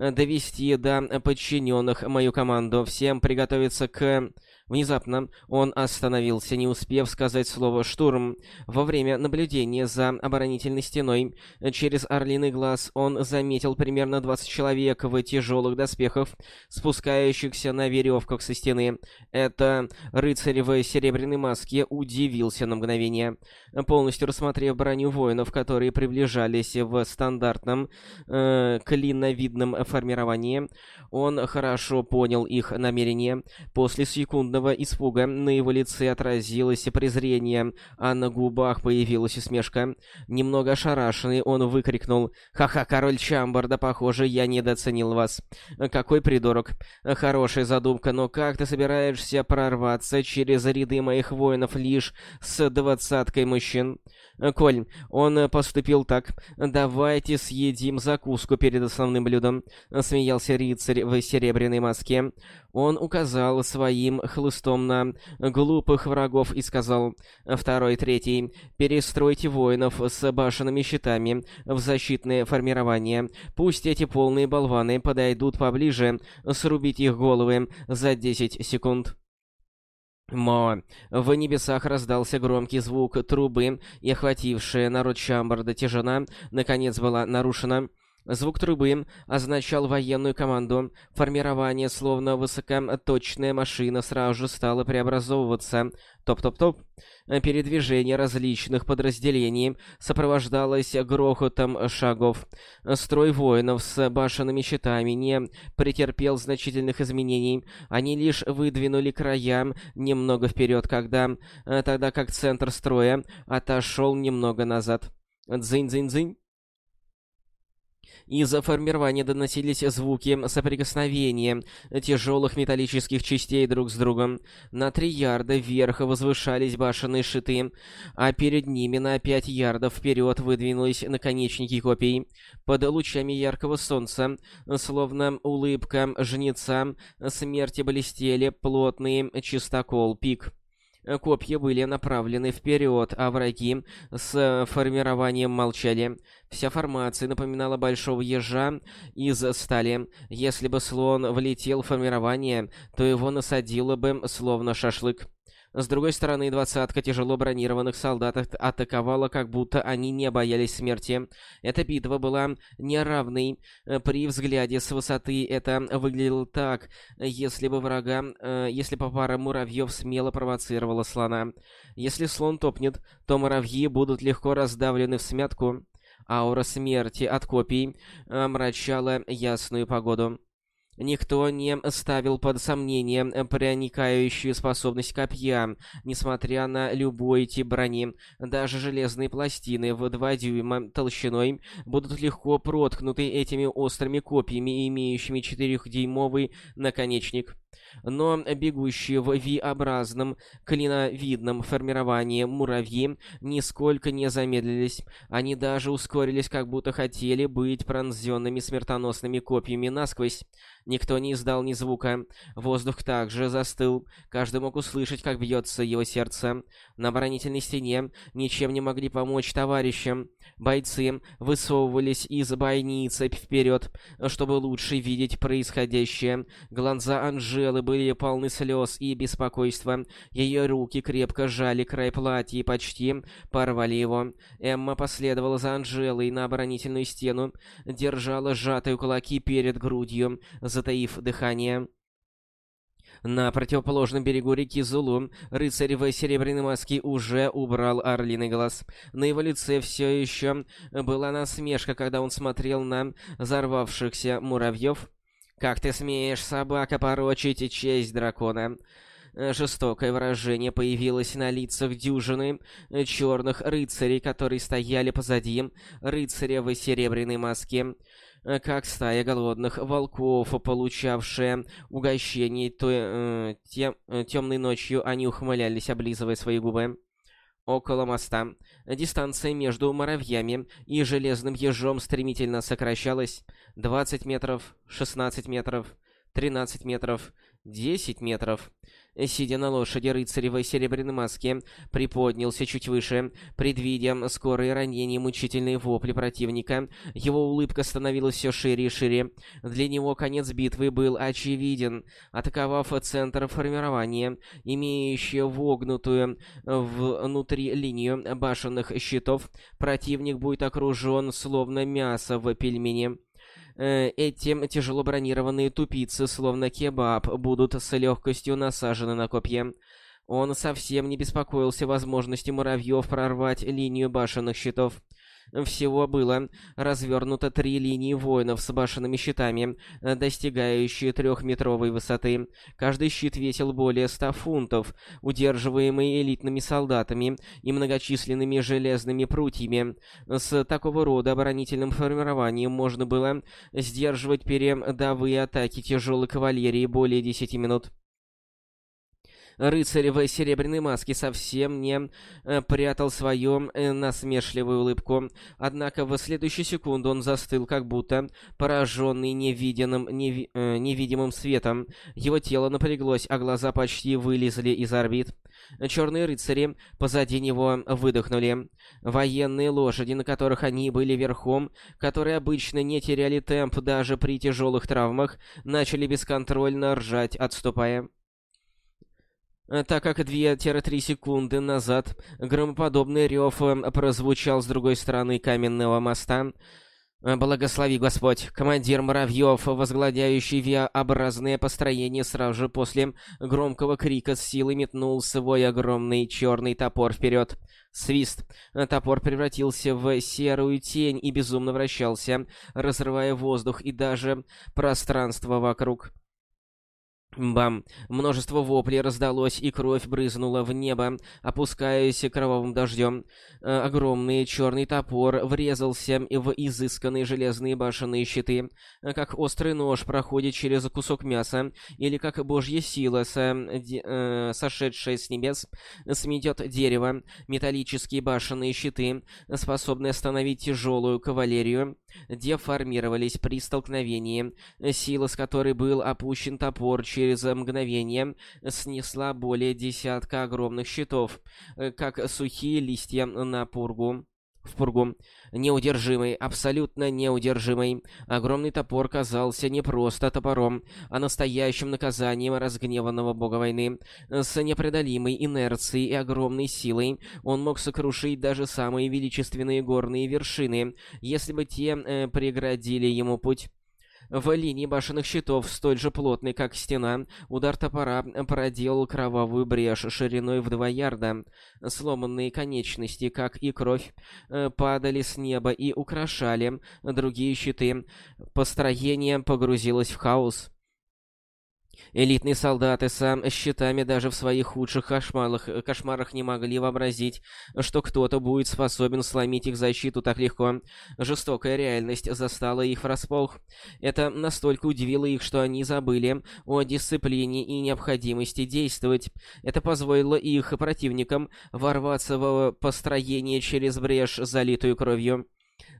«Довести до подчиненных мою команду. Всем приготовиться к...» Внезапно он остановился, не успев сказать слово «штурм». Во время наблюдения за оборонительной стеной через орлиный глаз он заметил примерно 20 человек в тяжелых доспехах, спускающихся на веревках со стены. Это рыцарь в серебряной маске удивился на мгновение. Полностью рассмотрев броню воинов, которые приближались в стандартном э, клиновидном формировании, он хорошо понял их намерения. После секундного сильного испуга на его лице отразилось презрение, а на губах появилась усмешка. Немного ошарашенный, он выкрикнул «Ха-ха, король Чамбар, да похоже, я недооценил вас. Какой придурок. Хорошая задумка, но как ты собираешься прорваться через ряды моих воинов лишь с двадцаткой мужчин?» «Коль, он поступил так. Давайте съедим закуску перед основным блюдом», — смеялся рыцарь в серебряной маске. Он указал своим хлыстом на глупых врагов и сказал «Второй, третий, перестройте воинов с башенными щитами в защитное формирование. Пусть эти полные болваны подойдут поближе, срубить их головы за 10 секунд». Мо. В небесах раздался громкий звук трубы, и охватившая народ Чамбарда тишина, наконец была нарушена. Звук трубы означал военную команду. Формирование, словно высокоточная машина, сразу же стало преобразовываться. Топ-топ-топ. Передвижение различных подразделений сопровождалось грохотом шагов. Строй воинов с башенными щитами не претерпел значительных изменений. Они лишь выдвинули края немного вперед, когда, тогда как центр строя отошел немного назад. Дзынь-дзынь-дзынь. Из-за формирования доносились звуки соприкосновения тяжелых металлических частей друг с другом. На три ярда вверх возвышались башенные щиты, а перед ними на пять ярдов вперед выдвинулись наконечники копий. Под лучами яркого солнца, словно улыбка жнеца, смерти блестели плотный чистокол пик. Копья были направлены вперед, а враги с формированием молчали. Вся формация напоминала большого ежа из стали. Если бы слон влетел в формирование, то его насадило бы словно шашлык. С другой стороны, двадцатка тяжело бронированных солдат атаковала, как будто они не боялись смерти. Эта битва была неравной. При взгляде с высоты это выглядело так, если бы врага, э, если бы пара муравьев смело провоцировала слона. Если слон топнет, то муравьи будут легко раздавлены в смятку. Аура смерти от копий омрачала ясную погоду. Никто не ставил под сомнение проникающую способность копья, несмотря на любой тип брони. Даже железные пластины в 2 дюйма толщиной будут легко проткнуты этими острыми копьями, имеющими 4-дюймовый наконечник но бегущие в V-образном клиновидном формировании муравьи нисколько не замедлились. Они даже ускорились, как будто хотели быть пронзенными смертоносными копьями насквозь. Никто не издал ни звука. Воздух также застыл. Каждый мог услышать, как бьется его сердце. На оборонительной стене ничем не могли помочь товарищам. Бойцы высовывались из бойницы вперед, чтобы лучше видеть происходящее. Глаза Анжелы были полны слез и беспокойства. Ее руки крепко сжали край платья и почти порвали его. Эмма последовала за Анжелой на оборонительную стену, держала сжатые кулаки перед грудью, затаив дыхание. На противоположном берегу реки Зулу рыцарь в серебряной маске уже убрал орлиный глаз. На его лице все еще была насмешка, когда он смотрел на взорвавшихся муравьев. «Как ты смеешь, собака, порочить честь дракона?» Жестокое выражение появилось на лицах дюжины черных рыцарей, которые стояли позади рыцаря в серебряной маске. Э, как стая голодных волков, получавшая угощение то, э, тем, э, темной ночью, они ухмылялись, облизывая свои губы. около моста. Дистанция между муравьями и железным ежом стремительно сокращалась. 20 метров, 16 метров, 13 метров, 10 метров. Сидя на лошади, рыцарь в серебряной маске приподнялся чуть выше, предвидя скорые ранения и мучительные вопли противника. Его улыбка становилась все шире и шире. Для него конец битвы был очевиден. Атаковав центр формирования, имеющий вогнутую внутри линию башенных щитов, противник будет окружен словно мясо в пельмени. Э, эти тяжело бронированные тупицы, словно кебаб, будут с легкостью насажены на копье. Он совсем не беспокоился возможности муравьев прорвать линию башенных щитов. Всего было развернуто три линии воинов с башенными щитами, достигающие трехметровой высоты. Каждый щит весил более ста фунтов, удерживаемый элитными солдатами и многочисленными железными прутьями. С такого рода оборонительным формированием можно было сдерживать передовые атаки тяжелой кавалерии более десяти минут. Рыцарь в серебряной маске совсем не э, прятал свою э, насмешливую улыбку. Однако в следующую секунду он застыл, как будто пораженный невидимым, неви, э, невидимым светом. Его тело напряглось, а глаза почти вылезли из орбит. Черные рыцари позади него выдохнули. Военные лошади, на которых они были верхом, которые обычно не теряли темп даже при тяжелых травмах, начали бесконтрольно ржать, отступая. Э, так как 2-3 секунды назад громоподобный рев э, прозвучал с другой стороны каменного моста. Э, «Благослови Господь!» Командир муравьев, возгладяющий V-образное построение сразу же после громкого крика с силой метнул свой огромный черный топор вперед. Свист. Топор превратился в серую тень и безумно вращался, разрывая воздух и даже пространство вокруг. Бам! Множество воплей раздалось, и кровь брызнула в небо, опускаясь кровавым дождем. Э, огромный черный топор врезался в изысканные железные башенные щиты, э, как острый нож проходит через кусок мяса, или как божья сила, со, э, сошедшая с небес, сметет дерево. Металлические башенные щиты, способные остановить тяжелую кавалерию, деформировались при столкновении. Сила, с которой был опущен топор через мгновение, снесла более десятка огромных щитов, э, как сухие листья на пургу в пургу. Неудержимый, абсолютно неудержимый. Огромный топор казался не просто топором, а настоящим наказанием разгневанного бога войны. С непреодолимой инерцией и огромной силой он мог сокрушить даже самые величественные горные вершины, если бы те э, преградили ему путь. В линии башенных щитов, столь же плотной, как стена, удар топора проделал кровавую брешь шириной в два ярда. Сломанные конечности, как и кровь, э, падали с неба и украшали другие щиты. Построение погрузилось в хаос. Элитные солдаты с щитами даже в своих худших кошмарах, кошмарах не могли вообразить, что кто-то будет способен сломить их защиту так легко. Жестокая реальность застала их врасплох. Это настолько удивило их, что они забыли о дисциплине и необходимости действовать. Это позволило их противникам ворваться в построение через брешь, залитую кровью.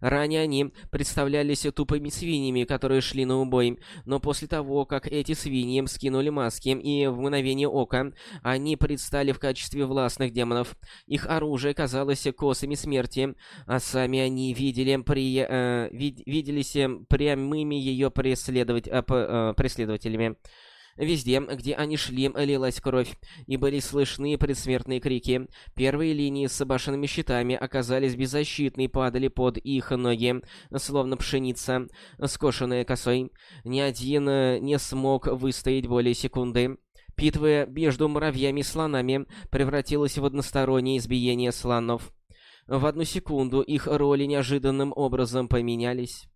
Ранее они представлялись тупыми свиньями, которые шли на убой, но после того, как эти свиньи скинули маски, и в мгновение ока они предстали в качестве властных демонов. Их оружие казалось косами смерти, а сами они видели при, э, вид, виделись прямыми ее преследовать, э, э, преследователями. Везде, где они шли, лилась кровь, и были слышны предсмертные крики. Первые линии с башенными щитами оказались беззащитны и падали под их ноги, словно пшеница, скошенная косой. Ни один э, не смог выстоять более секунды. Битва между муравьями и слонами превратилась в одностороннее избиение слонов. В одну секунду их роли неожиданным образом поменялись.